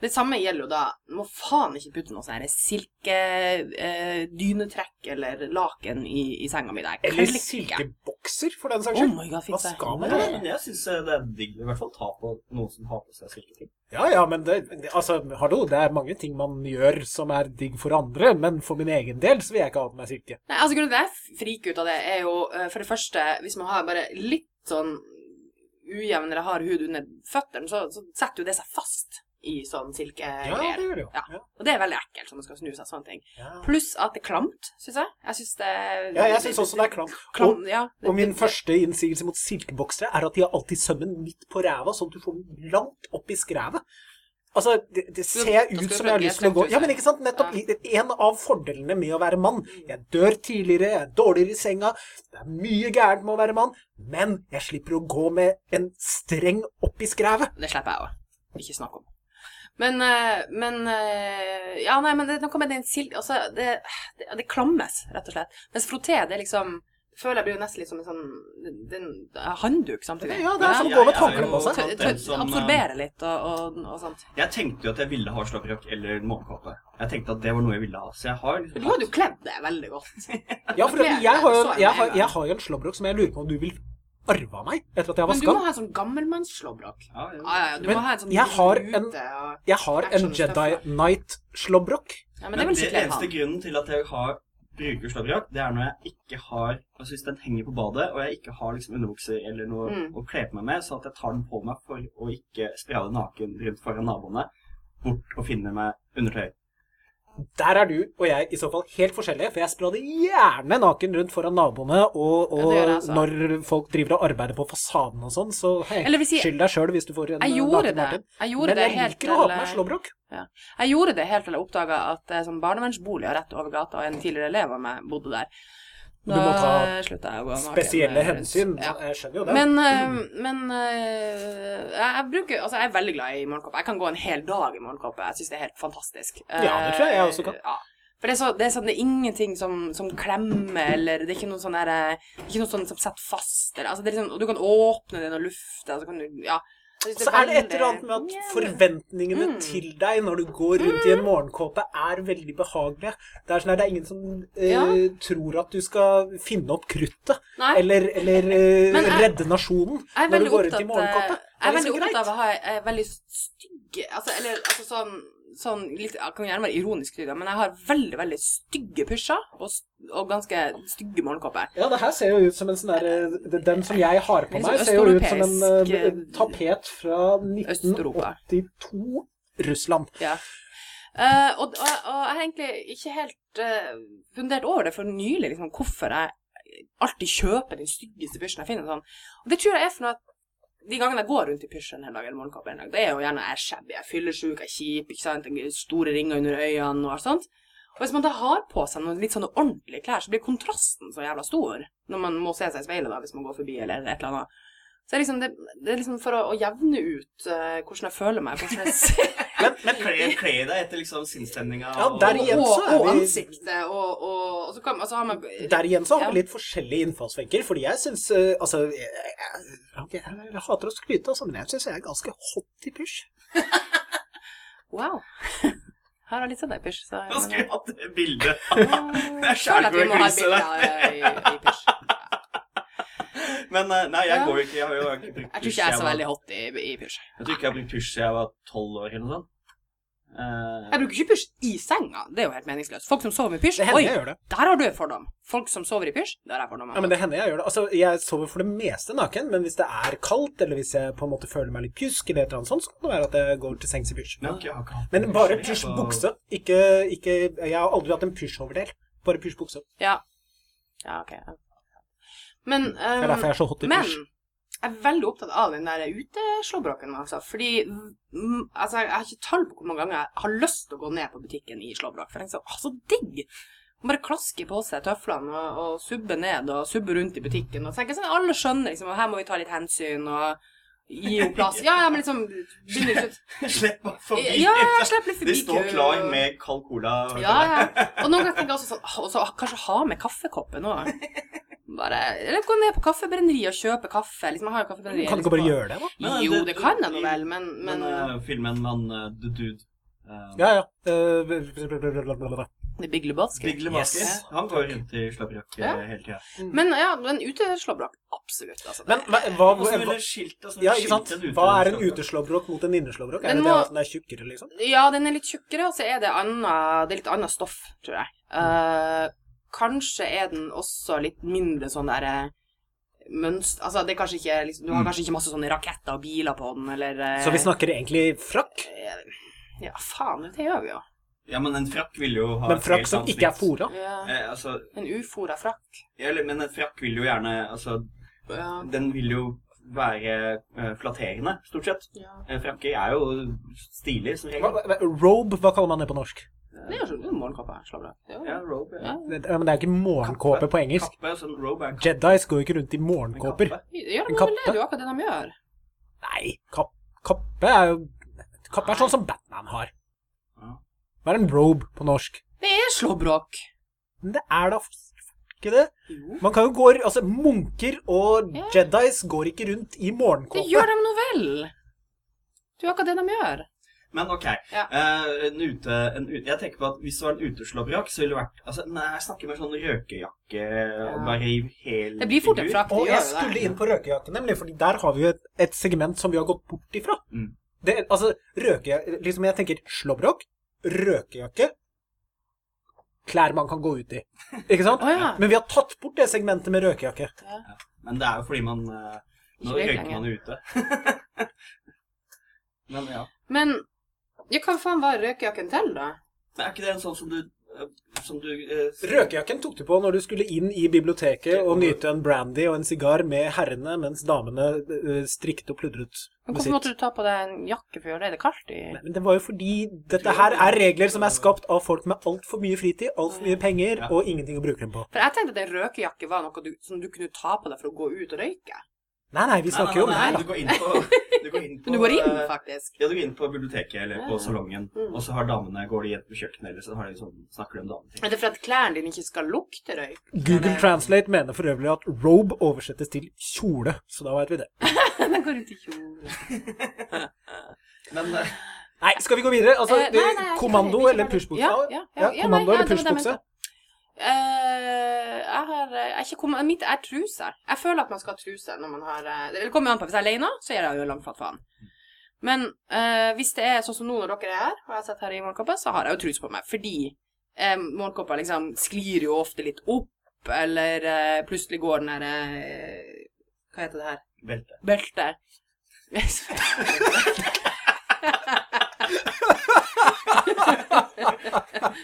Det samme gjelder jo da må faen ikke putte noe sånn silkedynetrekk eller laken i, i senga mi. Der. er Eller silkebokser, for den saks Oh my god, Hva skal man gjøre? med det? jeg syns det er digg i hvert fall ta på noen som har på seg silketing. Ja, ja, men det, altså, hallo, det er mange ting man gjør som er digg for andre, men for min egen del så vil jeg ikke ha på meg silke. Nei, altså Grunnen til at jeg friker ut av det, er jo eh, for det første Hvis man har bare litt sånn ujevn eller hard hud under føttene, så, så setter jo det seg fast i sånn Ja, det gjør det jo. Ja. Og det er veldig ekkelt, som man skal snu seg sånne ting. Ja. Pluss at det er klamt, syns jeg. Jeg syns det Ja, jeg syns også det er klamt. Klam, Og, ja, og min første innsigelse mot silkeboksere er at de har alltid sømmen midt på ræva, sånn at du får den langt opp i skrevet. Altså, det, det ser ut som jeg har lyst til å gå Ja, men ikke sant? Nettopp. Ja. En av fordelene med å være mann. Jeg dør tidligere, jeg er dårligere i senga. Det er mye gærent med å være mann, men jeg slipper å gå med en streng opp i skrevet. Det slipper jeg òg. Ikke snakk om. Men, eh, men eh, Ja, nei, men det nå kommer den silk... Altså, det, det, det klammes, rett og slett. Mens frotté, det er liksom føler jeg blir jo nesten litt som en sånn en handduk samtidig. Ja, det er som å gå med håndkle på seg. som, Absorbere litt og, og, og sånt. Jeg tenkte jo at jeg ville ha slåbrok eller måkekåpe. Jeg tenkte at det var noe jeg ville ha. Så jeg har liksom du hadde jo kledd det veldig godt. Ja, for jeg har, jo, det har, en jeg har jo en slåbrok som jeg lurer på om du vil arva meg etter at jeg har Men du vaska må ha sånn gammelmannsslåbrok. Ja, ja. Ah, ja, ja. Du Men må ha en sånn jeg har en- Jeg har en Jedi Knight-slåbrok. Ja, men Men det det, vil eneste grunnen til at jeg har bruker slåbrok, det er når jeg ikke har Altså hvis den henger på badet, og jeg ikke har liksom underbukser eller noe Mm. å kle på meg med, så at jeg tar den på meg for å ikke sprade naken rundt foran naboene, bort og finne meg undertøy. Der er du og jeg i så fall helt forskjellige, for jeg sprader gjerne naken rundt foran naboene, og, og ja, altså. når folk driver og arbeider på fasaden og sånn, så hei, si- skyld deg sjøl hvis du får en Jeg eh, gjorde naken det. Martin. Jeg gjorde Men det jeg helt liker å ha på meg slåbrok. Jeg gjorde det helt til jeg oppdaga at eh, sånn barnevernsboliger rett over gata, og en tidligere elev av meg bodde der. Du må ta. Spesielle hensyn. Ja. Jeg skjønner jo det. Men, eh, men eh, jeg, bruker Altså, jeg er veldig glad i morgenkåpe. Jeg kan gå en hel dag i morgenkåpe. Jeg syns det er helt fantastisk. Ja, det tror jeg jeg også kan. Eh, Ja. For det er, så, det er sånn, det er ingenting som, som klemmer, eller det er ikke noe sånn der Ikke noe sånn som setter fast, eller altså, det er liksom, du kan åpne den og lufte, og så kan du Ja. Synes Så er det et eller annet med at forventningene Mm. til deg når du går rundt i en morgenkåpe, er veldig behagelige. Det er sånn det er ingen som eh, Ja. tror at du skal finne opp kruttet, eller, eller eh, jeg- redde nasjonen når du går rundt i opptatt, morgenkåpe. eh, jeg er veldig opptatt av å ha eh, veldig stygge altså, Eller altså sånn, sånn litt, Jeg kan gjerne være ironisk men jeg har veldig veldig stygge pysjer og, og ganske stygge morgenkåper. Ja, det her ser jo ut som en sånn der eh, Den som jeg har på meg, sånn ser jo ut som en uh, tapet fra 1982 Russland. Ja. Uh, og, og, og jeg har egentlig ikke helt uh, fundert over det for nylig, liksom, hvorfor jeg alltid kjøper den styggeste pysjen jeg finner. Sånn. Og det tror jeg er for noe at de gangene jeg går rundt i pysj en dag, eller morgenkåpe en dag, det er jo gjerne jeg er shabby, jeg er fyllesyk, jeg er kjip, ikke sant, store ringer under øynene og alt sånt. Og hvis man da har på seg noen litt sånne ordentlige klær, så blir kontrasten så jævla stor når man må se seg i speilet da, hvis man går forbi eller et eller annet. Så det er liksom, det, det er liksom for å, å jevne ut uh, hvordan jeg føler meg. Jeg Men, men Kle deg etter liksom sinnsstemninga. Ja, og- og, og, og ansiktet, og, og, og så, kan, altså, har man Der igjen så har Ja. vi litt forskjellige innfallsvinkel, fordi jeg syns Altså, jeg, jeg, jeg, jeg hater å skryte, altså, men jeg syns jeg er ganske hot i pysj. Wow. Her har litt sånn deg pysj, så Jeg skulle hatt det bildet. Jeg føler at vi må ha et bilde av- i, i pysj. Men eh, nei, jeg Ja. går ikke Jeg har jo ikke brukt Jeg tror ikke jeg er så veldig hot i, i pysj. Jeg tror ikke jeg har brukt pysj siden jeg var tolv år eller noe sånt. Uh, Jeg bruker ikke pysj i senga. Det er jo helt meningsløst. Folk som sover med pysj Oi, der har du en fordom. Folk som sover i pysj, der er fordommen. Ja, men det hender jeg gjør det. Altså, Jeg sover for det meste naken, men hvis det er kaldt, eller hvis jeg på en måte føler meg litt pjusk, eller et eller annet sånt, så kan det være at jeg går til sengs i pysj. men ikke hatt Men bare pysjbukse. bukse. Ikke, ikke Jeg har aldri hatt en pysjoverdel. Bare pysjbukse. Ja. Ja, ok. Men, Det er um, derfor jeg er så hot i men pysj. jeg er veldig opptatt av den der uteslåbroken, altså. Fordi mm, altså, jeg har ikke tall på hvor mange ganger jeg har lyst til å gå ned på butikken i slåbrok. For jeg tenker sånn, altså, så digg! Bare klaske på seg tøflene og, og subbe ned og subbe rundt i butikken. Og tenker sånn, Alle skjønner liksom, og her må vi ta litt hensyn og gi henne plass. Ja, ja, men liksom begynner ut. Slipp forbi. Ja, ja, slipper litt De forbi står klar med kald cola. Ja, ja. Og noen ganger tenker jeg også sånn «Å, så Kanskje ha med kaffekoppen òg. Bare Eller gå ned på kaffebrenneriet og kjøpe kaffe. Liksom, jeg har jo kaffebrenneri. Kan du ikke bare gjøre det, da? Men, Jo, det- det kan jeg nå vel, men, Men men uh, filmen med uh, eh, The Dude uh, Ja, ja. Uh, Det er Big Lebowski. Big Lebowski. Yes. Han går rundt i slåbrok Ja. hele tida. Men ja, men uteslåbrok. Absolutt. Altså, Men det- hva, hva, skilt altså, Ja, ikke sant? Hva er en uteslåbrok? mot en inneslåbrok? Er det det det at den er tjukkere, liksom? Ja, den er litt tjukkere, og så er det, annet, det er litt annet stoff, tror jeg. Eh, kanskje er den også litt mindre sånn derre mønster Altså, det er kanskje ikke liksom, Du har kanskje ikke masse sånne raketter og biler på den, eller eh, Så vi snakker egentlig frakk? Ja, faen, det gjør vi jo. Ja, men en frakk vil jo ha Men et frakk helt som annet ikke er snitt. fora? Ja. Eh, altså, En ufora frakk. ja, eller- men en frakk vil jo gjerne Altså, Ja. den vil jo være eh, flatterende, stort sett. ja. Eh, frakker er jo stilig, som Hva, regel. hva- robe, hva kaller man det på norsk? Det er jo morgenkåpe. Ja, Ja. robe. Ja. Ja. Men det er ikke morgenkåpe på engelsk. Kappe, sånn robe er Jedis går jo ikke rundt i morgenkåper. Ja, En men kappe? det er jo akkurat det de gjør. Nei, kapp, kappe er jo Kappe er sånn som Batman har. Ja. Hva er en robe på norsk? Det er slåbrok. Men det er da ikke det? Jo. Man kan jo gå Altså, munker og Ja. Jedis går ikke rundt i Det gjør de nå vel. Det er jo akkurat det de gjør. Men ok. Ja. Uh, en ute, en ute, jeg tenker på at hvis det var en uteslåbrok, så ville det vært altså, Nei, jeg snakker med sånn røkejakke og bare i hel Det blir fort en frakt. Og jeg skulle inn på røkejakke, nemlig, fordi der har vi jo et, et segment som vi har gått bort ifra. Mm. Det, altså, røke... Liksom, jeg tenker slåbrok, røkejakke, klær man kan gå ut i. Ikke sant? oh, ja. Men vi har tatt bort det segmentet med røkejakke. Men det er jo fordi man eh, Nå røker røyker man ute. Men ja. Men ja, hva faen var røkejakken til, da? Men er ikke det en sånn som du eh, Som du eh, Røkejakken tok du på når du skulle inn i biblioteket og nyte en brandy og en sigar med herrene, mens damene eh, strikket og pludret Men med hvorfor sitt. måtte du ta på deg en jakke for å gjøre det? Er det kaldt i Men det var jo fordi dette her er regler som er skapt av folk med altfor mye fritid, altfor mye penger Ja. og ingenting å bruke dem på. For jeg tenkte at en røkejakke var noe du, som du kunne ta på deg for å gå ut og røyke. Nei, nei, vi snakker jo om det her, da. Du går inn på, du går inn på Men du går inn, eh, faktisk. Ja, du går inn på biblioteket eller på salongen, Mm. og så har damene går de på kjøkkenet, eller så har de sånn, snakker de om dameting. Er det for at klærne dine ikke skal lukte røyk? Google Translate mener for øvrig at robe oversettes til kjole, så da vet vi det. Den går ut i kjole. Men eh, Nei, skal vi gå videre? Altså, Eh, nei, nei, kommando er eller pushbukse? Ja, ja, ja, ja, kommando nei, eller pushbukse? Eh, jeg har jeg er ikke kommet Mitt er truse. Jeg føler at man skal ha truse når man har eh, Det kommer jo an på. Hvis jeg er alene, så gjør jeg jo langfatt faen. Men eh, hvis det er sånn som nå når dere er her, og jeg sitter her i morgenkåpa, så har jeg jo truse på meg. Fordi eh, morgenkåpa liksom sklir jo ofte litt opp, eller eh, plutselig går den der eh, Hva heter det her? belte. Belte.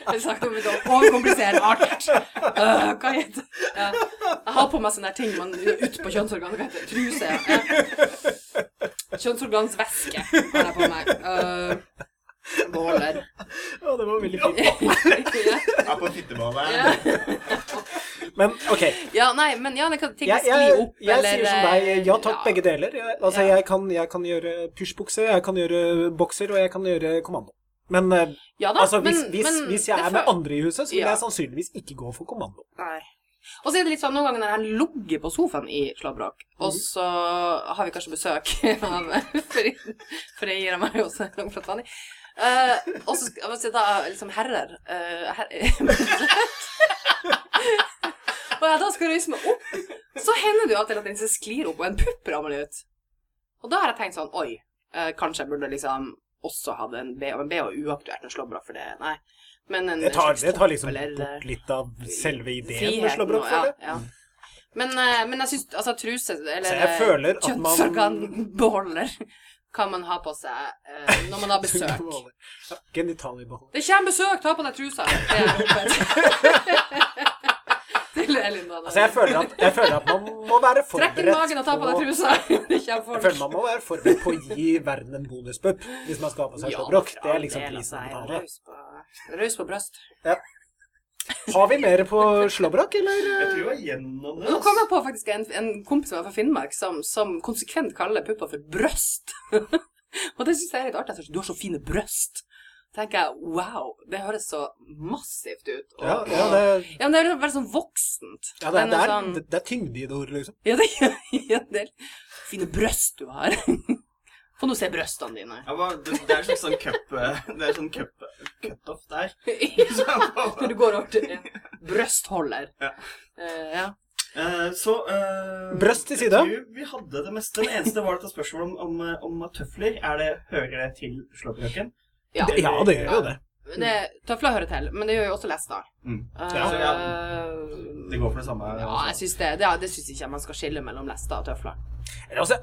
Jeg snakker om å overkomplisere alt. Uh, hva heter det? Ja. Jeg har på meg sånne ting man ut på kjønnsorganet. Hva heter det? Truse. Ja. Kjønnsorgansvæske har jeg på meg. Uh, Beholder. Ja, det var veldig fint. ja. er på fitteballe. Ja. Men OK. ja, nei, men ja, det kan ting Jeg, skli opp, jeg eller sier som deg, ja takk, ja. begge deler. Jeg, altså, Ja. jeg, kan, jeg kan gjøre pushbukse, jeg kan gjøre bokser, og jeg kan gjøre kommando. Men eh, Ja da, altså, hvis, men- hvis, men hvis jeg er med andre i huset, så vil Ja. jeg sannsynligvis ikke gå for kommando. Nei. Og så er det litt sånn noen ganger når jeg ligger på sofaen i slåbrok, og Mhm. så har vi kanskje besøk av Freyr og meg også, langt fra Tvanni. Uh, og så skal jeg da liksom herrer uh, her, Og jeg da skal røyse meg opp, så hender det jo av til at den sklir opp, og en pupp ramler ut. Og da har jeg tenkt sånn Oi, uh, kanskje jeg burde liksom også hadde en BH. Men BH er uaktuelt å slå bra for det Nei. Men en Det tar, det tar liksom eller, eh, bort litt av selve ideen med slåbrok, og- føler jeg. Ja, ja. Men, eh, men jeg syns altså truse eller man- kjønnsorganbeholder kan man ha på seg eh, når man har besøk. Ja, Det kommer besøk, ta på deg trusa! Det er Til Elin. Altså, jeg føler, at, jeg føler at man må være Trekk inn forberedt magen og ta på deg trusa. Det kommer Jeg føler man må være forberedt på å gi verden en bonuspupp hvis man skal ha på seg slåbrok. Det er liksom prisen å altså, betale. Raus på, brøst. Har vi mer på slåbrok, eller? Jeg tror jeg gjennom det. Nå kom jeg på faktisk en, en kompis som er fra Finnmark, som, som konsekvent kaller puppa for brøst. og det syns jeg er litt artig. Du har så fine brøst. Tenker jeg wow, det høres så massivt ut. Og, Ja, ja, det, ja, men det er veldig sånn voksent. ja, det, er, det, er, sånn, det, det er tyngde i det ordet, liksom. ja, det, ja, det er fine brøst du har. Få nå se brøstene dine. Ja, hva- det, det er en sånn cup Det er sånn cup cutoff der. Når du går over til en brøstholder. Ja. Uh, ja. Uh, så uh, Brøst til side. Vi hadde det meste. Det eneste var dette spørsmålet om, om, om tøfler. Er det, høyere til slåbrøken? Ja. Det, ja, det gjør jo det. Det, tøfler hører til, men det gjør jo også lester. Mm. Eh, Ja, Det går for det samme? Ja, jeg synes det, det, det syns ikke man skal skille mellom lester og tøfler. Altså,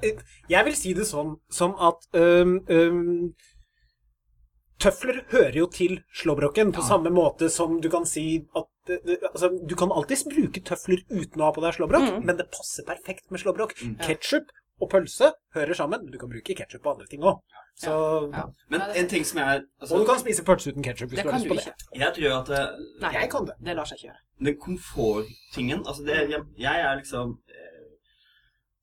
jeg vil si det sånn som at um, um, Tøfler hører jo til slåbroken, på samme måte som du kan si at altså, Du kan alltids bruke tøfler uten å ha på deg slåbrok, Mm. men det passer perfekt med slåbrok. Mm. Ketchup og pølse hører sammen, men du kan bruke ketchup på andre ting òg. Så Ja. Men Ja, det- en ting som jeg altså, Og du kan spise pølse uten ketchup hvis du har lyst på det. ikke. Jeg tror at eh, Nei, Jeg kan det. det lar seg ikke gjøre. den komforttingen Altså, det, jeg, jeg er liksom eh,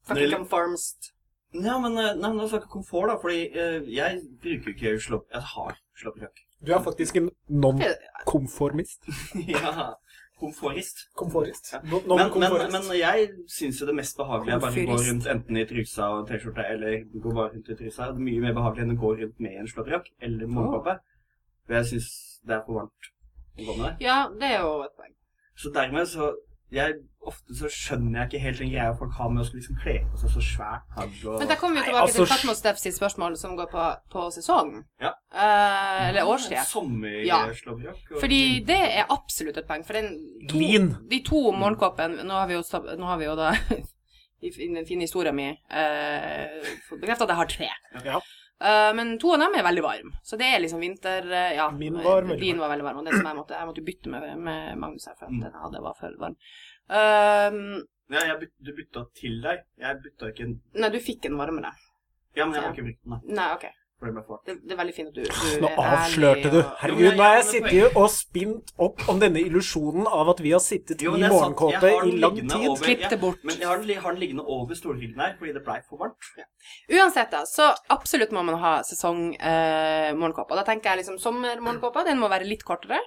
Fucking conformist. Ja, men eh, Nei, men det er ikke komfort, da, fordi eh, jeg bruker ikke slopp... Jeg har slåbrok. Du er faktisk en non-konformist. ja. Komfortist. Komfortist. No, no Men, men, komfortist. men jeg syns jo det mest behagelige er bare å gå rundt enten i trusa og T-skjorte, eller gå bare rundt i trusa. Det er mye mer behagelig enn å gå rundt med en slåttrock eller morgenkoppe. For jeg syns det er for varmt å gå med det. Ja, det er jo et poeng. Så dermed så jeg, Ofte så skjønner jeg ikke helt den greia folk har med å skulle liksom kle på seg så svært plagg og Men der kommer vi Nei, tilbake altså, til Fatmo Steff sitt spørsmål som går på, på sesong. Ja. Uh, eller årstid. Ja. Sommerslåbrok. og- Fordi det er absolutt et poeng. For den to, de to morgenkåpene Nå har vi jo, nå har vi jo da i den fine historien min uh, fått bekreftet at jeg har tre. Ja. Eh, men to av dem er veldig varme. Så det er liksom vinter... eh, ja, Min var veldig Din var veldig varm. Og det som jeg måtte, jeg måtte bytte med, med Magnus her, for at den jeg hadde var for varm. Eh, Ja, jeg byt, du bytta til deg. Jeg bytta ikke en nei, du fikk en varmere. Ja, men jeg har ikke brukt den, da. Nei, OK. Det. Det, er veldig fint at du, du Nå avslørte du. Herregud, nå har jeg sittet og spint opp om denne illusjonen av at vi har sittet Jo, i morgenkåpe i lang tid. over- Klipp det ja. Men jeg har den, jeg har den liggende over stolryggen her, fordi det blei for varmt. Uansett, da, så absolutt må man ha sesongmorgenkåpe. eh. Da tenker jeg liksom sommermorgenkåpa. Den må være litt kortere,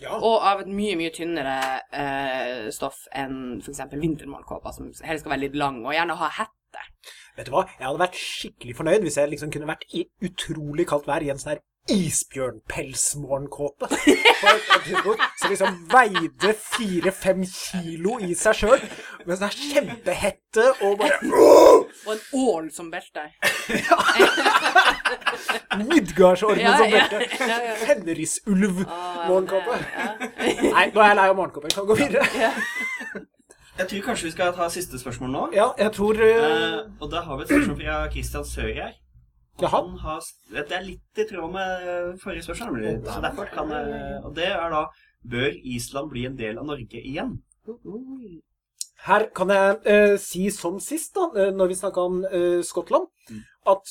Ja. og av et mye, mye tynnere eh, stoff enn f.eks. vintermorgenkåpa, som helst skal være litt lang, og gjerne ha hette. Vet du hva? Jeg hadde vært skikkelig fornøyd hvis jeg liksom kunne vært i utrolig kaldt vær i en sånn her isbjørnpelsmorgenkåpe. Som liksom veide fire-fem kilo i seg sjøl. Med sånn her kjempehette og bare Og en ål som belte. Ja, som ja, belte. ja, ja. Fenrisulv-morgenkåpe. Nei, nå er jeg lei av morgenkåpe. Kan gå videre. Jeg tror kanskje vi skal ta siste spørsmål nå. Ja, jeg tror Eh, uh, og da har vi et spørsmål fra Christian Sør her. Jaha. han har, det er litt i tråd med eh, forrige spørsmål, så derfor kan jeg, Og det er da Bør Island bli en del av Norge igjen? Her kan jeg eh, si som sist, da, eh, når vi snakka om eh, Skottland, Mm. at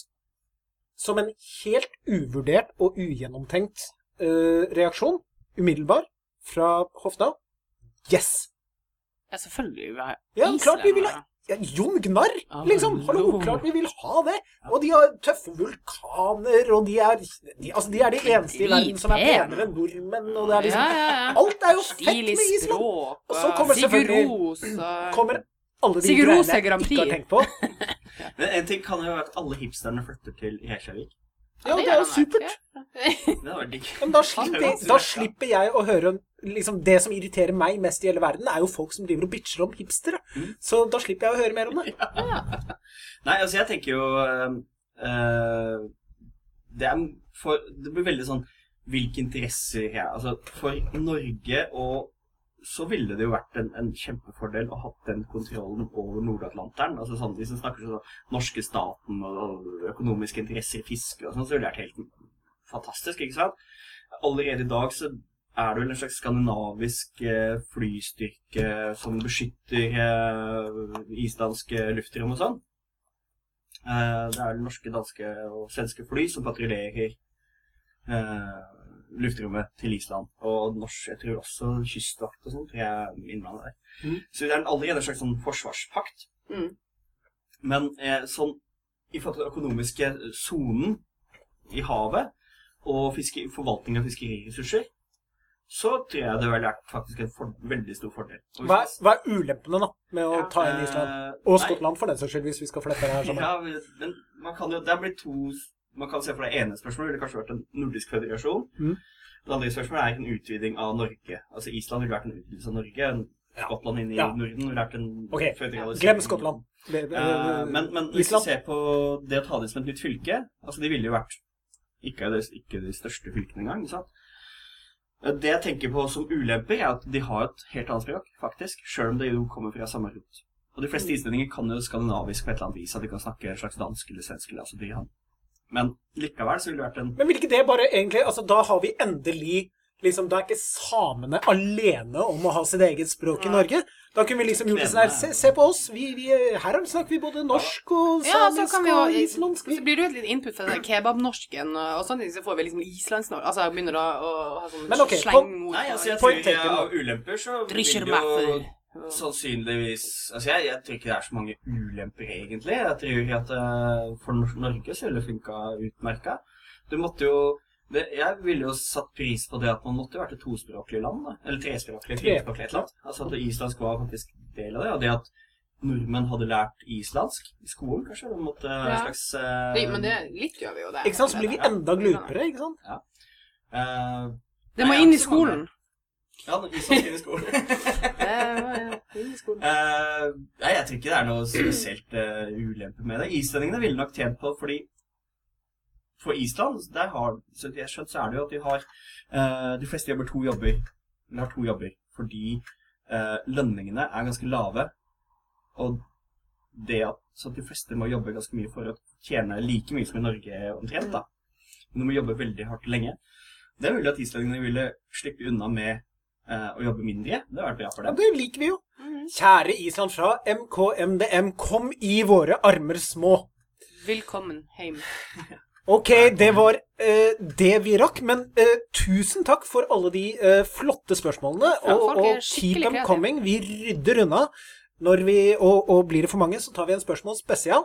som en helt uvurdert og ugjennomtenkt eh, reaksjon, umiddelbar, fra hofta Yes! Ja, selvfølgelig. vil jeg ha Ja, klart vi vil ha ja, Jon liksom. Hallo, klart vi vil ha det. Og de har tøffe vulkaner, og de er de, Altså, de er de eneste i verden som er penere enn nordmenn, og det er liksom Ja, ja, ja. Alt er jo fett med Island! språk, Og så kommer selvfølgelig- Kommer alle de greiene jeg ikke har tenkt på. Men en ting kan jo være at alle hipsterne flytter til Reykjavik. Ja, det er jo supert. Det hadde vært digg. Men da slipper, da slipper jeg å høre liksom, Det som irriterer meg mest i hele verden, er jo folk som driver og bitcher om hipstere. Mm. Så da slipper jeg å høre mer om det. Nei, altså jeg tenker jo eh, det, for, det blir veldig sånn Hvilke interesser jeg Altså, for Norge og så ville det jo vært en, en kjempefordel å ha den kontrollen over Nord-Atlanteren. Altså sånn, Hvis en snakker sånn norske staten og, og økonomiske interesser i fiske og sånn, så ville det vært helt fantastisk, ikke sant? Allerede i dag så er det vel en slags skandinavisk eh, flystyrke som beskytter eh, islandske luftrom og sånn. Eh, det er norske, danske og svenske fly som patruljerer eh, luftrommet til Island. Og norsk, jeg tror også kystvakt og sånn, tror jeg innblandet der. Mm. Så det er allerede en slags sånn forsvarspakt. Mm. Men sånn i forhold til den økonomiske sonen i havet og fiske, forvaltning av fiskeriressurser, så tror jeg det ville vært faktisk en for, veldig stor fordel. Hva, er, hva er ulempene da med å ta inn Island? Eh, Og nei, Skottland, for den saks skyld, hvis vi skal flette det her sammen. Ja, men man kan jo, det blitt to Man kan se for det ene spørsmålet ville kanskje vært en nordisk føderasjon. Mm. Det andre spørsmålet er en utviding av Norge. Altså Island ville vært en utvidelse av Norge. Ja. Skottland inne i Ja. Norden ville vært en okay. føderalisering. glem Skottland. Det- det, det- men, men hvis du ser på det å ta det som et nytt fylke Altså, de ville jo vært ikke de, ikke de største fylkene engang, ikke sant? Det jeg tenker på som ulemper, er at de har et helt annet språk, faktisk. Sjøl om det jo kommer fra samme rot. Og de fleste islendinger kan jo skandinavisk på et eller annet vis. At de kan snakke en slags dansk eller svensk. Eller, altså de. Men likevel så ville det vært en Men vil ikke det bare egentlig Altså, da har vi endelig liksom, Da er ikke samene alene om å ha sitt eget språk i Norge. Da kunne vi liksom gjort det sånn her Se, se på oss. Vi, vi, her snakker vi både norsk og samisk ja, vi og jo islandsk. Så blir det jo et litt input fra kebabnorsken og sånne ting, så får vi liksom islandsnorsk Altså begynner å, å ha sånn Men ok, slengord. Nei, altså jeg Point tror jeg, av ulemper så vil jo sannsynligvis Altså jeg, jeg tror ikke det er så mange ulemper, egentlig. Jeg tror at eh, for Norge så ville det funka utmerka. Du måtte jo jeg ville jo satt pris på det at man måtte vært et tospråklig land, da. Eller trespråklig, Tre. firespråklig et eller annet. Altså at islandsk var faktisk del av det, og det at nordmenn hadde lært islandsk i skolen, kanskje. eller måtte en slags Uh... Nei, men det, litt gjør vi jo det. Ikke sant? Så blir vi enda glupere, ikke sant? eh, Det må nei, inn i skolen. Ja, islandsk inn i skolen. Det må inn i skolen. Uh, nei, jeg tror ikke det er noe spesielt uh, ulempe med det. Islendingene ville nok tjent på fordi For Island, der har så det jeg skjønt, så er det jo at de har eh, De fleste jobber to jobber. Eller har to jobber fordi eh, lønningene er ganske lave. Og det at så at de fleste må jobbe ganske mye for å tjene like mye som i Norge omtrent, da. Men de må jobbe veldig hardt lenge. Det er mulig at islendingene ville slippe unna med eh, å jobbe mindre. Det hadde vært bra for Ja, det liker vi jo. Mhm. Kjære Island fra MKMDM, kom i våre armer små. Velkommen hjem. Ok, det var uh, det vi rakk, men uh, tusen takk for alle de uh, flotte spørsmålene. Ja, og og keep them coming. Vi rydder unna. Når vi, og, og blir det for mange, så tar vi en spørsmål spesial.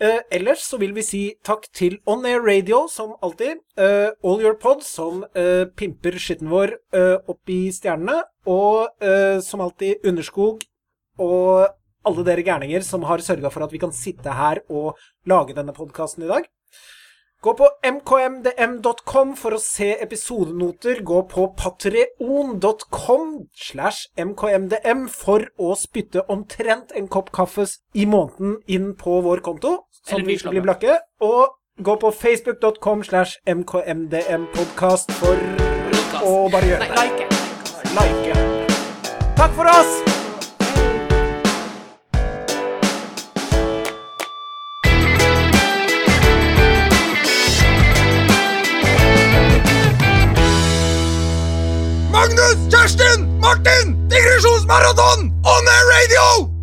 Eh, ellers så vil vi si takk til On Air Radio, som alltid. eh, All Your Pods, som eh, pimper skitten vår opp i stjernene. Og eh, som alltid Underskog og alle dere gærninger som har sørga for at vi kan sitte her og lage denne podkasten i dag. Gå på mkmdm.com for å se episodenoter. Gå på patreon.com slash mkmdm for å spytte omtrent en kopp kaffes i måneden inn på vår konto, sånn vi skal bli blakke. Og gå på facebook.com slash mkmdmpodkast for å bare gjøre det. like. Like. Takk for oss! Magnus, Kjerstin, Martin, digresjonsmaraton on air radio!